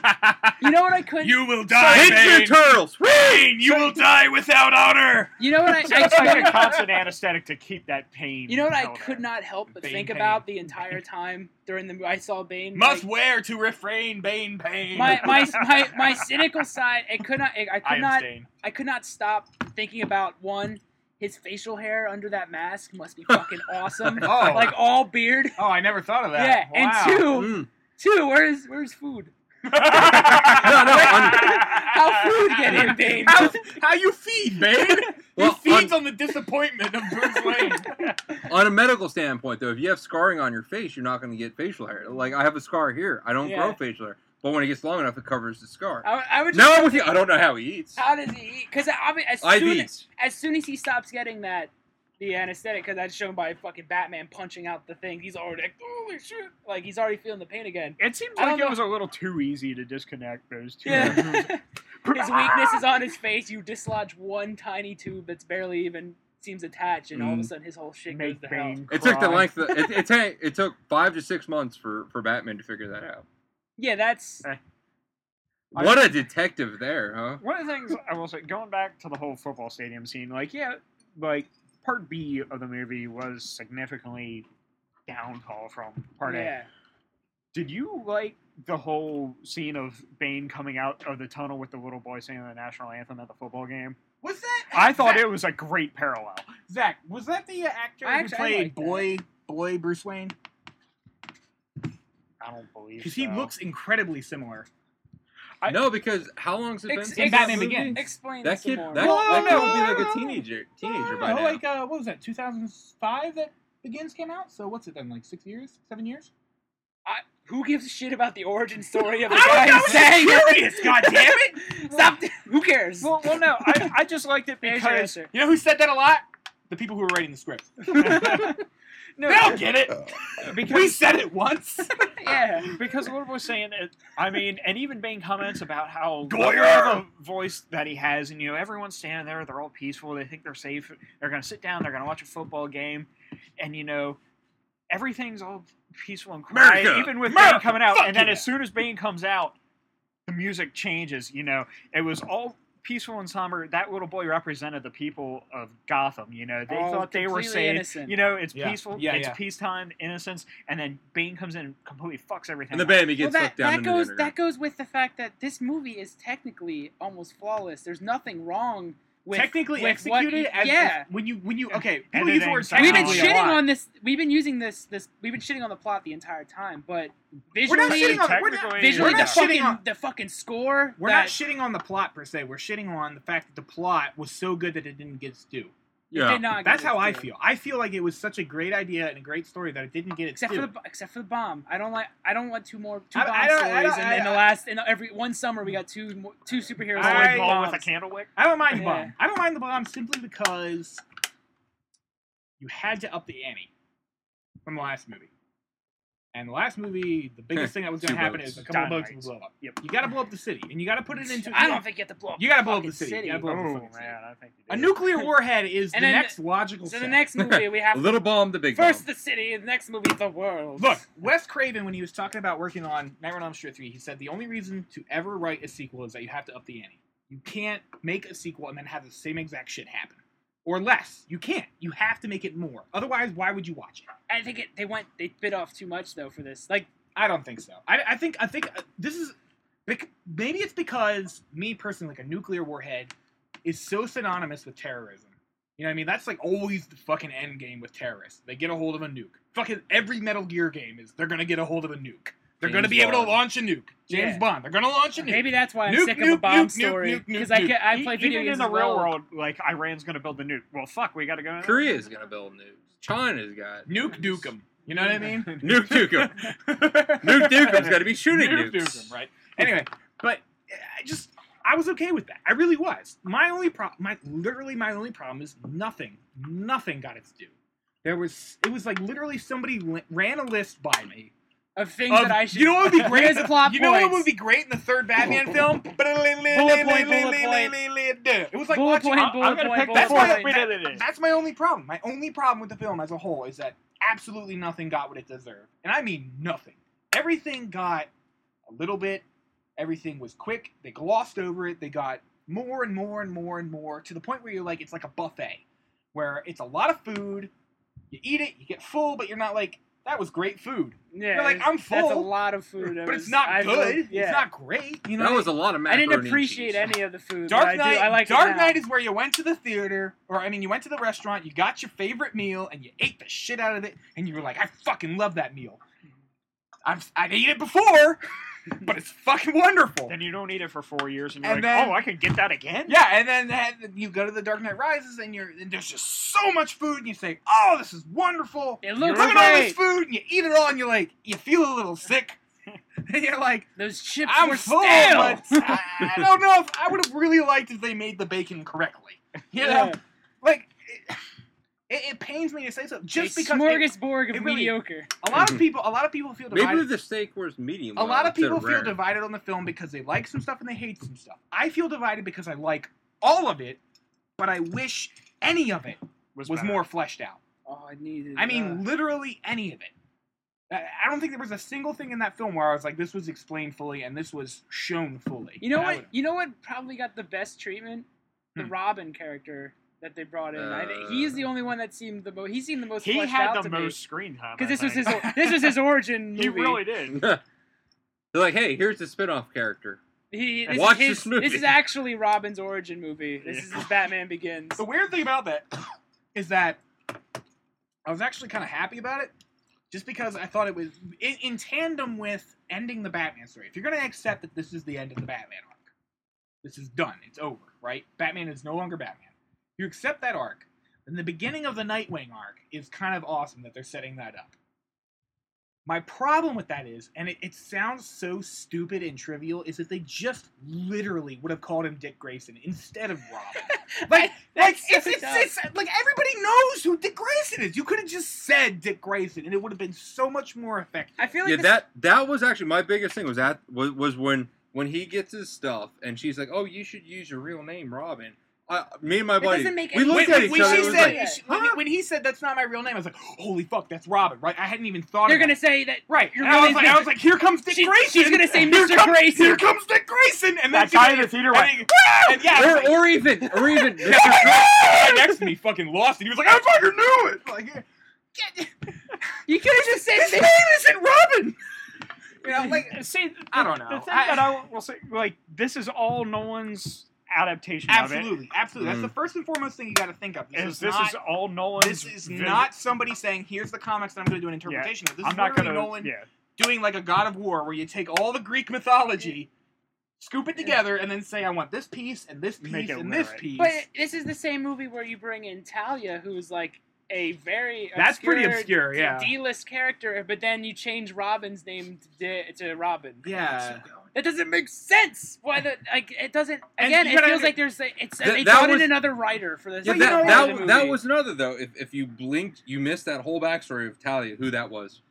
You know what I could? you will Hit die, your Bane. turtles! Bane, you will die without honor. You know what I? So I it's like a constant anesthetic to keep that pain. you know what I could in. not help but Bane think pain. about the entire time during the I saw Bane. Must like, wear to refrain Bane pain. my, my my my cynical side. I could not. I, I could I not. abstain. I could not stop thinking about one. His facial hair under that mask must be fucking awesome. Oh. Like all beard. Oh, I never thought of that. Yeah, Wow. and two, Mm. two. Where's where's food? No, no, on- How food get in, Bane? How, how you feed, Bane? Well, he feeds on, the disappointment of Bruce Wayne. On a medical standpoint, though, if you have scarring on your face, you're not going to get facial hair. Like I have a scar here, I don't Yeah. grow facial hair, but when it gets long enough, it covers the scar. I, I would just No, I'm with you. I don't know how he eats. How does he eat? Because as soon as, as soon as he stops getting that the anesthetic, because that's shown by fucking Batman punching out the thing, he's already like, holy shit! Like he's already feeling the pain again. It seems I don't like it know. was a little too easy to disconnect those two. Yeah. his weakness is on his face. You dislodge one tiny tube that's barely even seems attached, and all of a Mm. sudden his whole shit Make goes to hell. Bane It took the cry. length. Of, it, it, ta- it took five to six months for, for Batman to figure that out. Yeah, that's eh. I- What a detective there, huh? One of the things I will say, going back to the whole football stadium scene, like yeah, like part B of the movie was significantly downfall from part A. Did you like the whole scene of Bane coming out of the tunnel with the little boy singing the national anthem at the football game? Was that? I thought Zach, it was a great parallel. Zach, was that the actor I who actually- played like that. boy boy Bruce Wayne? I don't believe Because so. he looks incredibly similar. I- no, because how long's it been since In that Batman movie? Begins. Explain That kid, more. that, No, that kid no, would be like a teenager, teenager No, by now. like uh, what was that? 2005 that Begins came out. So what's it then? Like six years, seven years? Who gives a shit about the origin story of the I guy was who's saying curious, God damn it! Stop. Who cares? Well, well, no, I, I just liked it because. You know who said that a lot? The people who were writing the script. No, They'll get it. Oh. because We said it once. yeah. because Lord was saying it. I mean, and even Bane comments about how Goyer! lovely of a voice that he has, and you know, everyone's standing there, they're all peaceful, they think they're safe, they're gonna sit down, they're gonna watch a football game, and you know, everything's all peaceful and quiet, America! even with America! Bane coming out, Fuck and then yeah! as soon as Bane comes out, the music changes. You know, it was all. Peaceful and somber. That little boy represented the people of Gotham. You know, they All thought they were safe. innocent. You know, it's Yeah. peaceful. Yeah, it's yeah. peacetime, innocence, and then Bane comes in and completely fucks everything. and the up. baby Well, gets that, sucked down that into goes the that goes with the fact that this movie is technically almost flawless. There's nothing wrong with Technically with executed you- as yeah. as- when you when you okay. People Editing, use the word technically We've been Technically technically a shitting on this. We've been using this. This we've been shitting on the plot the entire time, but We're visually, not shitting on we're not, Technically, visually we're the not fucking shitting on the fucking score. we're that, not shitting on the plot per se. We're shitting on the fact that the plot was so good that it didn't get its due. It Yeah. did not. That's get how I its feel. I feel like it was such a great idea and a great story that it didn't get its Except due. for the except for the bomb. I don't like. I don't want two more two I- bomb I don't- I stories. and in the last in every one summer we got two mo- two superheroes. I- with Rolling with a candle wick. I don't mind the Yeah. bomb. I don't mind the bomb simply because you had to up the ante from the last movie. And the last movie, the biggest thing that was going to happen boats. is a couple of boats Dynamite. would blow up. Yep. You got to blow up the city, and you got to put it into. I don't think you have to blow up. You gotta blow up the city. You gotta blow up the oh, fucking city. I think A nuclear warhead is And the then- next logical. So step. the next movie we have A little bomb, the big first bomb. the city, the next movie the world. Look, Wes Craven, when he was talking about working on Nightmare on Elm Street 3, he said the only reason to ever write a sequel is that you have to up the ante. You can't make a sequel and then have the same exact shit happen. Or less. You can't. You have to make it more. Otherwise, why would you watch it? I think it, they went they bit off too much though for this. Like I don't think so. I, I think I think uh, this is maybe it's because me personally, like a nuclear warhead, is so synonymous with terrorism. You know what I mean? That's like always the fucking end game with terrorists. They get a hold of a nuke. Fucking every Metal Gear game is they're gonna get a hold of a nuke. They're gonna James be able to launch a nuke. James Yeah. Bond. They're gonna launch a nuke. maybe that's why I'm Nuke, sick of nuke, a bomb nuke, story nuke, nuke, because I nuke. get I E- play video even games in the real well. world, like Iran's gonna build the nuke. Well, fuck, we gotta go. Korea's gonna build nukes. China's got nuke duke 'em. You know what I mean? Nuke Dukem. Nuke Dukem's got to be shooting Nuke nukes. Duke 'em, right? Anyway, but I just I was okay with that. I really was. My only problem, my literally my only problem is nothing, nothing got its due. There was it was like literally somebody li- ran a list by me of things Of- that I should. you know what would be great? Here's the plot you know what would be great in the third Batman film? bullet point, bullet point. It was like Bullet watching. point, I'm- bullet I'm gonna point, pick That's the my, that- that's my only problem. My only problem with the film as a whole is that absolutely nothing got what it deserved. And I mean nothing. Everything got a little bit. Everything was quick. They glossed over it. They got more and more and more and more to the point where you're like, it's like a buffet, where it's a lot of food. You eat it, you get full, but you're not like, that was great food. Yeah, You're like, I'm That's a lot of food. But was- it's not I feel- good. yeah. It's not great. You know, That was a lot of macaroni. I didn't appreciate any of the food. Dark but I Do, I like Dark it now. Knight is where you went to the theater, or I mean, you went to the restaurant, you got your favorite meal, and you ate the shit out of it, and you were like, I fucking love that meal. I've I've eaten it before, but it's fucking wonderful. Then you don't eat it for four years, and you're And like, then- oh, I can get that again. Yeah, and then then you go to the Dark Knight Rises, and you're and there's just so much food, and you say, "Oh, this is wonderful." It Look looks at all this great. food, and you eat it all, and you're like, you feel a little sick, and you're like, Those chips I'm were full, stale. but I, I don't know if I would have really liked if they made the bacon correctly. You know, Yeah. Like it, it, it pains me to say so, just a because it- of it really- mediocre. a lot of people, a lot of people feel divided. Maybe the steak was medium. a lot of people feel rare. divided on the film because they like some stuff and they hate some stuff. I feel divided because I like all of it, but I wish any of it was better. more fleshed out. Oh, I needed. I mean, uh, literally any of it. I I don't think there was a single thing in that film where I was like, this was explained fully and this was shown fully. you know And what? You know what? Probably got the best treatment. The Hmm. Robin character that they brought in. I he's the uh. only one that seemed the most. He seemed the most. He had out the to most screen time. Because I this was his. This was his origin. He really did. They're like, hey, here's the spin-off character. He, this Watch his, this movie. This is actually Robin's origin movie. This is his Batman Begins. The weird thing about that is that I was actually kind of happy about it, just because I thought it was in, in tandem with ending the Batman story. If you're going to accept that this is the end of the Batman arc, this is done, it's over, right? Batman is no longer Batman. You accept that arc, then the beginning of the Nightwing arc is kind of awesome that they're setting that up. My problem with that is, and it, it sounds so stupid and trivial, is that they just literally would have called him Dick Grayson instead of Robin. Like, like so it's, it's, it's like everybody knows who Dick Grayson is. You could have just said Dick Grayson, and it would have been so much more effective. I feel like yeah, this- that that was actually my biggest thing. Was that was, was when when he gets his stuff and she's like, "Oh, you should use your real name, Robin." I, me and my It buddy, doesn't make we looked when, at when- each when other. she said, like, she- when, when he said that's not my real name, I was like, "Holy fuck, that's Robin!" Right? I hadn't even thought. They're about gonna it. say that. right. your And I real was name's like, I Dick- was like, "Here comes Dick She- Grayson." she's gonna say Here Mr. comes- Grayson. Here comes Dick Grayson, and then That guy in the theater and went, he- and yeah, or, like- or even, or even, Yeah, the guy next to me fucking lost it. He was like, "I fucking knew it!" Like, You could have just said. his name isn't Robin. You know, like See, I don't know. The thing that I will say, like, this is all Nolan's adaptation of it. Absolutely, absolutely. That's Mm. the first and foremost thing you got to think of. This, Is is, this not, is all Nolan's? this is vision. not somebody saying, "Here's the comics that I'm going to do an interpretation of." This I'm is not gonna. Nolan Yeah. doing like a God of War, where you take all the Greek mythology, scoop it together, and then say, "I want this piece and this piece it and this lyric. piece." But this is the same movie where you bring in Talia, who's like a very That's pretty obscure, yeah. D-list character, but then you change Robin's name to, to Robin. yeah, That doesn't make sense. Why the like it doesn't again? It feels like there's a, it's That- they that brought was- in another writer for this. yeah, But you that, know that, what? that was another though. If, if you blinked, you missed that whole backstory of Talia, who that was.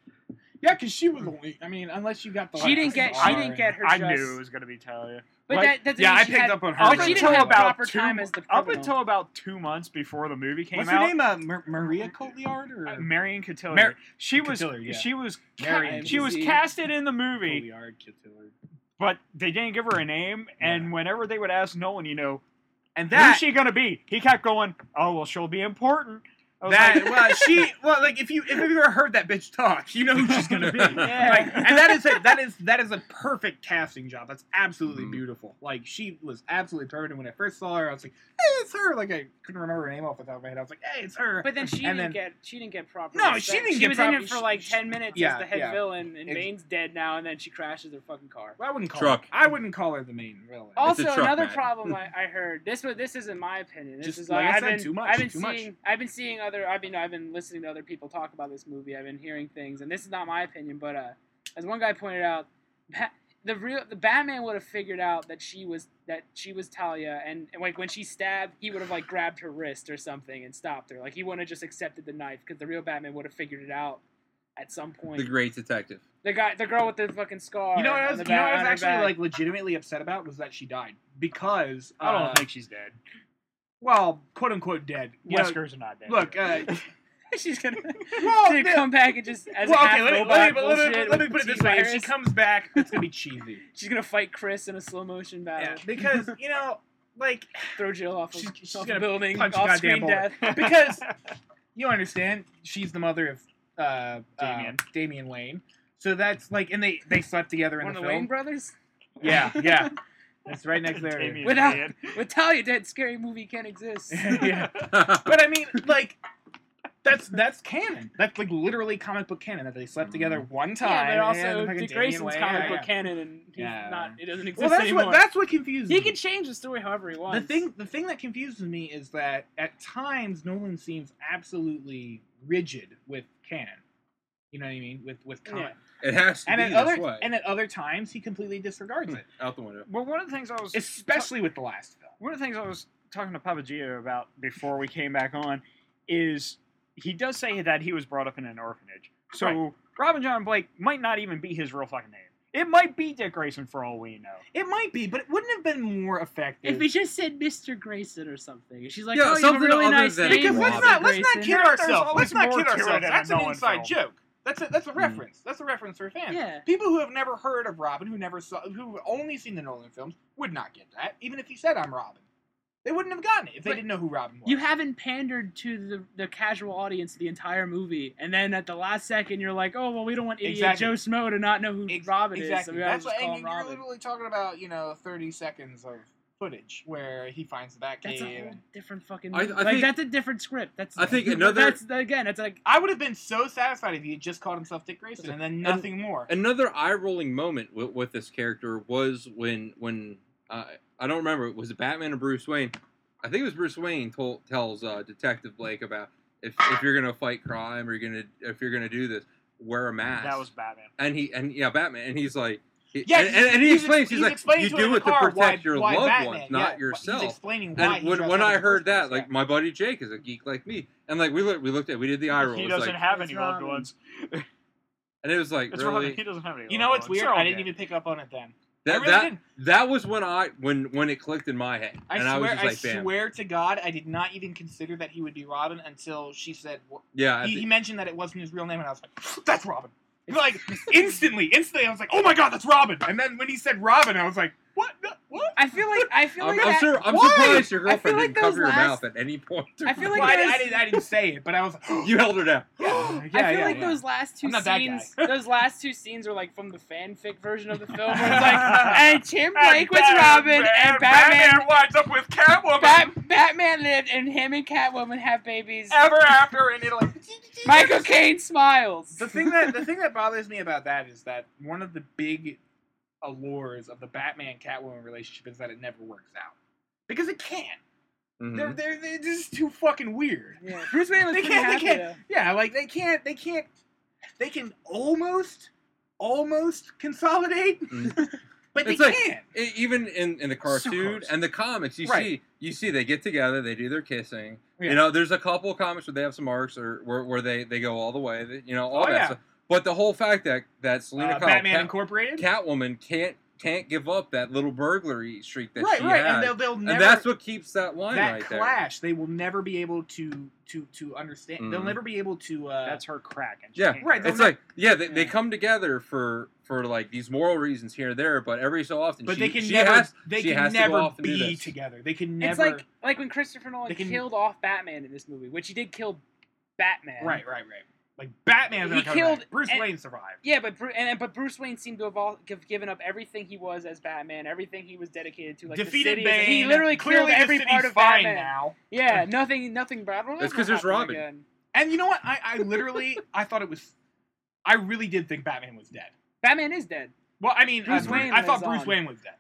yeah, because she was only. I mean, unless you got the. She like, didn't get. She didn't get her. I just, knew it was going to be Talia. But Like, that yeah, I picked had- up on her. Up But she until didn't have about proper two, time as the up until about two months before the movie came What's out. her name? Uh, Mar- Maria Cotillard or Uh, Marion Cotillard. Mar- she was yeah. she was ca- Marion she was casted in the movie, Cotillard, Cotillard. But they didn't give her a name. And whenever they would ask Nolan, you know, And who's that she gonna be? He kept going, "Oh well, she'll be important." I was That like, well, she well, like if you if you've ever heard that bitch talk, you know who she's gonna be. Yeah. Like, and that is a, that is that is a perfect casting job. That's absolutely Mhm. beautiful. Like she was absolutely perfect. And when I first saw her, I was like, "Hey, it's her!" Like I couldn't remember her name off the top of my head. I was like, "Hey, it's her." But then she And didn't then- get she didn't get proper. No, respect. she didn't She get was in it for like she- ten minutes yeah, as the head yeah. villain, and Ex- Bane's dead now, and then she crashes her fucking car. Well, I wouldn't call Truck. Her, I wouldn't call her the main villain. Also, truck another man. problem I, I heard this was this isn't my opinion. This Just is like like, I I've said, been too much, I've been too much. seeing I've been seeing other I've been I've been listening to other people talk about this movie. I've been hearing things, and this is not my opinion, but uh, as one guy pointed out, Ba- the real the Batman would have figured out that she was that she was Talia, and, and like when she stabbed, he would have like grabbed her wrist or something and stopped her. Like he wouldn't have just accepted the knife because the real Batman would have figured it out at some point. The great detective. The guy, the girl with the fucking scar. You know what I was, the you know what I was actually back. like legitimately upset about was that she died because I don't uh, think she's dead. Well, quote unquote dead. You Wesker's are not dead. look, uh, She's gonna, Well, gonna yeah. come back and just as well, okay, let me, let me, let me, let me put it this way: if she comes back, it's gonna be cheesy. she's gonna fight Chris in a slow motion battle. Yeah, because you know, like, Throw Jill off, She's- of, she's off gonna a building, punch off screen death. because you understand, she's the mother of uh, Damian. uh, Damian Wayne. So that's like, and they they slept together in One the of the. Wayne brothers. Yeah, yeah, that's right next there. Damian Without- Wayne. With Talia dead, scary movie can't exist. yeah, but I mean, like. That's that's canon. That's like literally comic book canon that they slept mm-hmm. together one time. yeah, but and also fucking Dick Damian Grayson's Wayne, comic yeah, book yeah. canon, and he's Yeah. not. It doesn't exist Well, that's anymore. what that's what confuses me. he me. can change the story however he wants. the thing the thing that confuses me is that at times Nolan seems absolutely rigid with canon. You know what I mean? With with comic. It has to And be at this other way. and at other times he completely disregards Hmm. it. Out the window. well, one of the things I was Especially with the last film. one of the things I was talking to Papa Gio about before we came back on is he does say that he was brought up in an orphanage. So Right. Robin John Blake might not even be his real fucking name. It might be Dick Grayson for all we know. It might be, but it wouldn't have been more effective. if he just said Mr. Grayson or something, she's like, Yeah, "Oh, you have a something really nice name, because let's not let's not kid ourselves. Let's not kid ourselves. That's an inside film. joke. That's a that's a Mm. reference. That's a reference for fans. Yeah. People who have never heard of Robin, who never saw, who've only seen the Nolan films, would not get that. Even if he said I'm Robin, they wouldn't have gotten it if they But didn't know who Robin was. You haven't pandered to the, the casual audience the entire movie, and then at the last second, you're like, "Oh well, we don't want idiot Exactly. Joe Smo to not know who Ex- Robin exactly. is." So we That's what, and you're Robin. literally talking about you know 30 seconds of footage where he finds the Batcave. That's a whole and- different fucking. I- I like think- that's a different script. That's I think another- That's again. It's like I would have been so satisfied if he had just called himself Dick Grayson and then And- nothing more. Another eye-rolling moment with, with this character was when when uh, I don't remember was it Batman or Bruce Wayne? I think it was Bruce Wayne told, tells uh, Detective Blake about if, if you're gonna fight crime or you're gonna if you're gonna do this, wear a mask. That was Batman. and he and yeah Batman and he's like he- Yeah, and, and, and he he's explains ex- he's, like explaining you do it to car protect why- your why loved Batman, ones, yeah, not He's yourself. explaining why And he when, when I heard that, Wayne, like my buddy Jake is a geek like me, and like we looked, we looked at, we did the eye roll. He doesn't like, have any loved Robin. ones. and it was like It's really Robin. He doesn't have any. you know what's weird? They're I didn't even pick up on it then. that I really that didn't. that was when I when when it clicked in my head, I and I was swear, just like, I bam, swear to God, I did not even consider that he would be Robin until she said yeah. He, thi- he mentioned that it wasn't his real name, and I was like, "That's Robin." Like instantly, instantly, I was like, "Oh my God, that's Robin!" And then when he said Robin, I was like, "What? No, What?" I feel like I feel I'm, like I'm, that, sur- I'm Why? surprised your I feel girlfriend like didn't cover those your last- mouth at any point. I feel like Well, I, I, didn't, I didn't say it, but I was. Like, oh. you held her down. yeah, I feel yeah, like yeah. those last two I'm not that scenes, those last two scenes are like from the fanfic version of the film, where it's like, and Tim Blake was And Robin, and Batman, winds up with Catwoman Bat, Batman lived, and him and Catwoman have babies. ever after in Italy. Michael Caine smiles. The thing that the thing that bothers me about that is that one of the big allures of the Batman Catwoman relationship is that it never works out because it can't. Mhm. They're, they're they're just too fucking weird. Yeah, Bruce Wayne was They can't- they can't- though. Yeah, like they can't they can't they can almost almost consolidate, Mhm. but they like- can't. Even in, in the So cartoon close. and the comics, you Right. see you see they get together, they do their kissing. Yeah. You know, there's a couple of comics where they have some arcs or where, where they, they go all the way. You know, all Oh, that yeah. stuff. But the whole fact that that Selina Uh, Kyle, Batman Cat- Incorporated. Catwoman can't can't give up that little burglary streak that right, she right, had, and they'll they'll never and that's what keeps that line that right there. clash. They will never be able to to to understand. They'll Mhm. never be able to. Uh, That's her crack. And Yeah, right, get It's they'll like yeah, they, they come together for for like these moral reasons here and there, but every so often, but she, they can she never. has they she can has to never off and do be together. They can never. It's like like when Christopher Nolan can- killed off Batman in this movie, which he did kill Batman. right, right, right. Like Batman's He killed- back. Bruce and- Wayne survived. Yeah, but Bru- and but Bruce Wayne seemed to have all give, given up everything he was as Batman, everything he was dedicated to. Like the Defeated city, Bane. he literally Clearly killed every part of fine Batman. now. Yeah, nothing, nothing bad. will That's ever 'cause there's Robin. Again. And you know what? I, I literally I thought it was. I really did think Batman was dead. Batman is dead. Well, I mean, Bruce uh, Wayne I thought lives Bruce on. Wayne was dead.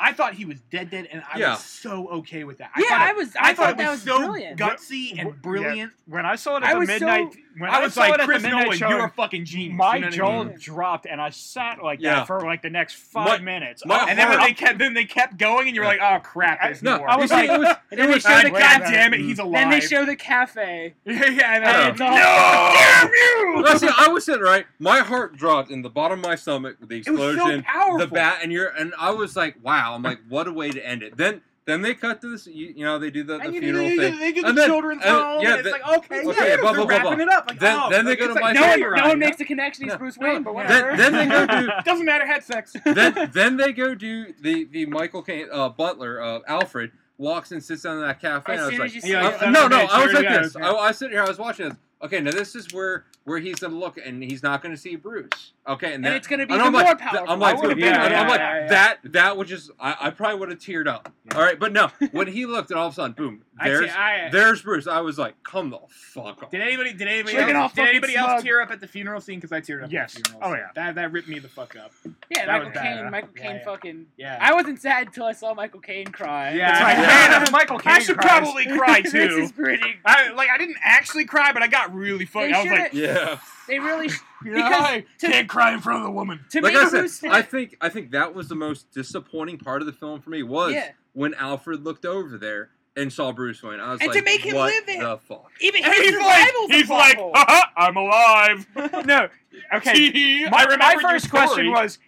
I thought he was dead, dead, and I Yeah. was so okay with that. yeah, thought I was. I, I, thought, that it was, so brilliant. gutsy and brilliant. When I saw it I at the was so- midnight when I was saw like, it at Chris the midnight Nolan, showing, you're a fucking genius. my you know what I jaw mean? dropped and I sat like Yeah. that for like the next five My- minutes. my Oh, And then they kept, then they kept going, and you're like, oh crap, there's No, more. I was like- it was, And then they was- show the God damn it, he's alive. Then they show the cafe. yeah, yeah, and Yeah. Oh, it's all- no, damn you! No, see, I was sitting right. My heart dropped in the bottom of my stomach with the It was so explosion, powerful. the bat, and you're, and I was like, wow. I'm like, what a way to end it. Then, then they cut to this. You, you know, they do the, the you, funeral you, thing. they do the And then- children's and- home, yeah, and it's the- like, okay, okay, yeah, blah, blah, blah, wrapping it up. Like, Then- oh, then they go to like, my no, you're No right. one makes the connection. He's No, Bruce no. Wayne, but whatever. Then, then they go do. Doesn't matter, had sex. then, then they go do the the Michael Caine uh, Butler uh, Alfred walks and sits down in that cafe. As and I was like, as you see Yeah, Uh, no, no, I was like this. I, sitting here, I was watching this. Okay, now this is where where he's gonna look, and he's not gonna see Bruce. Okay, and, and that, it's gonna be and even I'm like, more th- powerful. I'm like, I would've been- yeah, I'm like, yeah, yeah. that that would just, I, I probably would have teared up. Yeah. All right, but no, when he looked, and all of a sudden, boom, I there's see, I- there's Bruce. I was like, come the fuck off. Did anybody? Did anybody? Chicken all Else, did fucking anybody else tear up at the funeral scene? Because I teared up. Yes. At the funeral Oh, scene. yeah. That that ripped me the fuck up. Yeah, That Michael was Caine. Michael Yeah, Caine yeah. fucking. Yeah. I wasn't sad until I saw Michael Caine cry. Yeah. It's like, Yeah. man, if Michael Caine I should probably cry too. this is pretty. I like. I didn't actually cry, but I got really funny. They I was like, should've- Yeah, They really. sh- because know, I to- can't cry in front of the woman. To like me, I Bruce. said, I think I think that was the most disappointing part of the film for me was Yeah. when Alfred looked over there and saw Bruce Wayne. I was And like, to make him what live there. the fuck? even And his he's like, survival's he's like. Haha, I'm alive. no. Okay. My, my first question was,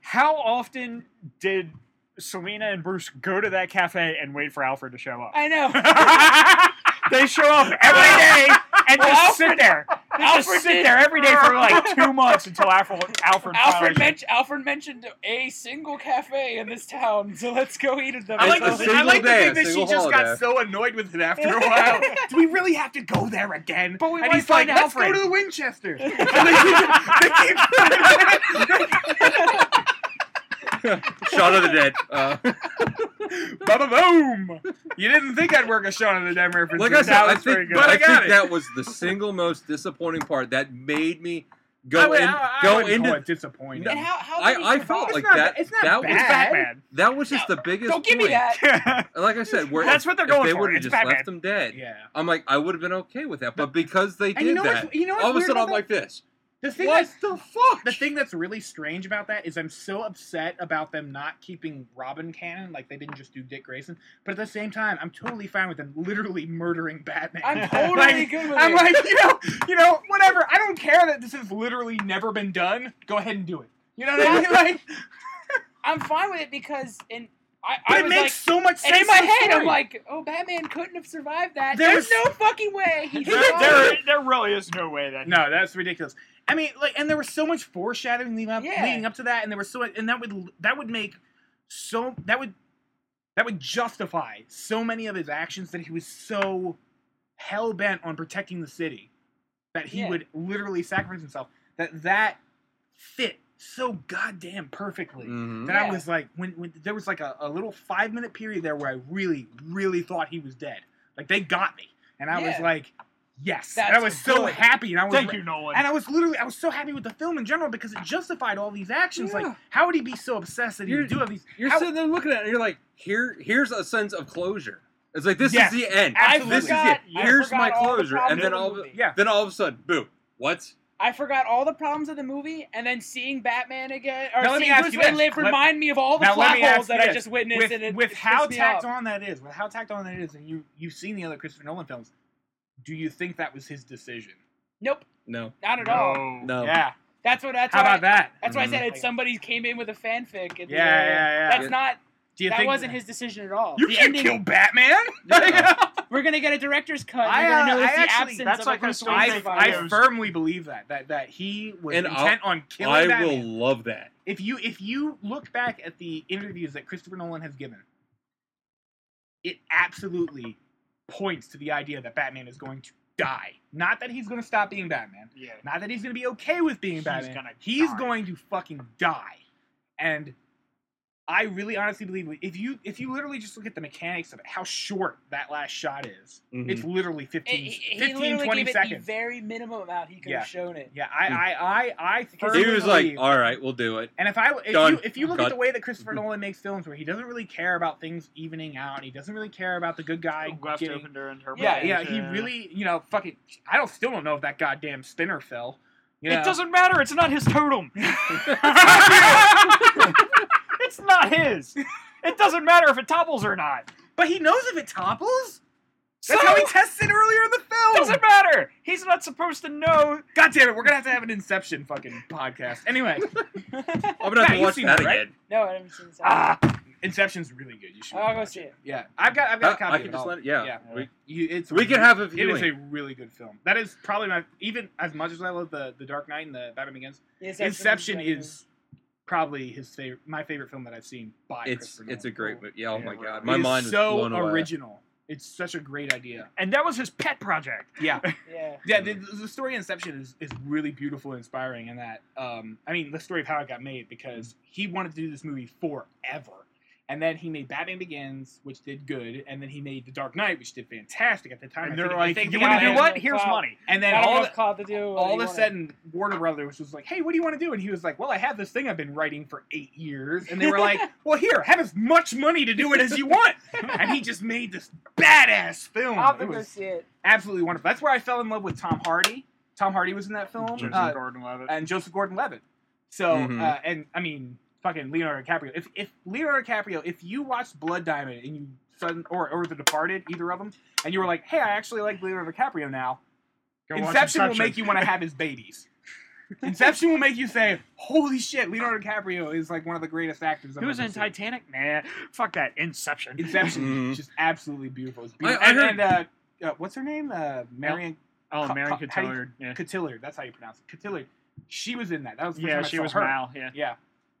how often did Selina and Bruce go to that cafe and wait for Alfred to show up? I know. They show up every day and Well, just Alfred- sit there. They Alfred just sit did- there every day for like two months until Alfred Alfred Alfred, men- Alfred mentioned a single cafe in this town, so let's go eat at them. I like, It's to, a I like to single day, think a that she single just got so annoyed with it after a while. Do we really have to go there again? But we and he's like, find let's Alfred." go to the Winchester. And they keep- Shaun of the Dead. Uh, Baba boom! You didn't think I'd work a Shaun of the Dead reference. like but I said, that I think, good. but I, I got think it. that was the single most disappointing part that made me go I would- in, I- I go into. call it disappointing. And how, how I, I felt It's like not that. it's not that bad. was Batman. that was just the biggest. Don't give me that. Like I said, where That's if- what they're if going they for. would have just Batman. left them dead. Yeah. I'm like, I would have been okay with that, but because they did you know that, you know all of a sudden I'm like this. The thing What that's the fuck? the thing that's really strange about that is I'm so upset about them not keeping Robin canon, like they didn't just do Dick Grayson. But at the same time, I'm totally fine with them literally murdering Batman. I'm totally Like, good with I'm it. like, you know, you know, whatever. I don't care that this has literally never been done. Go ahead and do it. You know what I mean? Like, I'm fine with it because in I, but I it makes like, so much sense. and in my to the head, I'm like, oh, Batman couldn't have survived that. There There's no fucking way he There, there, there really is no way that. No, that's ridiculous. I mean, like, and there was so much foreshadowing leading up, Yeah. leading up to that, and there was so, and that would that would make so that would that would justify so many of his actions that he was so hell bent on protecting the city that he Yeah. would literally sacrifice himself. That that fit so goddamn perfectly. Mhm. That I was like, when, when there was like a, a little five minute period there where I really, really thought he was dead. Like they got me, and I was like, yes. and I That's was so happy, and I was Thank re- you, Nolan. and I was literally, I was so happy with the film in general because it justified all these actions. Yeah. Like, how would he be so obsessed that he You're- would do all these? You're how- sitting there looking at it, and you're like, here, here's a sense of closure. It's like this Yes. is the end. Absolutely. This is it. Here's my all the closure, and then of the all of movie. yeah. then all of a sudden, boo. What? I forgot all the problems of the movie, and then seeing Batman again, or Now let me seeing Bruce Wayne live, remind me of all the Now plot holes you that I just witnessed, with, and it, with it how pissed tacked on that is, with how tacked on that is, and you you've seen the other Christopher Nolan films. Do you think that was his decision? Nope, No. not at all. no. No. Yeah. That's what. That's How why- about that? That's why I said it's somebody came in with a fanfic. At the Yeah, end. yeah, yeah. That's Yeah. not. Do you that think wasn't his decision at all. You the can't ending. kill Batman. We're gonna get a director's cut. I, You're gonna uh, notice I the actually- absence that's of like a a Bruce Wayne I, survivor. Firmly believe that that that he was And I'll- intent on killing I Batman. will love that. if you if you look back at the interviews that Christopher Nolan has given, it absolutely points to the idea that Batman is going to die. Not that he's going to stop being Batman. Yeah. Not that he's going to be okay with being He's Batman. gonna he's die. going to fucking die. And I really honestly believe if you if you literally just look at the mechanics of it, how short that last shot is. Mhm. It's literally He, 15, he, he 15 literally 20 gave it seconds. the very minimum amount he could Yeah. have shown it. yeah, I I I, I firmly He was like, believe- "All right, we'll do it." And if I if Done. you if you look Cut. at the way that Christopher Nolan makes films, where he doesn't really care about things evening out, and he doesn't really care about the good guy left getting. open her. Yeah, yeah, he really, you know, fucking. I don't still don't know if that goddamn spinner fell. You know? It doesn't matter. It's not his totem. it's not his. It doesn't matter if it topples or not. But he knows if it topples. That's So- how he tests it earlier in the film. Doesn't matter. He's not supposed to know. God damn it, we're gonna have to have an Inception fucking podcast. Anyway, I'm gonna have Matt, to watch that it, right? again. No, I haven't seen this. Ah, Inception's really good. You should. I'll go see it. Yeah, I've got I've got a Uh, copy I can it just all. let it. Yeah, Yeah. we, You, it's we can have a viewing. It is a really good film. That is probably my even as much as I love the the Dark Knight and the Batman Begins. Yes, Inception better is probably his favorite, my favorite film that I've seen by It's Christopher it's a great movie. Yeah, oh Yeah, my god, It my is mind is so blown away. original. It's such a great idea. and that was his pet project. Yeah, Yeah. yeah. The, the story Inception is, is really beautiful and inspiring. In that, um, I mean, the story of how it got made because he wanted to do this movie forever. And then he made Batman Begins, which did good, and then he made The Dark Knight, which did fantastic at the time. And they're think- I like, think you want to do what? Here's Wow. money. And then all the, clout to do all of a sudden Warner Brothers was like, "Hey, what do you want to do?" And he was like, "Well, I have this thing I've been writing for eight years." And they were like, "Well, here, have as much money to do it as you want." And he just made this badass film. I'll It go was see it. absolutely wonderful. That's where I fell in love with Tom Hardy. Tom Hardy was in that film, Joseph uh, Gordon-Levitt. and Joseph Gordon-Levitt. So, Mhm. uh, and I mean, fucking Leonardo DiCaprio. If if Leonardo DiCaprio, if you watched Blood Diamond and you sudden or or The Departed, either of them, and you were like, "Hey, I actually like Leonardo DiCaprio now," Go watch Inception, will make you want to have his babies. Inception will make you say, "Holy shit, Leonardo DiCaprio is like one of the greatest actors." I've was in seen." Titanic. Nah, fuck that. Inception. Inception, just absolutely beautiful. It's beautiful. I- I and heard- and, uh, uh, what's her name? Uh, Marion Oh, Co- Mary co- how do you- Cotillard. Yeah, Cotillard. That's how you pronounce it. Cotillard. She was in that. That was the first yeah, time I she saw was her. Mal. Yeah, Yeah,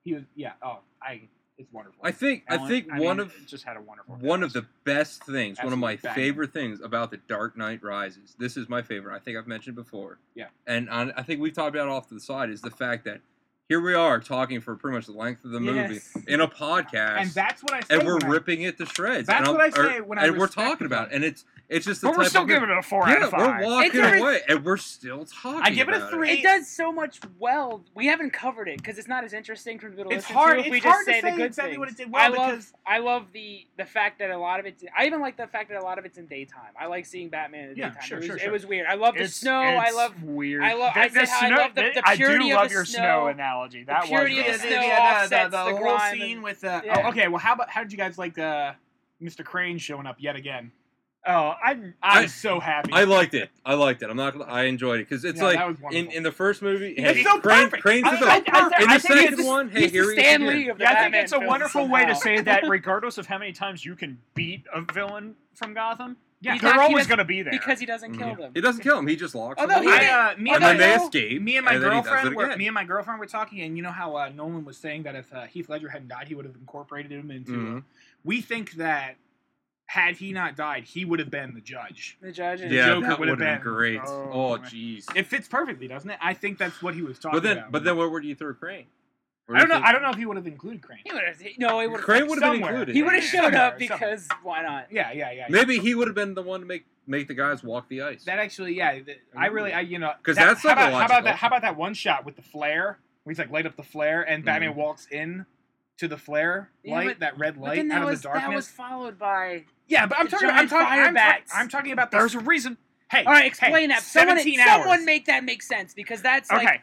he was. Yeah. Oh, I. It's wonderful. I think I think I one mean, of just had a wonderful. one of the best things, one of my banging. favorite things about The Dark Knight Rises. This is my favorite. I think I've mentioned before. Yeah. And on, I think we've talked about it off to the side is the fact that here we are talking for pretty much the length of the movie Yes. in a podcast, and that's what I say. and we're when I- ripping it to shreds. That's and what I say or- when I and we're talking about, it. and it's it's just the But we're still of giving it a four yeah, out of five. we're walking It's a- away, and we're still talking. I give it a three. It does so much well. We haven't covered it because it's not as interesting for people to It's listen hard- to if it's we hard just to say the good exactly things. what it did well I love, because- I love the the fact that a lot of it's. I even like the fact that a lot of it's in daytime. I like seeing Batman in Yeah, daytime. sure, it was, sure, It was weird. I love the snow. I love. weird. I love- The- I the said how I snow- love the- the I purity do of love the your snow. Snow analogy. That purity was of the, the the, the, the, the, the whole scene and- with uh, Yeah. oh, okay. Well, how about how did you guys like uh, Mr. Crane showing up yet again? Oh, I'm. I'm I- so happy. I liked it. I liked it. I'm not. gonna I enjoyed it because it's Yeah, like in, in the first movie. It's so Crane, perfect. Crane's I- the I- best. I- in the think second it's- one, hey, he's here the he is Stan. Lee of the Yeah, I think it's a films wonderful way to say that, regardless of how many times you can beat a villain from Gotham, yeah. He's they're not- he always doesn't- going to be there. because he doesn't kill Mhm. them. He doesn't kill him. He just locks Although them he away. did- I, uh, me and and then my, they although- escape. me and my then he does girlfriend it were again. me and my girlfriend were talking, and you know how uh, Nolan was saying that if uh, Heath Ledger hadn't died, he would have incorporated him into. Mhm. We think that had he not died, he would have been the judge. The judge. and- Yeah, Joker that would would have have been been- great. Oh, Oh, jeez. It fits perfectly, doesn't it? I think that's what he was talking But then, about. but then, where would you throw Crane? Where I do don't you know. I don't know if he would have included Crane. He would have. No, he would. Crane would have been included. He would have showed up Somewhere, because why not? Yeah, yeah, yeah. yeah. Maybe he would have been the one to make make the guys walk the ice. That actually, yeah. th- I really, I you know, 'Cause that- that's how about, how about that? How about that one shot with the flare? Where he's like light up the flare, and mm-hmm. Batman walks in to the flare Yeah, light, but- that red light that out of was the that darkness. was followed by. yeah, but I'm the talking. I'm giant talking. I'm, talking. I'm talking about the. There's a reason. hey, All right, explain hey, that. Someone, 17 someone make that make sense because that's Okay. like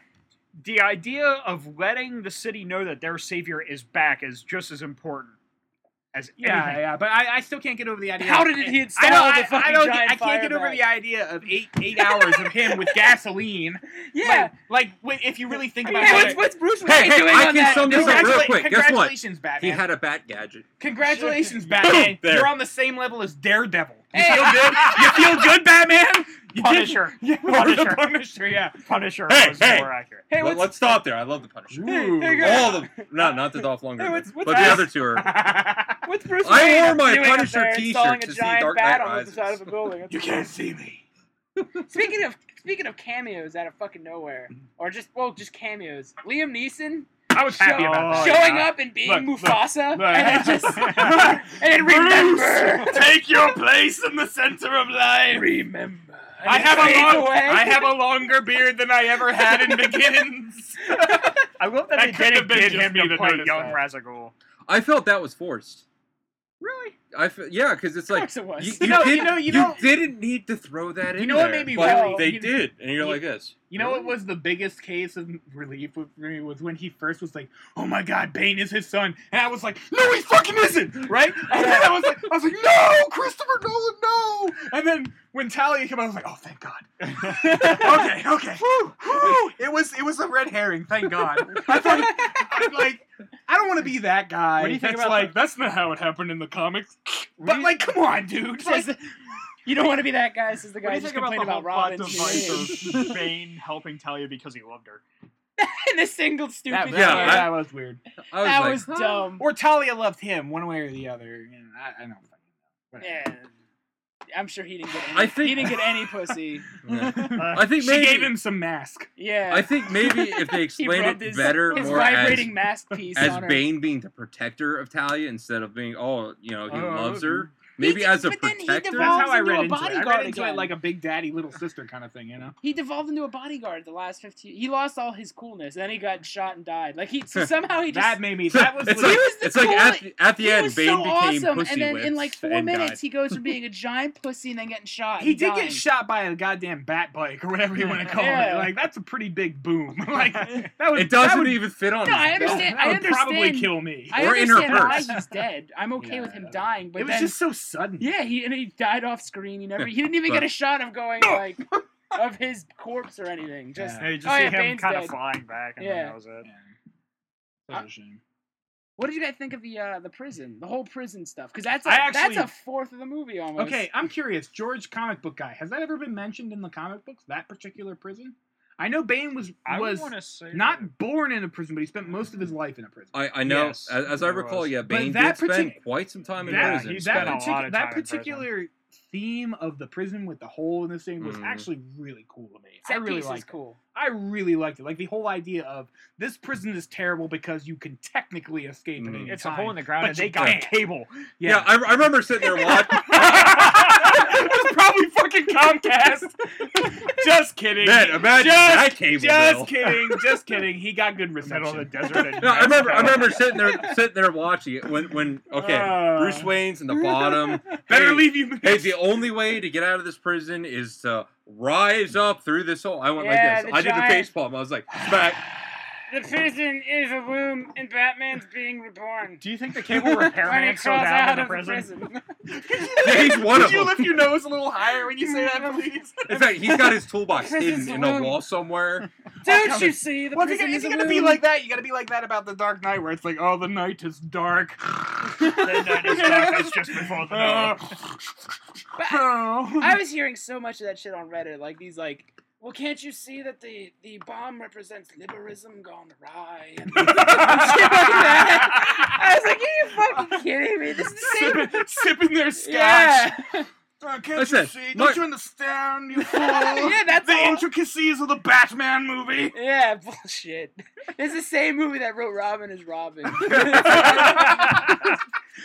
the idea of letting the city know that their savior is back is just as important as Yeah, anything. yeah, but I, I still can't get over the idea. How of- did he I install don't, the fucking I don't, giant I can't get over bat? the idea of eight eight hours of him with gasoline. yeah. Like, like if you really think about yeah, it. what's, what's Bruce Wayne Hey, hey, doing I on can that? sum this up real quick. Guess what? Congratulations, He had a bat gadget. Congratulations, Batman. You're on the same level as Daredevil. You Hey. feel good? You feel good, Batman? You did- Punisher. Yeah, Punisher. the Punisher, yeah. Punisher Hey, was hey. more accurate. Hey, Let, what's, us stop there. I love the Punisher. Ooh. hey, All of them. Not not the Dolph Lundgren, Hey, what's- but what's the other two are. what's Bruce I Wayne wore my Punisher t-shirt to see Dark bat Knight on the Rises. side of a building? You can't see me. Speaking of speaking of cameos out of fucking nowhere, or just well, just cameos. Liam Neeson I was happy about that. showing yeah. up and being Look, look, Mufasa, look. and then just and then remember, take your place in the center of life. remember. I it have a long. I have a longer beard than I ever had in Begins. I love that, That they could have didn't been get just him me to that young that. Ra's al Ghul. I felt that was forced. really? I fe- yeah, because it's like course it was. you, You know- did, you know- you know- didn't need to throw that in. You know what there, made me but really- They you- did, and you're you- like this. You know what was the biggest case of relief for me was when he first was like, "Oh my God, Bane is his son," and I was like, "No, he fucking isn't!" Right? And then I was like, "I was like, no, Christopher Nolan, no!" And then when Talia came out, I was like, "Oh, thank God." okay, okay. Whew, whew. It was it was a red herring. Thank God. I thought I'm like I don't want to be that guy. What do you think that's about like that's not how it happened in the comics. But like, come on, dude. Like, Says the- you don't want to be that guy. Says the guy do who just think about complained the about, whole plot Robin's device name. of Bane helping Talia because he loved her? in a single stupid. that, Yeah, that. I- that was weird. I was that like, was huh? dumb. Or Talia loved him, one way or the other. You know, I, I don't fucking know. Whatever. Yeah, I'm sure he didn't get. Any, I think- he didn't get any pussy. Yeah. Uh, I think she maybe gave him some mask. Yeah, I think maybe if they he explained it his, better, his more as vibrating mask piece as on her. Bane being the protector of Talia instead of being oh you know he Oh, loves her. Maybe He- as a but then he protector. devolves That's how I into read into it. I bodyguard read into again. it like a big daddy, little sister kind of thing, you know? He devolved into a bodyguard the last 15. He lost all his coolness, and then he got shot and died. Like he so somehow he just That made me. That was. it's what- like, was the it's like cool- at the, at the end, was Bane so became awesome, pussy and then in like four minutes died. he goes from being a giant pussy and then getting shot. he did dying. get shot by a goddamn bat bike or whatever you want to call Yeah. it. Like that's a pretty big boom. like that would. It doesn't that would, even fit on. No, I understand- I would probably kill me. I Or in her understand why purse. he's dead. I'm okay with him dying, but it was just so sudden. yeah, he and he died off screen. He never he didn't even But- get a shot of going like of his corpse or anything. Just Yeah. Yeah, you just Oh, see yeah, him Bane's kind of flying back, and Yeah. then that was it. Yeah. Such a shame. what did you guys think of the uh, the prison, the whole prison stuff? Because that's a, I actually- that's a fourth of the movie almost. Okay, I'm curious. George, comic book guy, has that ever been mentioned in the comic books? That particular prison? I know Bane was I was want to say not born in a prison, but he spent most of his life in a prison. I, I know. Yes, as, as I recall, was. yeah, But Bane that did spend quite some time in Yeah, prison. he that, spent a partic- lot of that time in prison. particular theme of the prison with the hole in this thing was Mhm. actually really cool to me. I really piece is liked it. cool. I really liked it. Like the whole idea of this prison is terrible because you can technically escape at Mhm. any It's a hole in the ground, and they you got can't. cable. Yeah, I, I remember sitting there watching. It was probably fucking Comcast. just kidding. Man, imagine just, that cable Just bill. kidding. Just kidding. He got good reception. Middle of the desert. No, I remember. I remember sitting there, sitting there watching it when, when okay, Uh. Bruce Wayne's in the bottom. Better hey, leave you. Hey, the only way to get out of this prison is to rise up through this hole. I went Yeah, like this. the I did the giant- face palm. I was like, smack. The prison is a womb, and Batman's being reborn. Do you think the cable repairman When he is so down out in the of prison? prison. Yeah, he's one Could of you them. lift your nose a little higher when you say that, please? In fact, he's got his toolbox hidden in a wall somewhere. Don't you see the Well, if you're, prison is you're a gonna be womb? like that, you gotta be like that about the Dark Knight, where it's like, oh, the night is dark. The night is dark, it's just before the Uh, dawn. oh. I was hearing so much of that shit on Reddit, like these like. Well, can't you see that the, the bomb represents liberalism gone awry? And shit like that. I was like, are you fucking kidding me? This is the same. sipping, sipping their scotch. Yeah. Uh, can't Listen, you see? my- Don't you understand, you fool? yeah, that's the all. intricacies of the Batman movie. Yeah, bullshit. It's the same movie that wrote Robin as Robin.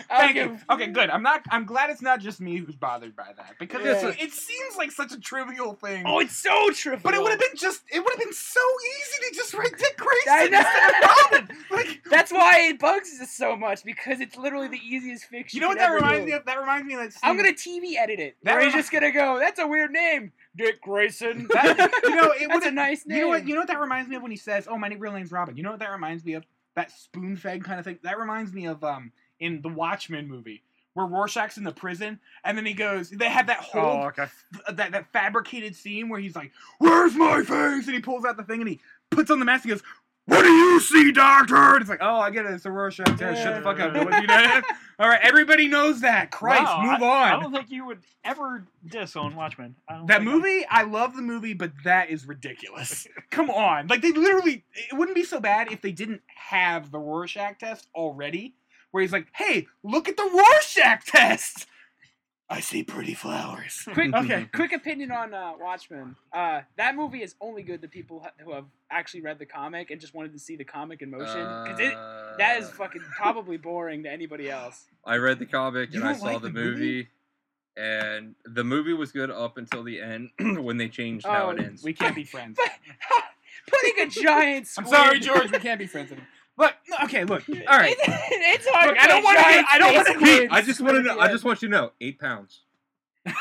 I'll Thank give- you. Okay, good. I'm not. I'm glad it's not just me who's bothered by that because Yeah. it's, it seems like such a trivial thing. Oh, it's so trivial. but it would have been just. It would have been so easy to just write Dick Grayson I know. instead of Robin. Like, That's why it bugs us so much because it's literally the easiest fiction. you know what that reminds me of? That reminds me of that. Scene. I'm gonna TV edit it. That where he's remi- just gonna go. That's a weird name, Dick Grayson. That- you know, it that's a would've- nice name. You know what? You know what that reminds me of when he says, "Oh, my real name's Robin." You know what that reminds me of? That spoon fed kind of thing. That reminds me of um in the Watchmen movie where Rorschach's in the prison and then he goes. They have that whole Oh, okay. that that fabricated scene where he's like, "Where's my face?" and he pulls out the thing and he puts on the mask. and goes, "What do you see, Doctor?" And it's like, "Oh, I get it. It's a Rorschach test. Shut the fuck up." What you? All right, everybody knows that. Christ, Wow, move I, on. I don't think you would ever diss on Watchmen. I don't That movie, I love the movie, but that is ridiculous. Come on. Like, they literally, it wouldn't be so bad if they didn't have the Rorschach test already, where he's like, hey, look at the Rorschach test. I see pretty flowers. Quick, Okay. quick opinion on uh, Watchmen. Uh, that movie is only good to people who have actually read the comic and just wanted to see the comic in motion. Because it that is Uh, fucking probably boring to anybody else. I read the comic You and I don't saw like the the movie, movie? and the movie was good up until the end when they changed how Oh, it ends. We can't be friends. Putting a giant. I'm Squid, sorry, George. We can't be friends anymore. Look, okay, look. All right. It's, it's hard. Look, I don't wanna I don't wanna I just want to know. I just want you to know, eight pounds.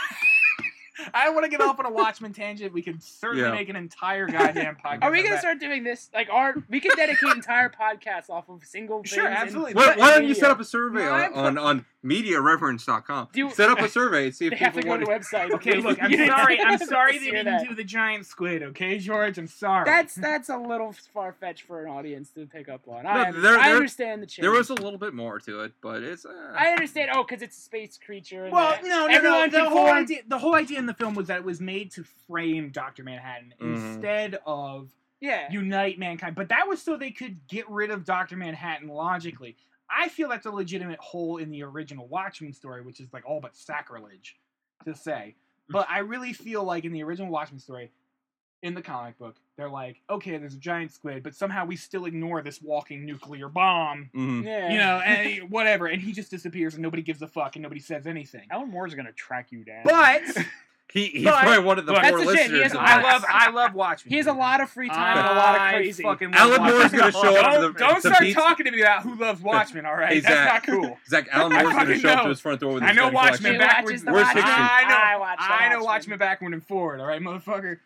I want to get off on a Watchmen tangent. We can certainly Yeah. make an entire goddamn podcast. Are we gonna start doing this? Like, our we could dedicate entire podcasts off of single things. Sure, and- absolutely. Why, why don't you set up a survey No, on, I'm- on, on mediareverence.com? Do- set up a survey and see if They have people to go want to the website. Okay, look, I'm sorry. I'm sorry they hear didn't that. do the giant squid. Okay, George, I'm sorry. That's that's a little far fetched for an audience to pick up on. No, I, there- I there- understand the change. There was a little bit more to it, but it's. Uh, I understand. Oh, because it's a space creature. well, that- no, no, everyone no. The whole form- idea, the whole idea in the film was that it was made to frame Doctor Manhattan Mhm. instead of Yeah. unite mankind. But that was so they could get rid of Doctor Manhattan logically. I feel that's a legitimate hole in the original Watchmen story, which is like all but sacrilege to say. But I really feel like in the original Watchmen story, in the comic book, they're like, okay, there's a giant squid, but somehow we still ignore this walking nuclear bomb. mhm. yeah. You know, and whatever, and he just disappears, and nobody gives a fuck, and nobody says anything. Alan Moore's gonna track you down. But He, he's But- probably one of the but- four That's the shit, he listeners. has of a I this. love, I love Watchmen. he has a lot of free time and a lot of crazy. fucking love Alan Moore's gonna show up to the Don't, don't start Pete's- talking to me about who loves Watchmen. All right, Hey, that's Zach. not cool. Zach Alan I Moore's going to fucking show up know. to his front door with I his know Watchmen backwards. Where's Watchmen. I know, I watch I know Watchmen. Watchmen backward and forward. All right, motherfucker.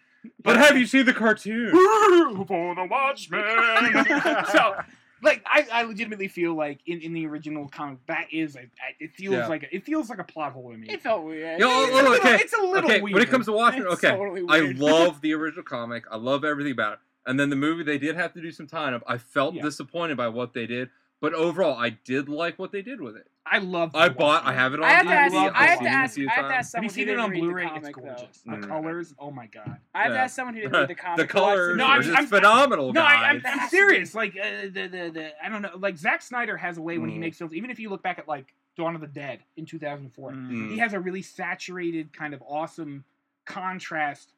But have you seen the cartoon? for the Watchmen. so, like, I, I legitimately feel like in, in the original comic that is a, it feels Yeah. like a, it feels like a plot hole to me. It felt weird. Yo, oh, it's, oh, a little, it's a little okay, weird. when it comes to Watchmen, It's okay, totally I love the original comic. I love everything about it. And then the movie, they did have to do some tie up. I felt Yeah. disappointed by what they did, but overall, I did like what they did with it. I love. I the bought. I have it on I have to ask. I have I've to seen it ask. I have to times. ask Have you seen it on Blu-ray? comic it's gorgeous. though. The Mm. colors, oh my god. I have to ask someone who didn't read the comic. the colors No, are I'm- just I'm- phenomenal, No, I, I'm. I'm serious. Like uh, the, the the I don't know. Like Zack Snyder has a way when he Mm. makes films. Even if you look back at like Dawn of the Dead in 2004, Mm. he has a really saturated kind of awesome contrast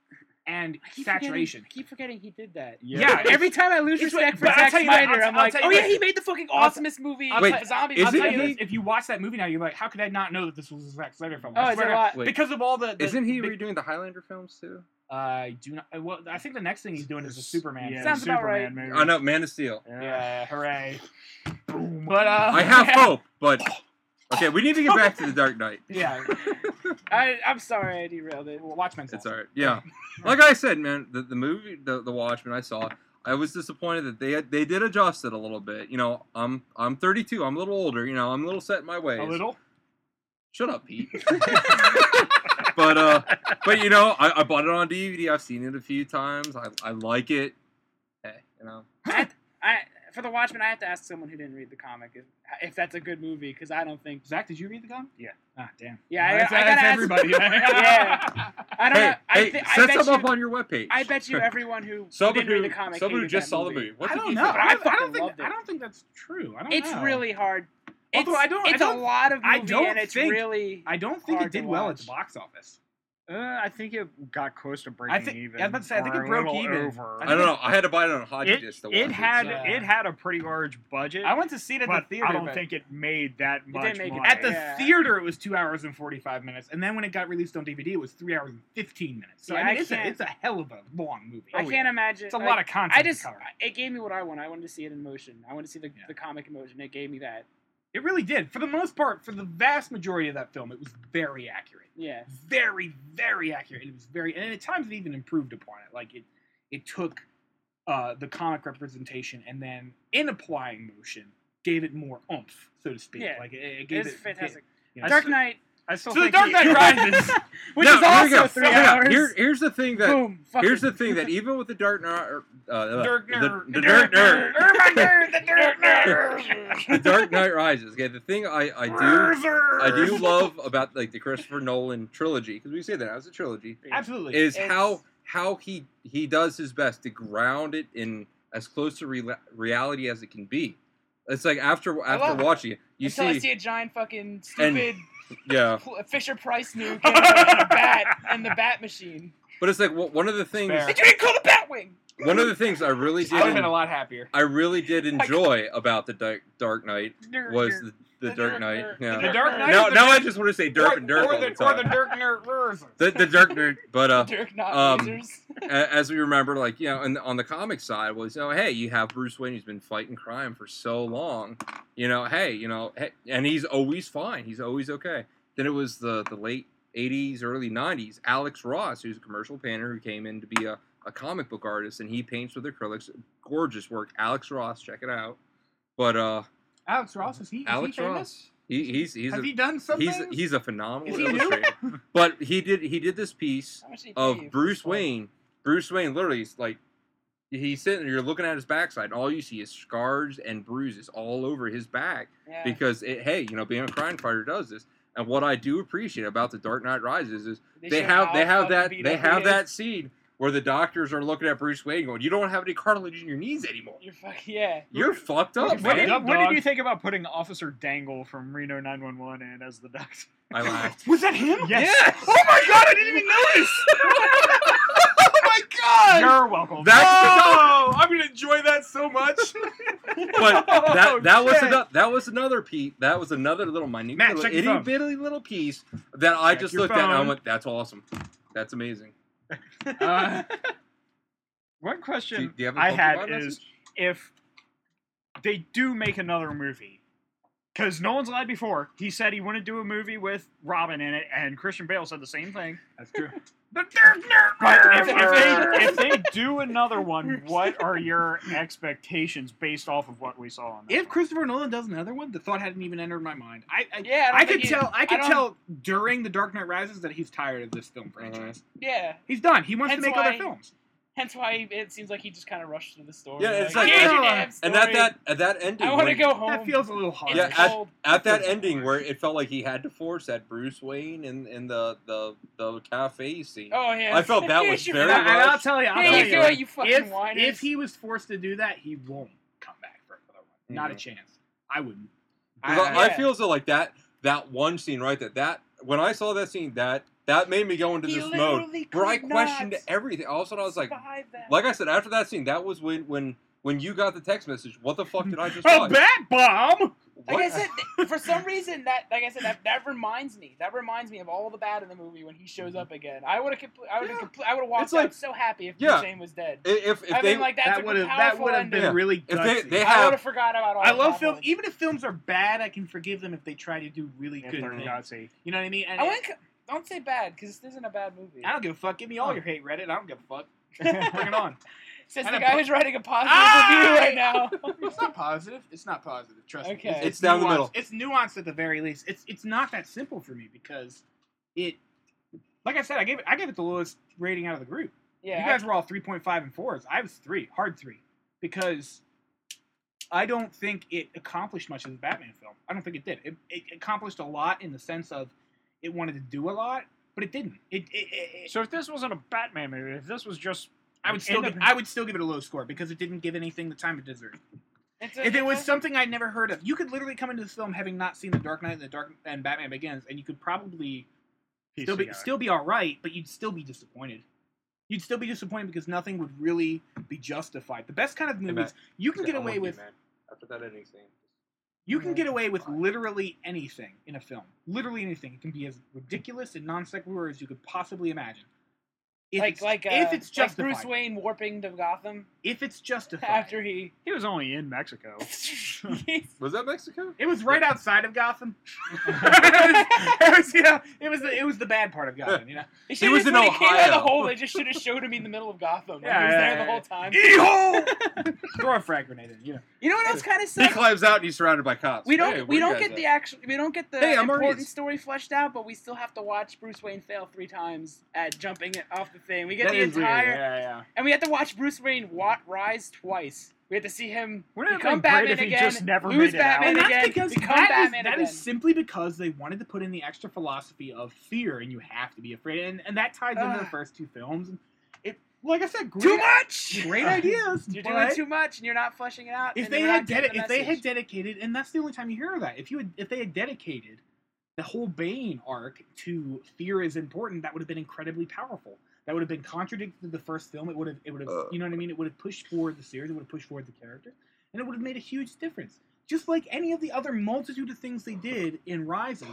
and I keep saturation. I keep forgetting he did that. Yeah, yeah Every time I lose it's respect what- for but I'll Zack tell you that- Snyder, I'll- I'm I'll like, tell oh you yeah, he made the fucking I'll- awesomest movie I'll Wait, of zombies. is I'll tell it you he- this, if you watch that movie now, you're like, how could I not know that this was a Zack Snyder film? Oh, I swear a lot? Wait. Because of all the, the Isn't he big- redoing the Highlander films too? I do not. uh, Well, I think the next thing he's doing is a Superman. Yeah, film. Sounds about Superman right. movie. Oh no, Man of Steel. Yeah, hooray. Boom. But uh, I have hope, but okay, we need to get back to the Dark Knight. Yeah, I, I'm sorry I derailed it. well, Watchmen's It's awesome. alright. Yeah, like I said, man, the, the movie, the the Watchmen, I saw. I was disappointed that they had, they did adjust it a little bit. You know, I'm I'm 32. I'm a little older. You know, I'm a little set in my ways. A little. Shut up, Pete. but uh, but you know, I, I bought it on DVD. I've seen it a few times. I I like it. Hey, you know. I, I, for the Watchmen, I have to ask someone who didn't read the comic if, if that's a good movie because I don't think. Zach, did you read the comic? Yeah. Ah, damn. Yeah, I- that's, I gotta that's ask- everybody. Yeah. I don't Hey, know. I, hey, thi- I set bet something you, up on your webpage. I bet you everyone who Someone didn't who, read the comic. someone who just that saw the movie. movie. What I did don't know. think? I, I don't think. loved it. I don't think that's true. I don't It's know. really hard. It's, Although I don't- I it's don't- a lot of movie I don't and it's think- really. I don't think it hard to did well at the box office. Uh, I think it got close to breaking think- even. I was about to say, I think it broke even. Over. I don't know. I had to buy it on Hockey It, Disc to it had Yeah. it had a pretty large budget, I went to see it at but the theater. I don't but think it made that didn't much make it money. at the Yeah. theater it was two hours and forty five minutes, and then when it got released on DVD, it was three hours and fifteen minutes. So Yeah, I mean, I it's a, it's a hell of a long movie. I Oh, can't yeah. imagine. It's a like, lot of content. I to just. cover. It gave me what I want. I wanted to see it in motion. I wanted to see the, Yeah. the comic in motion. It gave me that. It really did. For the most part, for the vast majority of that film, it was very accurate. Yeah. Very, very accurate. It was very, and at times it even improved upon it. Like it, it took uh, the comic representation and then, in applying motion, gave it more oomph, so to speak. Yeah. Like it, it It gave was it fantastic. you know, Dark Knight, I still So the Dark Knight Rises. which No, is here we also three Here we go. hours. Here, here's the thing that Boom. here's the thing that even with the Dark Knight, uh, Dark the, Nerd. the, Dark Nerd, my nerd, the Dark Nerd. the Dark Knight Rises. Okay, the thing I I do I do love about like the Christopher Nolan trilogy because we say that as a trilogy Absolutely. is It's- how how he he does his best to ground it in as close to re- reality as it can be. It's like after after watching it, you Until I see see a giant fucking stupid yeah. Fisher Price nuke and a, bat and the bat machine. But it's like well, one of the things. Fair. Did you even call the Batwing? One of the things I really did. I'd have did. been a lot happier. I really did enjoy about the Dark, Dark Knight was the, the The Dark Dark Knight. Knight. Yeah. The Dark Knight Now, or now I just want to say Derp and Derp or all the, the or the time. Dirk Nerd The, the Dark Knight, but uh, Dirk not um, as we remember, like you know, and on the comic side was, oh hey, you have Bruce Wayne who's been fighting crime for so long, you know, hey, you know, hey, and he's always fine, he's always okay. Then it was the the late '80s, early '90s, Alex Ross, who's a commercial painter who came in to be a, a comic book artist, and he paints with acrylics, gorgeous work. Alex Ross, check it out. But uh, Alex Ross is he? Is Alex he famous? Ross, he, he's he's Has a, he done something? he's he's a phenomenal he illustrator. but he did he did this piece How much did he of pay you for Bruce this? Wayne. Bruce Wayne literally is like he's sitting there, you're looking at his backside, and all you see is scars and bruises all over his back. Yeah. Because it, hey, you know, being a crime fighter does this. And what I do appreciate about the Dark Knight Rises is they show have they have that they have is. that scene where the doctors are looking at Bruce Wayne going, You don't have any cartilage in your knees anymore. You're fuck yeah. You're fucked up, What, did, man. up, what did you think about putting Officer Dangle from Reno 911 in as the doctor? I laughed. Was that him? Yes. Oh my god, I didn't even notice. oh my god. You're welcome. That's oh, I'm gonna enjoy that so much. but that Oh, that was another that was another piece. That was another little minute, Matt, little itty bitty little piece that I Check just your looked at and I phone. went, "That's awesome. That's amazing." Uh, One question do a I had message? is if they do make another movie, because Nolan's lied before. He said he wouldn't do a movie with Robin in it, and Christian Bale said the same thing. that's true. But if, if they if they do another one, what are your expectations based off of what we saw on that? If Christopher Nolan does another one, the thought hadn't even entered my mind. I, I Yeah, I, I could tell. I could don't- tell during the Dark Knight Rises that he's tired of this film Uh-huh. franchise. Yeah. He's done. He wants Hence to make other films. Hence why it seems like he just kind of rushed through the story. Yeah, it's like- "Here's your Yeah. And at that at that ending, I want to go home. That feels a little hard. Yeah, cold. at that ending hard. where it felt like he had to force that Bruce Wayne in in the the the cafe scene. Oh yeah. I felt that was Here's very and, I, and I'll tell you, I'll Here tell you you, go, you fucking if, whiners. if he was forced to do that, he won't come back for another one. Not a Mhm. chance. I wouldn't. I, I Yeah. feel as though like that that one scene right that that when I saw that scene that that made me go into He this mode where I questioned everything. All of a sudden I was like, like I said after that scene, that was when when when you got the text message. What the fuck did I just A watch? bat bomb. Like I What? said, for some reason that, like I said, that, that reminds me. That reminds me of all the bad in the movie when he shows up again. I would have, compl- I would have, Yeah. compl- I would have walked It's like- out so happy if Yeah. Bruce Wayne was dead. if if I they mean, like that's That a would have, that would have been ending. really If they- gutsy. they I have- would have forgot about all. I love bad films. ones. Even if films are bad, I can forgive them if they try to do really If good they're things. You know what I mean? And I wouldn't, c- don't say bad because this isn't a bad movie. I don't give a fuck. Give me all Oh. your hate, Reddit. I don't give a fuck. Bring it on. Says and the guy po- who's writing a positive Ah! review right now. It's not positive. It's not positive. Trust me. Okay. It's down the nuanced. middle. It's nuanced at the very least. It's it's not that simple for me because it, like I said, I gave it I gave it the lowest rating out of the group. yeah, you guys were all three point five and fours. I was three, hard three, because I don't think it accomplished much as a Batman film. I don't think it did. It, it accomplished a lot in the sense of it wanted to do a lot, but it didn't. It, it, it, it- So if this wasn't a Batman movie, if this was just I would still give, I would still give it a low score because it didn't give anything the time it deserved. It's a- If it was a- something I'd never heard of, you could literally come into this film having not seen The Dark Knight and The Dark and Batman Begins, and you could probably still be still be all right, but you'd still be disappointed. You'd still be disappointed because nothing would really be justified. The best kind of movies Matt, you can get away with. man. After that ending scene. You can get away with literally anything in a film. Literally anything. It can be as ridiculous and non sequitur as you could possibly imagine. If like it's, like uh, if it's like Bruce Wayne warping to Gotham if it's justified, after he. He was only in Mexico. Was that Mexico? it was right outside of Gotham. it was, you know, it was the, it was the bad part of Gotham. You know, He, He was should've- in when He came out of the Ohio. hole. They just should have showed him in the middle of Gotham. Yeah, he was yeah, there yeah, the whole time. Eehole! Throw a frag grenade in. You know, You know what else kind of He climbs out and he's surrounded by cops. We don't. Hey, we don't guys get the at? actual. We don't get the Hey, important Maurice. story fleshed out, but we still have to watch Bruce Wayne fail three times at jumping it off the thing. We get That the is weird, entire, Yeah, yeah. and we have to watch Bruce Wayne wa- rise twice. We have to see him Wouldn't become have been great Batman if he again, just never lose made it Batman out? That's again, because become that is- Batman that again. is simply because they wanted to put in the extra philosophy of fear, and you have to be afraid, and, and that ties into the first two films. And it, like I said, great, too much. great ideas. You're doing too much, and you're not fleshing it out. If they had not dedi- the if they had dedicated, and that's the only time you hear of that. If you had, if they had dedicated the whole Bane arc to fear is important, that would have been incredibly powerful. That would have been contradicted to the first film. It would have, it would have, Uh. you know what I mean? It would have pushed forward the series. It would have pushed forward the character, and it would have made a huge difference. Just like any of the other multitude of things they did in Rises,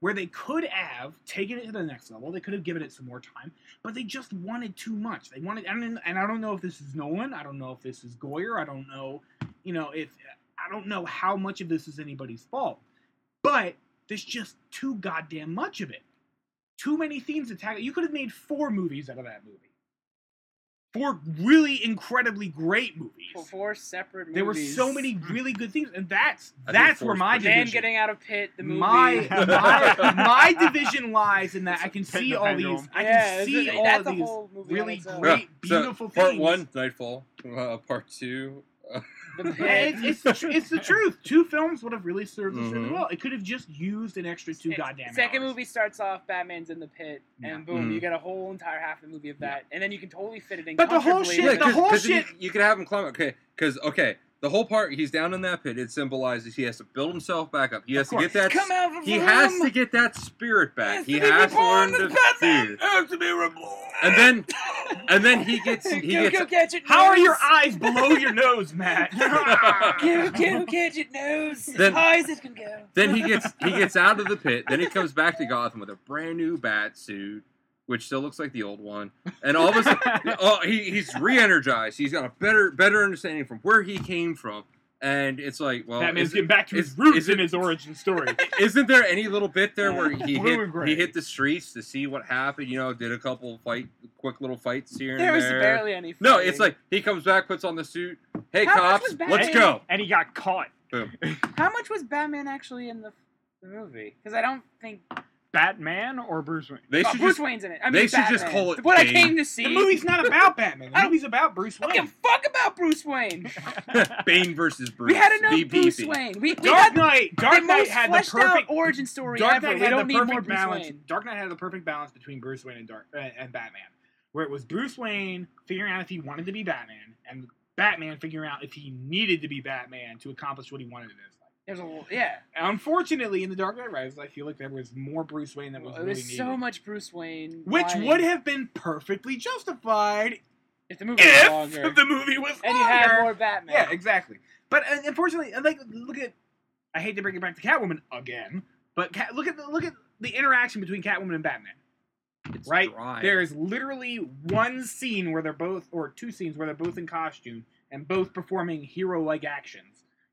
where they could have taken it to the next level. They could have given it some more time, but they just wanted too much. They wanted, and, and I don't know if this is Nolan. I don't know if this is Goyer. I don't know, you know, if I don't know how much of this is anybody's fault, but there's just too goddamn much of it. Too many themes to tackle. You could have made four movies out of that movie. Four really incredibly great movies. For four separate movies. There were so many really good themes, and that's I that's where my pretty Man getting out of pit, the movie. My, my my division lies in that I can see the all these. pendulum. I Yeah, can see that's all these whole movie on really great, Yeah, so beautiful part things. one, Knightfall. Uh, part two, The Yeah, pit. it's, it's, the tr- it's the truth. Two films would have really served us really Mhm. well. It could have just used an extra two It- goddamn Second hours. movie starts off, Batman's in the pit, Yeah. and boom, Mhm. you get a whole entire half of the movie of that, and then you can totally fit it in. But the whole comfortably shit- with- the whole You, shit- you could have him climb. Okay, because okay, the whole part he's down in that pit. It symbolizes he has to build himself back up. He has to get that. Come out from He the has to get that spirit back. He has to learn to fear. Has to be reborn. And then, and then he gets he Go, gets go catch it, How are your eyes below your nose, Matt? Go, go catch it, nose. As Then- high as it can go. then he gets he gets out of the pit. Then he comes back to Gotham with a brand new bat suit, which still looks like the old one. And all of a sudden, oh, he, he's re-energized. He's got a better better understanding from where he came from. And it's like, well, Batman's is- getting back to his is- roots is it- in his origin story. isn't there any little bit there where he hit he hit the streets to see what happened? You know, did a couple fight, quick little fights here There and was there. barely any. no, it's like he comes back, puts on the suit. Hey, How cops, let's go. and he got caught. Boom. how much was Batman actually in the, the movie? Because I don't think Batman or Bruce Wayne? They oh, should Bruce just Wayne's in it. I mean, they should just call it what I came to see. the movie's not about Batman. The I don't- movie's about Bruce I don't give Wayne. a fuck about Bruce Wayne. Bane versus Bruce. we had enough BPP. Bruce Wayne. We, we Dark Knight. Dark Knight had the perfect. origin story Dark ever. Knight We had don't the need more perfect balance. Wayne. Dark Knight had the perfect balance between Bruce Wayne and Dark uh, and Batman, where it was Bruce Wayne figuring out if he wanted to be Batman, and Batman figuring out if he needed to be Batman to accomplish what he wanted in his life. There's a yeah. Unfortunately, in the Dark Knight Rises, I feel like there was more Bruce Wayne than was Well, really there's needed, so much Bruce Wayne. which lying. would have been perfectly justified if the movie was if longer the movie was and you had longer. more Batman. Yeah, exactly. But uh, unfortunately, I like look at. I hate to bring it back to Catwoman again, but Cat, look at the, look at the interaction between Catwoman and Batman. It's Right? dry. There is literally one scene where they're both, or two scenes where they're both in costume and both performing hero-like actions.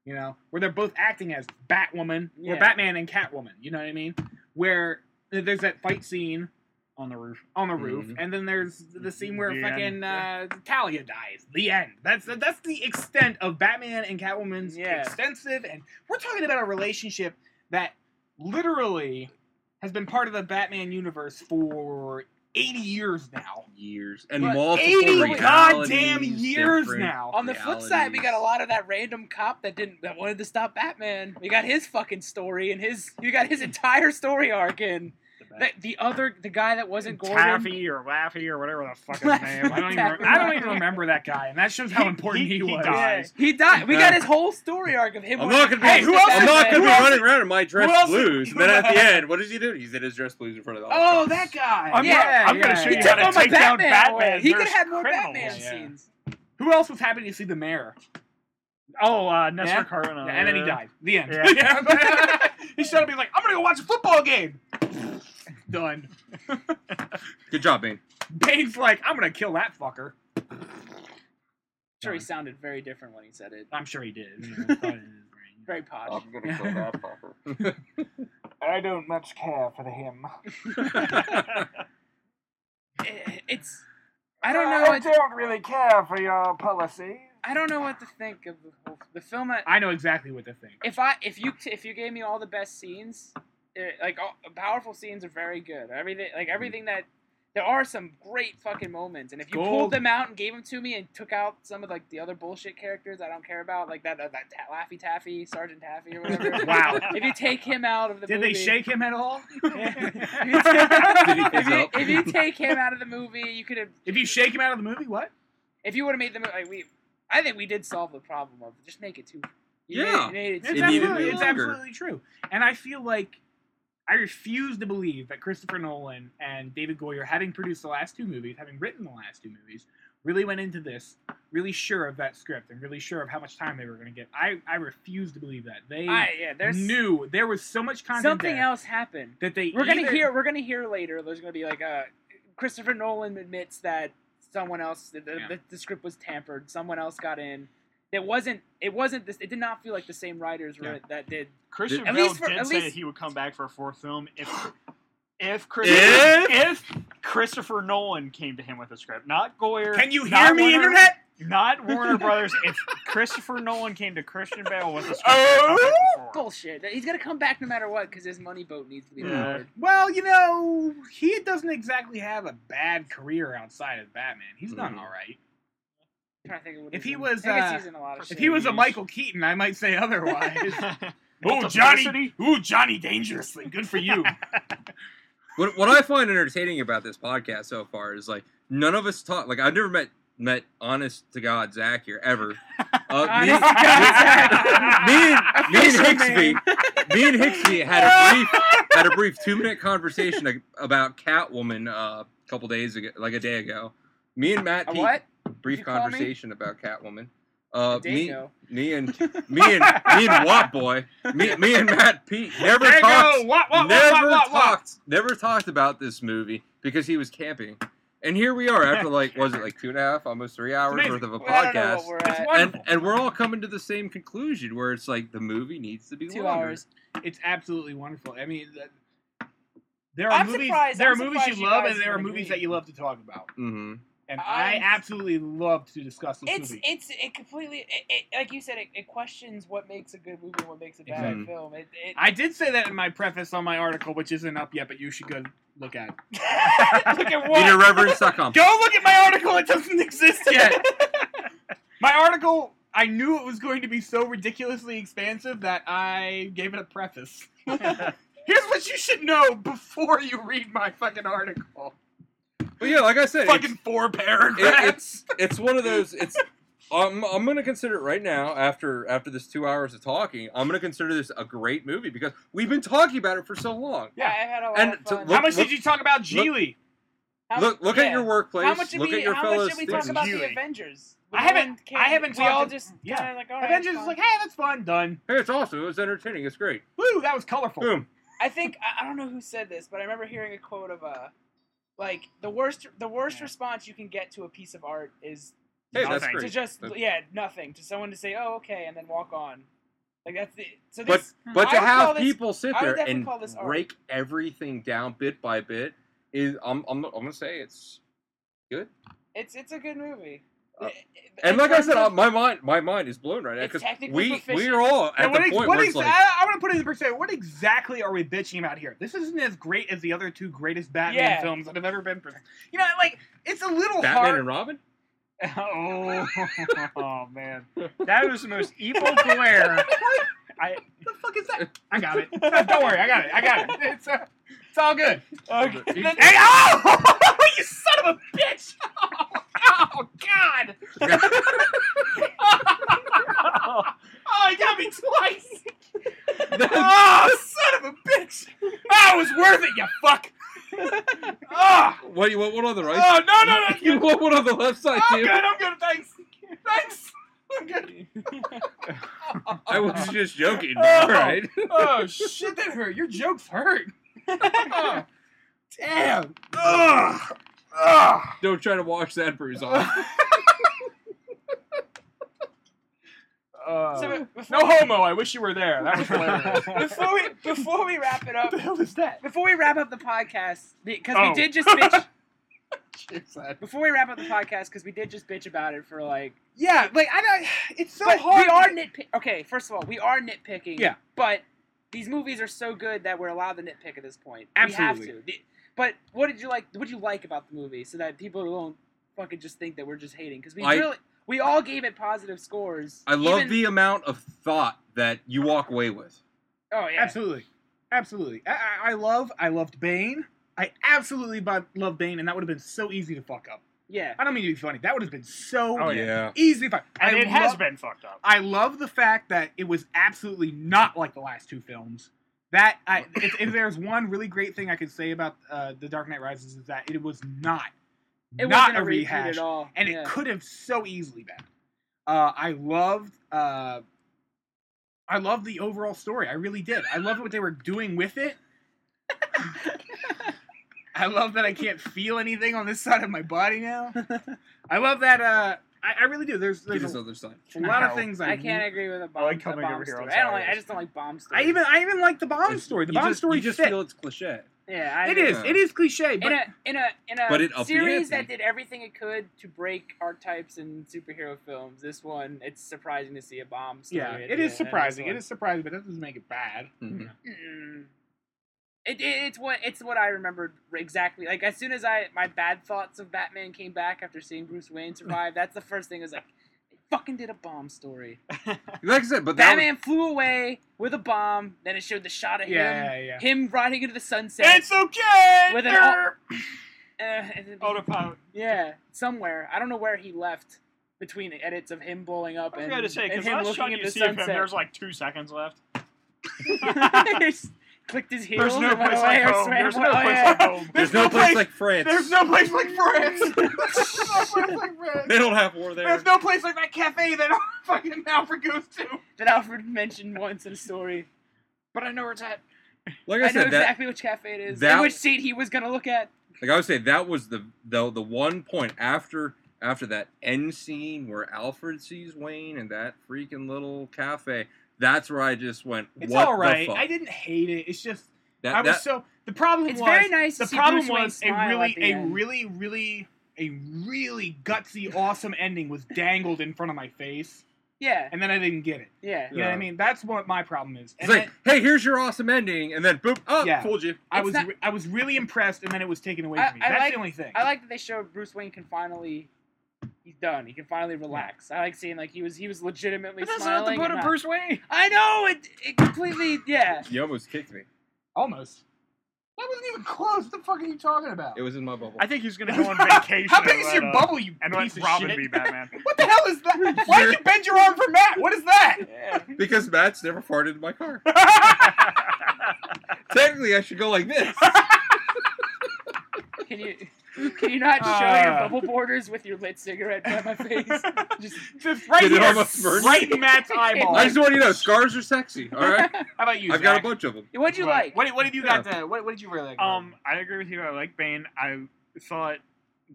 You know, where they're both acting as Batwoman or Batman and Catwoman. You know what I mean? Where there's that fight scene on the roof. on the roof, Mhm. and then there's the scene where The fucking uh, Talia dies. The end. That's that's the extent of Batman and Catwoman's Yeah. extensive, and we're talking about a relationship that literally has been part of the Batman universe for 80 years now. years and But multiple 80 goddamn years now. On the flip side, we got a lot of that random cop that didn't that wanted to stop Batman. We got his fucking story and his you got his entire story arc and the, the other the guy that wasn't Gordon. Taffy or Laffy or whatever the fuck his name. I don't even I don't even remember that guy, and that shows how important he, He- he was. dies. He died. We got his whole story arc of him. I'm not gonna be. Hey, who else- I'm not gonna be running around in my dress blues. And then at the end, what does he do? He's in his dress blues in front of the. Oh, cops. that guy. I'm Yeah, gonna, I'm gonna show yeah. you He how to all my take down Batman Batman. away. He could have had more. Batman scenes. Who else was happy to see the mayor? Oh, uh, Nestor Yeah? Carbonell. Yeah, and then he died. The end. Yeah. Yeah. he showed up. He's like, "I'm gonna go watch a football game." Done. Good job, Bane. Bane's like, "I'm gonna kill that fucker." sure, he sounded very different when he said it. I'm sure he did. You know, thought it in his brain. Very posh. gonna kill that fucker. I don't much care for him. It- eh, it's. I don't know. I What, don't really care for your policy. I don't know what to think of the whole the film. I- I know exactly what to think. if I if you if you gave me all the best scenes, eh, like all, powerful scenes are very good. Everything like everything that there are some great fucking moments, and if you Gold. pulled them out and gave them to me and took out some of like the other bullshit characters I don't care about, like that that, that Ta- Laffy Taffy, Sergeant Taffy or whatever. Wow. If you take him out of the Did movie, they shake him at all? Did he if, you, if you take him out of the movie, you could have. if you shake him out of the movie, what? If you would have made the movie, like we, I think we did solve the problem of just make it too. Yeah. made, you made it It's, too It absolutely, it's absolutely true. And I feel like I refuse to believe that Christopher Nolan and David Goyer, having produced the last two movies, having written the last two movies, really went into this really sure of that script and really sure of how much time they were going to get. I, I refuse to believe that they I, yeah, knew there was so much content something else happened. that they We're gonna hear. We're gonna hear later. There's gonna be like a Christopher Nolan admits that someone else the, Yeah. the, the script was tampered. Someone else got in. It wasn't. It wasn't this. It did not feel like the same writers were Yeah. that did. Christian At Bale least for- did at say that least- he would come back for a fourth film if if Christopher, If? if Christopher Nolan came to him with a script, not Goyer. Can you hear me, Warner- Internet? Not Warner Brothers. If Christopher Nolan came to Christian Bale with a script, Oh! he'd come back for. Bullshit. He's gonna come back no matter what because his money boat needs to be Yeah. lowered. Well, you know, he doesn't exactly have a bad career outside of Batman. He's done Mhm. all right. I'm trying to think of what If he in. was, I guess uh, he's in a lot of If shit. he was a Michael Keaton, I might say otherwise. oh, Johnny! Ooh, Johnny Dangerously. Good for you. What what I find entertaining about this podcast so far is like none of us talk. Like I've never met met honest to God Zach here ever. Uh, me, Honest to God Zach. me and me and Official Hixby, me and Hixby had a brief had a brief two minute conversation about Catwoman uh, a couple days ago, like a day ago. Me and Matt A Pete, what? Brief you me? conversation about Catwoman. Uh, me, me and me and me and Watt boy, me, me and Matt Pete never there you talked. What, what, never what, what, what, what? talked never talked about this movie because he was camping. And here we are after like was it like two and a half, almost three hours worth of a Well, I don't know podcast. what we're It's at. wonderful. And and we're all coming to the same conclusion where it's like the movie needs to be Two longer. hours. It's absolutely wonderful. I mean, the- there are I'm movies. there are I'm movies you you love, and there are movies agree. that you love to talk about. Mm-hmm. And I I'm- absolutely love to discuss this It's movie. it's it completely it, it, like you said it, it questions what makes a good movie and what makes a bad Exactly. film. It, it, I did say that in my preface on my article, which isn't up yet, but you should go look at. look at what Mediareverence.com. Go look at my article. It doesn't exist yet. my article. I knew it was going to be so ridiculously expansive that I gave it a preface. Here's what you should know before you read my fucking article. But yeah, like I said, it's- Fucking four it- paragraphs. it's it's one of those. It's I'm I'm gonna consider it right now after after this two hours of talking. I'm gonna consider this a great movie because we've been talking about it for so long. yeah, I've had a lot And of to fun. look- How much did you talk about Geely? How- look look yeah. at your workplace. How much did look we? at your how fellow much did we talk citizens. about the Avengers? I haven't- one came- I haven't We all talked- just yeah. like all right. Avengers fine. is like, hey, that's fun, done. Hey, it's awesome. It was entertaining. It's great. Woo, that was colorful. Boom. I think I, I don't know who said this, but I remember hearing a quote of uh, like the worst the worst Yeah. response you can get to a piece of art is Hey, that's Nothing. to just That's- yeah nothing to someone to say oh okay and then walk on. Like that's the so But this but I to have this- people sit there and call this art. break everything down bit by bit is I'm I'm, I'm gonna say it's good. it's it's a good movie. Uh, It- it- And like I said, of- uh, my mind my mind is blown right now because we proficient. we are all at what the ex- point what where ex- it's like I, I want to put it in perspective. What exactly are we bitching about here? This isn't as great as the other two greatest Batman Yeah. films that have ever been. Pre- you know, like it's a little Batman hard. and Robin. oh, oh man, that was the most evil glare. I the fuck is that? I got it. Don't worry, I got it. I got it. It's uh, it's all good. Okay. He- Hey, oh! You son of a bitch! Oh, God! oh, he got me twice! Oh, son of a bitch! Oh, it was worth it, you fuck! Oh, What you want one on the right? oh no, no, no! You want one on the left side I'm too? good, I'm good, thanks! Thanks! I'm good. I was just joking. Oh. All right. Oh, shit, that hurt. Your jokes hurt. Oh, damn. Ugh. Ugh. Don't try to wash that bruise off. Uh, So before, no homo. I wish you were there. That was hilarious. before we before we wrap it up what the hell is that? before we wrap up the podcast because Oh. we did just bitch before we wrap up the podcast because we did just bitch about it for like Yeah, like I don't. It's so but hard. we are nitpick. Okay, first of all, we are nitpicking. Yeah. But these movies are so good that we're allowed to nitpick at this point. Absolutely. We have to. The- But what did you like? What did you like about the movie so that people don't fucking just think that we're just hating? Because we I- really we all gave it positive scores. I love Even- the amount of thought that you walk away with. Oh yeah. Absolutely, absolutely. I, I, I love. I loved Bane. I absolutely bu- love Bane, and that would have been so easy to fuck up. Yeah. I don't mean to be funny. That would have been so Oh, yeah. easy to fuck. and I it has been fucked up. I love the fact that it was absolutely not like the last two films. That I, if, if there's one really great thing I could say about uh, the Dark Knight Rises is that it was not It not wasn't a a rehash, at all. and yeah. it could have so easily been. Uh, I loved. Uh, I loved the overall story. I really did. I loved what they were doing with it. I love that I can't feel anything on this side of my body now. I love that. I, I really do. There's, there's this a, other side. a lot of things I, I can't agree with a bomb. like a coming bomb over here on story. I don't like. I just don't like bomb stories. I even I even like the bomb It's- story. The you bomb just, story You just fit. feel it's cliche. yeah, I It agree. is. It is cliche, but in a in a in a But it upped the series ante. that did everything it could to break archetypes in superhero films. This one, it's surprising to see a bomb story. yeah, at the is end of this surprising. It one. is surprising, but that doesn't make it bad. Mhm. Mm. It, it, it's what it's what I remembered exactly. Like as soon as I my bad thoughts of Batman came back after seeing Bruce Wayne survive, that's the first thing. I was like, they fucking did a bomb story. Like I said, but that was, Batman flew away with a bomb. Then it showed the shot of him, Yeah, yeah, yeah. him riding into the sunset. it's okay. With an Err. uh, autopilot. yeah, somewhere. I don't know where he left between the edits of him blowing up I was and, say and because him looking you the see of him, there's like two seconds left. He just clicked his heels There's no and went place away like or home. swam There's no place like home. there's no place like France. There's no place like France. There's no place like France. they don't have war there. There's no place like that cafe that fucking Alfred goes to. that Alfred mentioned once in a story. But I know where it's at. like I, I, know said, that exactly which cafe it is. that- and which seat he was gonna look at. like I would say that was the the the one point after after that end scene where Alfred sees Wayne in that freaking little cafe. That's where I just went. It's what all right. The fuck? I didn't hate it. It's just that, I was that- so the problem It's was very nice the problem Bruce was a really a end. really really a really gutsy awesome ending was dangled in front of my face Yeah, and then I didn't get it. yeah. You know what I mean? That's what my problem is. it's like, then hey, here's your awesome ending, and then boop, oh, Yeah. fooled you. I It's was not- re- I was really impressed and then it was taken away I- from me. I That's like- the only thing. I like that they showed Bruce Wayne can finally. He's done. He can finally relax. I like seeing like he was he was legitimately But that's not the smiling. point and of Bruce Wayne. I know it. It completely. Yeah. You almost kicked me. Almost. That wasn't even close. What the fuck are you talking about? It was in my bubble. I think he's going to go on vacation. How big and is your uh, bubble, you And piece let of Robin shit? be Batman. What the hell is that? Why did you bend your arm for Matt? What is that? Yeah. because Matt's never farted in my car. Technically, I should go like this. Can you can you not show your Uh. bubble borders with your lit cigarette by my face? Just Just right Did it here, right in Matt's eyeball. I just want you to know, scars are sexy. All right, How about you? I've got a bunch of them. What'd you What- like? What, what did you got? To, what, what did you really like? Um, I agree with you. I like Bane. I thought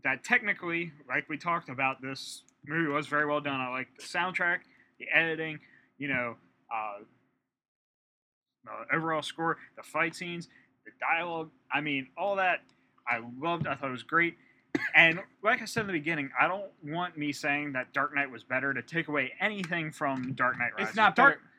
that technically, like we talked about, this movie was very well done. I like the soundtrack, the editing, you know, uh, the overall score, the fight scenes, the dialogue. I mean, all that I loved. I thought it was great. And like I said in the beginning, I don't want me saying that Dark Knight was better to take away anything from Dark Knight Rises. it's not Dark, better.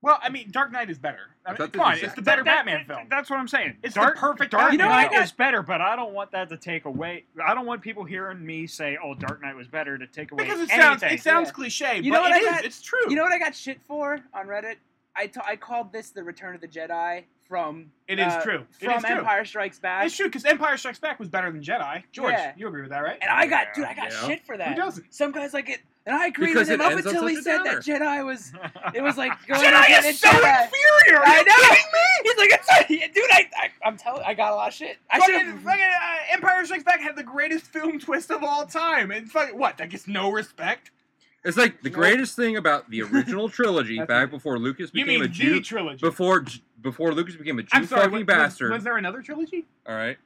Well, I mean, Dark Knight is better. I I mean, thought come on, this it's the better That- Batman that- film. That's what I'm saying. It's the Dark, perfect Dark Batman. You know Knight is better, but I don't want that to take away. I don't want people hearing me say, "Oh, Dark Knight was better" to take away because it anything. sounds it sounds Yeah. cliche, You but know what it I is. got? It's true. You know what I got shit for on Reddit? I I called this the Return of the Jedi from. It is uh, true. From is true. Empire Strikes Back. It's true because Empire Strikes Back was better than Jedi. George, Yeah. you agree with that, right? And I got, Yeah, dude, I got yeah. shit for that. Who doesn't? Some guys like it, and I agree Because with him up until he said that Jedi was. It was like going Jedi is so Jedi. inferior. Are I know. kidding me? He's like, it's dude. I, I I'm telling, I got a lot of shit. I Fucking, fucking uh, Empire Strikes Back had the greatest film twist of all time, and fucking what? That gets no respect. It's like the greatest thing about the original trilogy back before Lucas You became mean a Jew. trilogy? Before before Lucas became a Jew I'm sorry. fucking was- bastard. Was, there another trilogy? all right,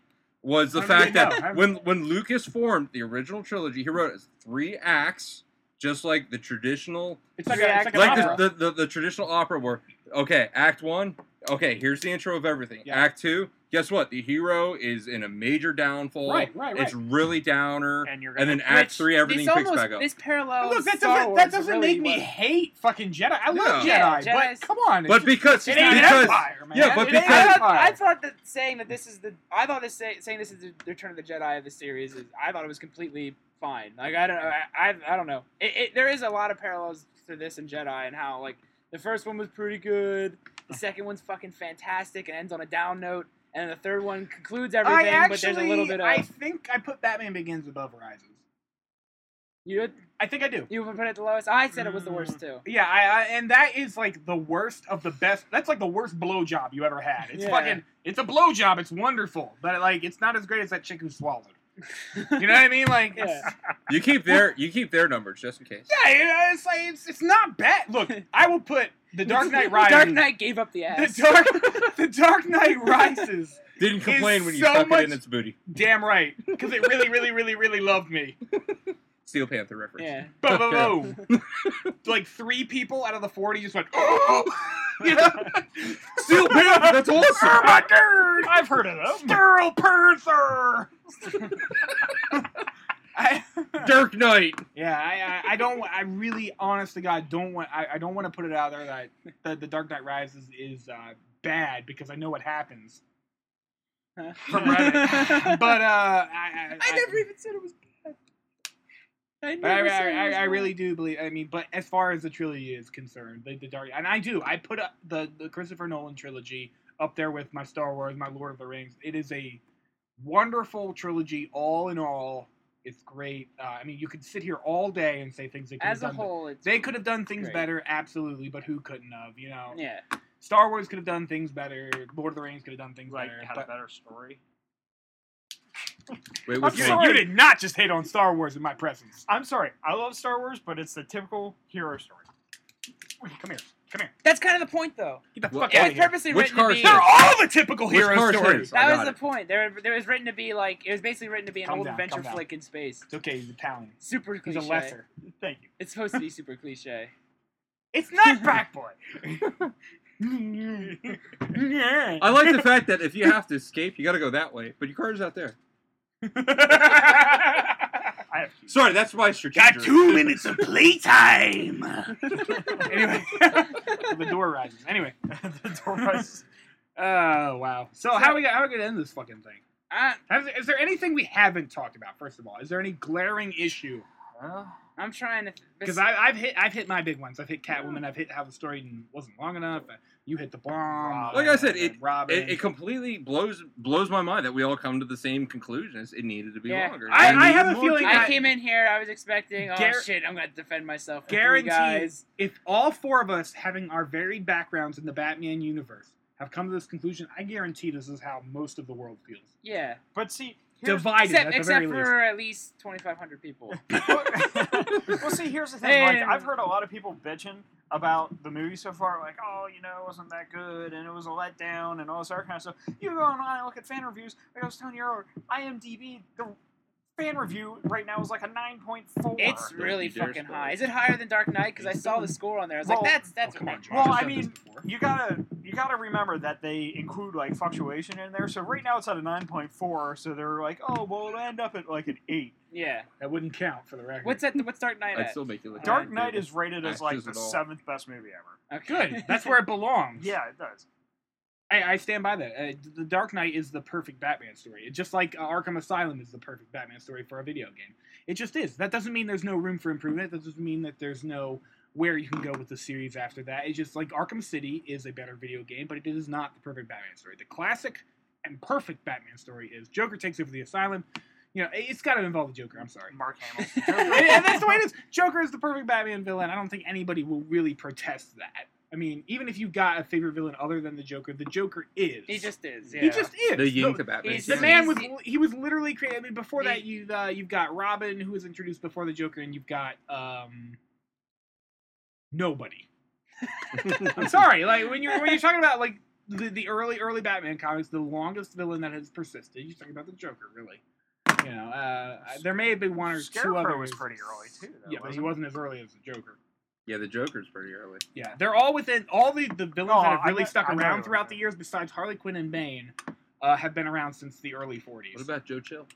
was the fact that when when Lucas formed the original trilogy, he wrote three acts, just like the traditional, It's like, a, it's like like opera. the, the, the the traditional opera where okay, Act One, okay, here's the intro of everything. Yeah. Act Two, guess what? The hero is in a major downfall. Right, right, right. It's really downer, and you're and then Act Three, everything picks almost, back up. This parallel. Look, that Star doesn't that doesn't really make me was- hate fucking Jedi. I love Yeah. Jedi, Yeah, Jedi's- but come on, But just- because it ain't because Empire, man. yeah, but It because- I thought, I thought that saying that this is the I thought this say, saying this is the Return of the Jedi of the series is I thought it was completely fine. Like I don't I I, I don't know. It, it, there is a lot of parallels to this and Jedi and how like the first one was pretty good, the second one's fucking fantastic and ends on a down note, and the third one concludes everything, actually, but there's a little bit of I think I put Batman Begins above Rises. You would, I think I do. you would put it the lowest. I said it was the worst mm, too. Yeah, I, I and that is like the worst of the best. That's like the worst blowjob you ever had. It's Yeah. fucking. It's a blowjob. It's wonderful, but like it's not as great as that chick who swallowed. You know what I mean? Like, Yeah. You keep their you keep their numbers just in case. yeah, yeah, it's like it's, it's not bad. Look, I will put the Dark Knight Rises. Dark Knight gave up the ass. The Dark, the Dark Knight Rises. Didn't complain when you so stuck it in its booty. Damn right, because it really, really, really, really loved me. Steel Panther reference. yeah. Boom, boom, boom. like three people out of the forty just went. Oh, you? Steel Panther, that's awesome. Oh my nerd! I've heard of them. Girl Panther. I, Dark Knight. yeah, I, I, I don't. I really, honest to God, don't want. I, I don't want to put it out there that the, the Dark Knight Rises is uh, bad because I know what happens from Reddit. but uh, I, I, I never even said it was bad. I I, I, I, was I bad. really do believe. I mean, but as far as the trilogy is concerned, the, the Dark, and I do, I put up the the Christopher Nolan trilogy up there with my Star Wars, my Lord of the Rings. It is a wonderful trilogy, all in all. It's great. Uh, I mean, you could sit here all day and say things they could As a done. whole, it's they could have done things great. better, absolutely, but who couldn't have? You know, Yeah. Star Wars could have done things better. Lord of the Rings could have done things Like better. had a better story. Wait, You, I'm sorry. you did not just hate on Star Wars in my presence. I'm sorry. I love Star Wars, but it's the typical hero story. Come here, come here. That's kind of the point, though. Get the Well, fuck It out was of here. purposely Which written to car be. They're all the typical Which hero car stories. his? I That got was the it. point. There, there was written to be like it was basically written to be an Calm old down, adventure calm down. flick in space. It's okay, he's Italian. Super He's cliche. a lesser. Thank you. It's supposed to be super cliche. It's not Backboy. I like the fact that if you have to escape, you got to go that way. But your car's out there. I have keys. Sorry, that's my strategy. minutes of playtime. anyway, the door rises. Anyway, the door rises. oh wow. So how we how are we gonna end this fucking thing? I, Has, is there anything we haven't talked about? First of all, is there any glaring issue? Well, I'm trying to. Because I've hit I've hit my big ones. I've hit Catwoman. I've hit how the story wasn't long enough. You hit the bomb. Like I said, it- Robin. It, it completely blows blows my mind that we all come to the same conclusion. It needed to be Yeah. longer. I- I have a feeling time. I I- came in here. I was expecting. Oh Gar- shit! I'm gonna defend myself. For three Guaranteed. guys. if all four of us, having our varied backgrounds in the Batman universe, have come to this conclusion, I guarantee this is how most of the world feels. Yeah. but see, here's, Divided Except, at the except very for at least 2,500 people. well, see, here's the thing. Like, I've heard a lot of people bitching about the movie so far, like, oh, you know, it wasn't that good, and it was a letdown, and all this other kind of stuff. You go online and look at fan reviews. Like I was telling you earlier, IMDb, the fan review right now is like a 9.4. It's Don't really you dare fucking spoil high. it. Is it higher than Dark Knight? Because I saw the score on there. I was Well- like, that's that's Oh, come on. Josh. Well, I've I said this mean, before. you gotta you gotta remember that they include like fluctuation in there. So right now it's at a 9.4. So they're like, oh, well, it'll end up at like an eight. Yeah. that wouldn't count for the record. What's that? What's Dark Knight I'd at? still make you look. Dark at. Knight is rated as like Ashes the and all. seventh best movie ever. Okay. good? That's where it belongs. Yeah, it does. I, I stand by that. Uh, the Dark Knight is the perfect Batman story. It's just like uh, Arkham Asylum is the perfect Batman story for a video game. It just is. That doesn't mean there's no room for improvement. That doesn't mean that there's no where you can go with the series after that. It's just like Arkham City is a better video game, but it is not the perfect Batman story. The classic and perfect Batman story is Joker takes over the asylum. You know, it's got to involve the Joker. I'm sorry. Mark Hamill. and, that's the way it is. Joker is the perfect Batman villain. I don't think anybody will really protest that. I mean, even if you've got a favorite villain other than the Joker, the Joker is. He just is. Yeah. He just is. The yin The- to Batman. he's- the man was he was literally created. I mean, before that, you uh, you've got Robin, who was introduced before the Joker, and you've got um nobody. I'm sorry, like when you're when you're talking about like the, the early early Batman comics, the longest villain that has persisted. You're talking about the Joker, really. You know, uh, there may have been one or two Scarecrow others. was pretty early too. Though, yeah, but he wasn't wasn't as early as the Joker. Yeah, the Joker's pretty early. Yeah, they're all within all the the villains Oh, that have really know- stuck I around they throughout the years, besides Harley Quinn and Bane, uh, have been around since the early 40s. What about Joe Chill?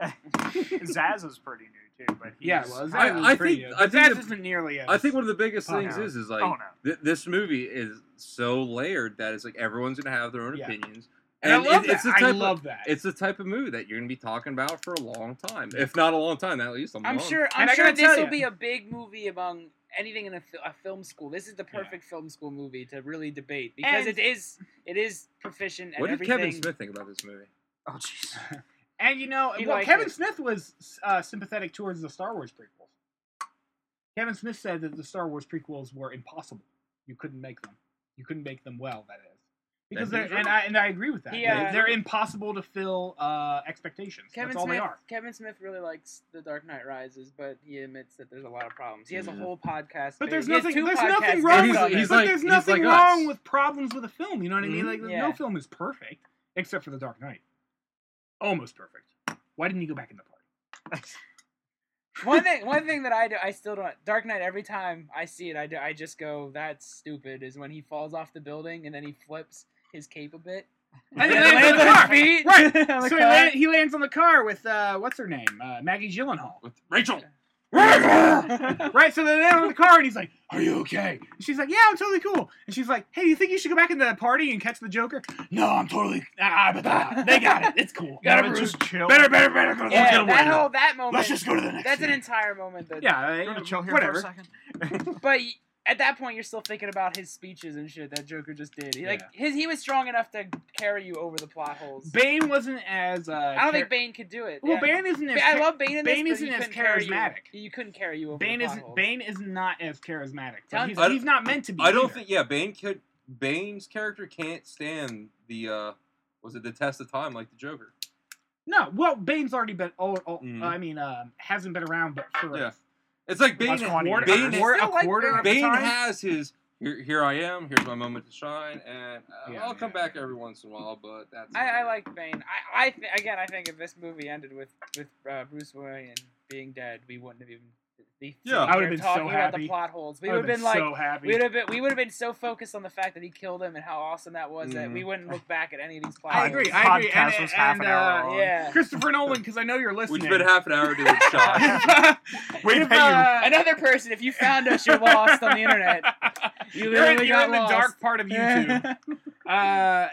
Zsasz is pretty new too, but he's, Yeah, well, Zsasz I- was I pretty think- I think Zsasz the- isn't nearly as. I think one of the biggest Oh, things no. is is like oh no, th- this movie is so layered that it's like everyone's gonna have their own Yeah. opinions. And I love it- that. it's the I type love of, that. It's the type of movie that you're gonna be talking about for a long time, if not a long time, at least a I'm month. sure. I'm And sure this will be a big movie among anything in a, a film school. This is the perfect film school movie to really debate because And- it is it is proficient at What did everything. Kevin Smith think about this movie? oh jeez. And you know, He well, Kevin it. Smith was uh, sympathetic towards the Star Wars prequels. Kevin Smith said that the Star Wars prequels were impossible. You couldn't make them. You couldn't make them well. That is because they're and. I and I agree with that. He, They- uh, they're impossible to fill uh, expectations. Kevin That's all Smith, they are. Kevin Smith really likes The Dark Knight Rises, but he admits that there's a lot of problems. He has a whole podcast. But there's nothing. There's nothing wrong. He's- with on he's it. it. But there's nothing like wrong us. with problems with a film. You know what I mean? Mhm. Like Yeah. no film is perfect except for The Dark Knight. Almost perfect. Why didn't you go back in the party? one thing, one thing that I do, I still don't. Dark Knight. Every time I see it, I, do, I just go, "That's stupid." Is when he falls off the building and then he flips his cape a bit. And he lands on the car. feet. Right. on the So he, car. land, he lands on the car with uh, what's her name, uh, Maggie Gyllenhaal. With Rachel. right. So they land on the car, and he's like, "Are you okay?" And she's like, "Yeah, I'm totally cool." And she's like, "Hey, you think you should go back into the party and catch the Joker?" No, I'm totally. Ah, but ah, they got it. It's cool. Gotta Gotta just chill. better, better, better. Let's yeah, get away. that whole that moment. Let's just go to the next. That's an entire moment. That, Yeah, uh, You wanna chill here whatever. for a second? But y- at that point, you're still thinking about his speeches and shit that Joker just did. He, like his, he was strong enough to carry you over the plot holes. Bane wasn't as. Uh, I don't think Bane could do it. Well, yeah. Bane isn't as. Ba- I love Bane in Bane but isn't as uh, couldn't carry charismatic. You, you couldn't carry you over Bane the plot isn't. holes. Bane is not as charismatic. He's, don't- he's not meant to be. I don't either. think. Yeah, Bane could. Bane's character can't stand the. uh Was it the test of time like the Joker? No, well, Bane's already been. Oh, oh Mhm. I mean, um, hasn't been around, but for Yeah. It's like Bane. That's has- funny. quarter, Bane, a quarter, like quarter Bane. Bane has his. Here, here I am. Here's my moment to shine, and uh, Yeah, I'll come back every once in a while. But that's. I, I like Bane. I, I th- again, I think if this movie ended with with uh, Bruce Wayne being dead, we wouldn't have even. Be Yeah. I would've been so talking about happy. the plot holes. We I would would've have been like, so happy. we would have been, we would have been so focused on the fact that he killed him and how awesome that was that Mhm. we wouldn't look back at any of these plot I holes. agree. I agree. Podcast And, was half an hour uh, long. Yeah. Christopher Nolan, because I know you're listening. We listening. spent half an hour doing shots. We If, pay you. uh, Another person, if you found us, you're lost on the internet. You You're in, literally you're got in the dark part of YouTube. uh,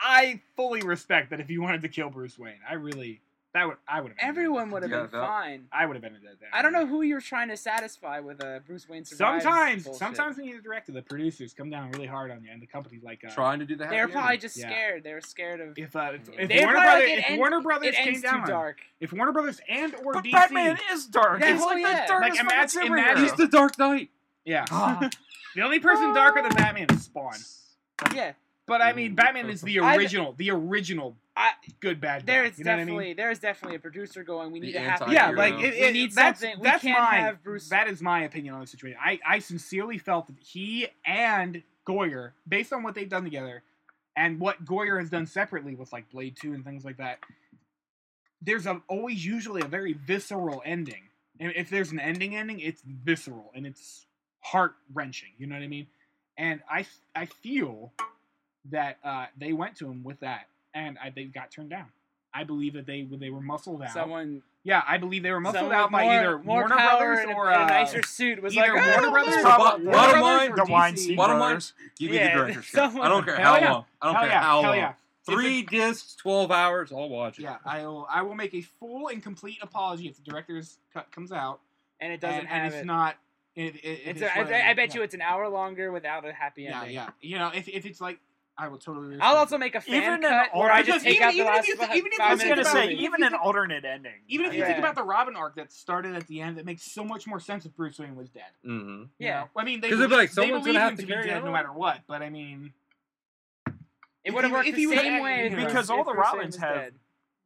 I fully respect that if you wanted to kill Bruce Wayne, I really that would I would have. Everyone would have Yeah, been that- fine. I would have been dead. I don't know who you're trying to satisfy with a Bruce Wayne survives Sometimes, bullshit. sometimes when you're a director, the producers come down really hard on you, and the company's like, uh, Trying to do the. they're probably ending. just Yeah. scared. They were scared of. if uh, if, if They Warner probably Brothers, like, it if end- Warner Brothers It came ends down too on dark. if Warner Brothers and or But DC, Batman is dark. Yeah, He's hell like yeah. the darkest Like, imagine- fucking imagine- He's the Dark Knight. yeah, Ah. the only person darker than Batman is Spawn. Yeah, But I mean, Batman is the I've- original, the original I, good bad guy. there is you know what I definitely mean? there is definitely a producer going. We The need to have. anti- Yeah, like it, We need that's, something. We That's can't my, have Bruce- That is my opinion on the situation. I, I sincerely felt that he and Goyer, based on what they've done together, and what Goyer has done separately with like Blade Two and things like that, there's a, always usually a very visceral ending. And if there's an ending, ending, it's visceral and it's heart wrenching. You know what I mean? And I I feel that uh, they went to him with that, and I, they got turned down. I believe that they they were muscled out. Someone, Yeah, I believe they were muscled out by more, either more Warner Brothers and a, or a uh, nicer suit was either like, Warner "Oh, Brothers there's- or Bottom Warner line- Brothers or the Weinstein Bottom line, brothers. Give me Yeah, the director's cut. I don't care how yeah. long. I don't Hell care yeah, how hell long. yeah. Three discs, twelve hours. I'll watch it. Yeah, I will. I will make a full and complete apology if the director's cut comes out and it doesn't and, have and it's it. not. It, it, it It's is a, I, bet yeah. you it's an hour longer without a happy ending. Yeah, yeah. You know, if, if it's like, I will totally. I'll also make a fan Even an cut where I just take even- out the even if last you th- even if five I was think gonna say about even an alternate ending. Even if you Yeah. think about the Robin arc that started at the end, it makes so much more sense if Bruce Wayne was dead. Mm-hmm. you Yeah. know? I mean, they'd be believe, like, they someone's believe gonna have him to to be dead no matter what. But I mean, It would have he- worked if the he was- same way Because all the Robins was have-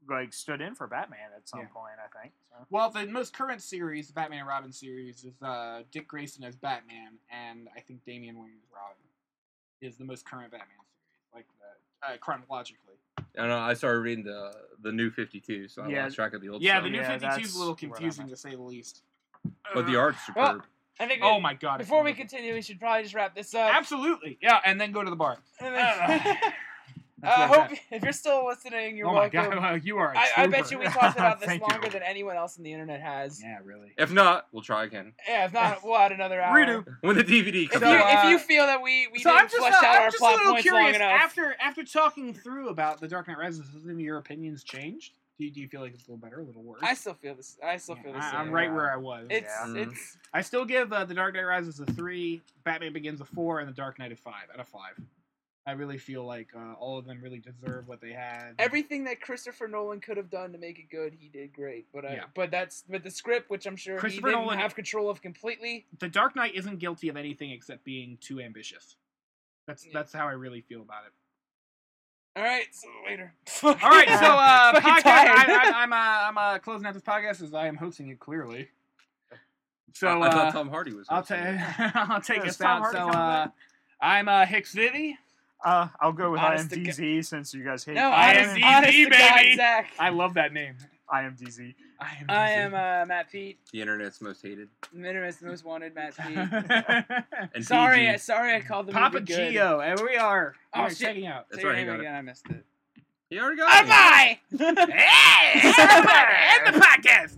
Like stood in for Batman at some Yeah. point, I think. So. well, the most current series, the Batman and Robin series, is uh, Dick Grayson as Batman, and I think Damian Wayne as Robin is the most current Batman series, like the, uh, chronologically. I know. I started reading the the new Fifty Two, so I Yeah. lost track of the old Yeah, stuff. the new Yeah, 52 is a little confusing to say the least. but the art's Well, superb. I think Oh my god! before we continue, we should probably just wrap this up. Absolutely, yeah, and then go to the bar. And then- That's I where hope it's if you're still listening, you're oh my welcome. god, you are. a I, I bet you we talked about this Thank you. longer than anyone else on the internet has. Yeah, really. If not, we'll try again. Yeah, if not, we'll add another hour. Redo. When the DVD If comes you, So, out. if you feel that we, we so didn't I'm just, flesh uh, out I'm our just a plot little points curious. long enough, After after talking through about the Dark Knight Rises, has any of your opinions changed? Do you, do you feel like it's a little better, a little worse? I still feel this. I still Yeah, feel the I- same. I'm right where I was. It's Yeah. Mm. it's I still give uh, the Dark Knight Rises a three, Batman Begins a four, and the Dark Knight a five out of five. I really feel like uh, all of them really deserve what they had. Everything that Christopher Nolan could have done to make it good, he did great. But I, Yeah. but that's but the script, which I'm sure Christopher he didn't Nolan- have control of completely. the Dark Knight isn't guilty of anything except being too ambitious. That's Yeah. that's how I really feel about it. All right, so later. All right, so uh, podcast. I, I, I'm uh, I'm uh, closing out this podcast as I am hosting it clearly. So I, I uh, thought Tom Hardy was. I'll hosting take it. I'll take Yeah, us Tom out. Hardy So uh. I'm uh, Hicks Vivi. Uh, I'll go with Honest to IMDZ since you guys hate no, I honest, am DZ, honest to God, baby. Zach. I love that name. IMDZ. I am. I am uh, Matt Pete, the internet's most hated. Minimus Most Wanted Matt Pete. And sorry, PG. sorry, I called the Papa movie good. Gio, and we are. Oh, we are shit. checking out. That's Say your right, he name got it. again. I missed it. He already got it. Bye bye. Hey, end the podcast.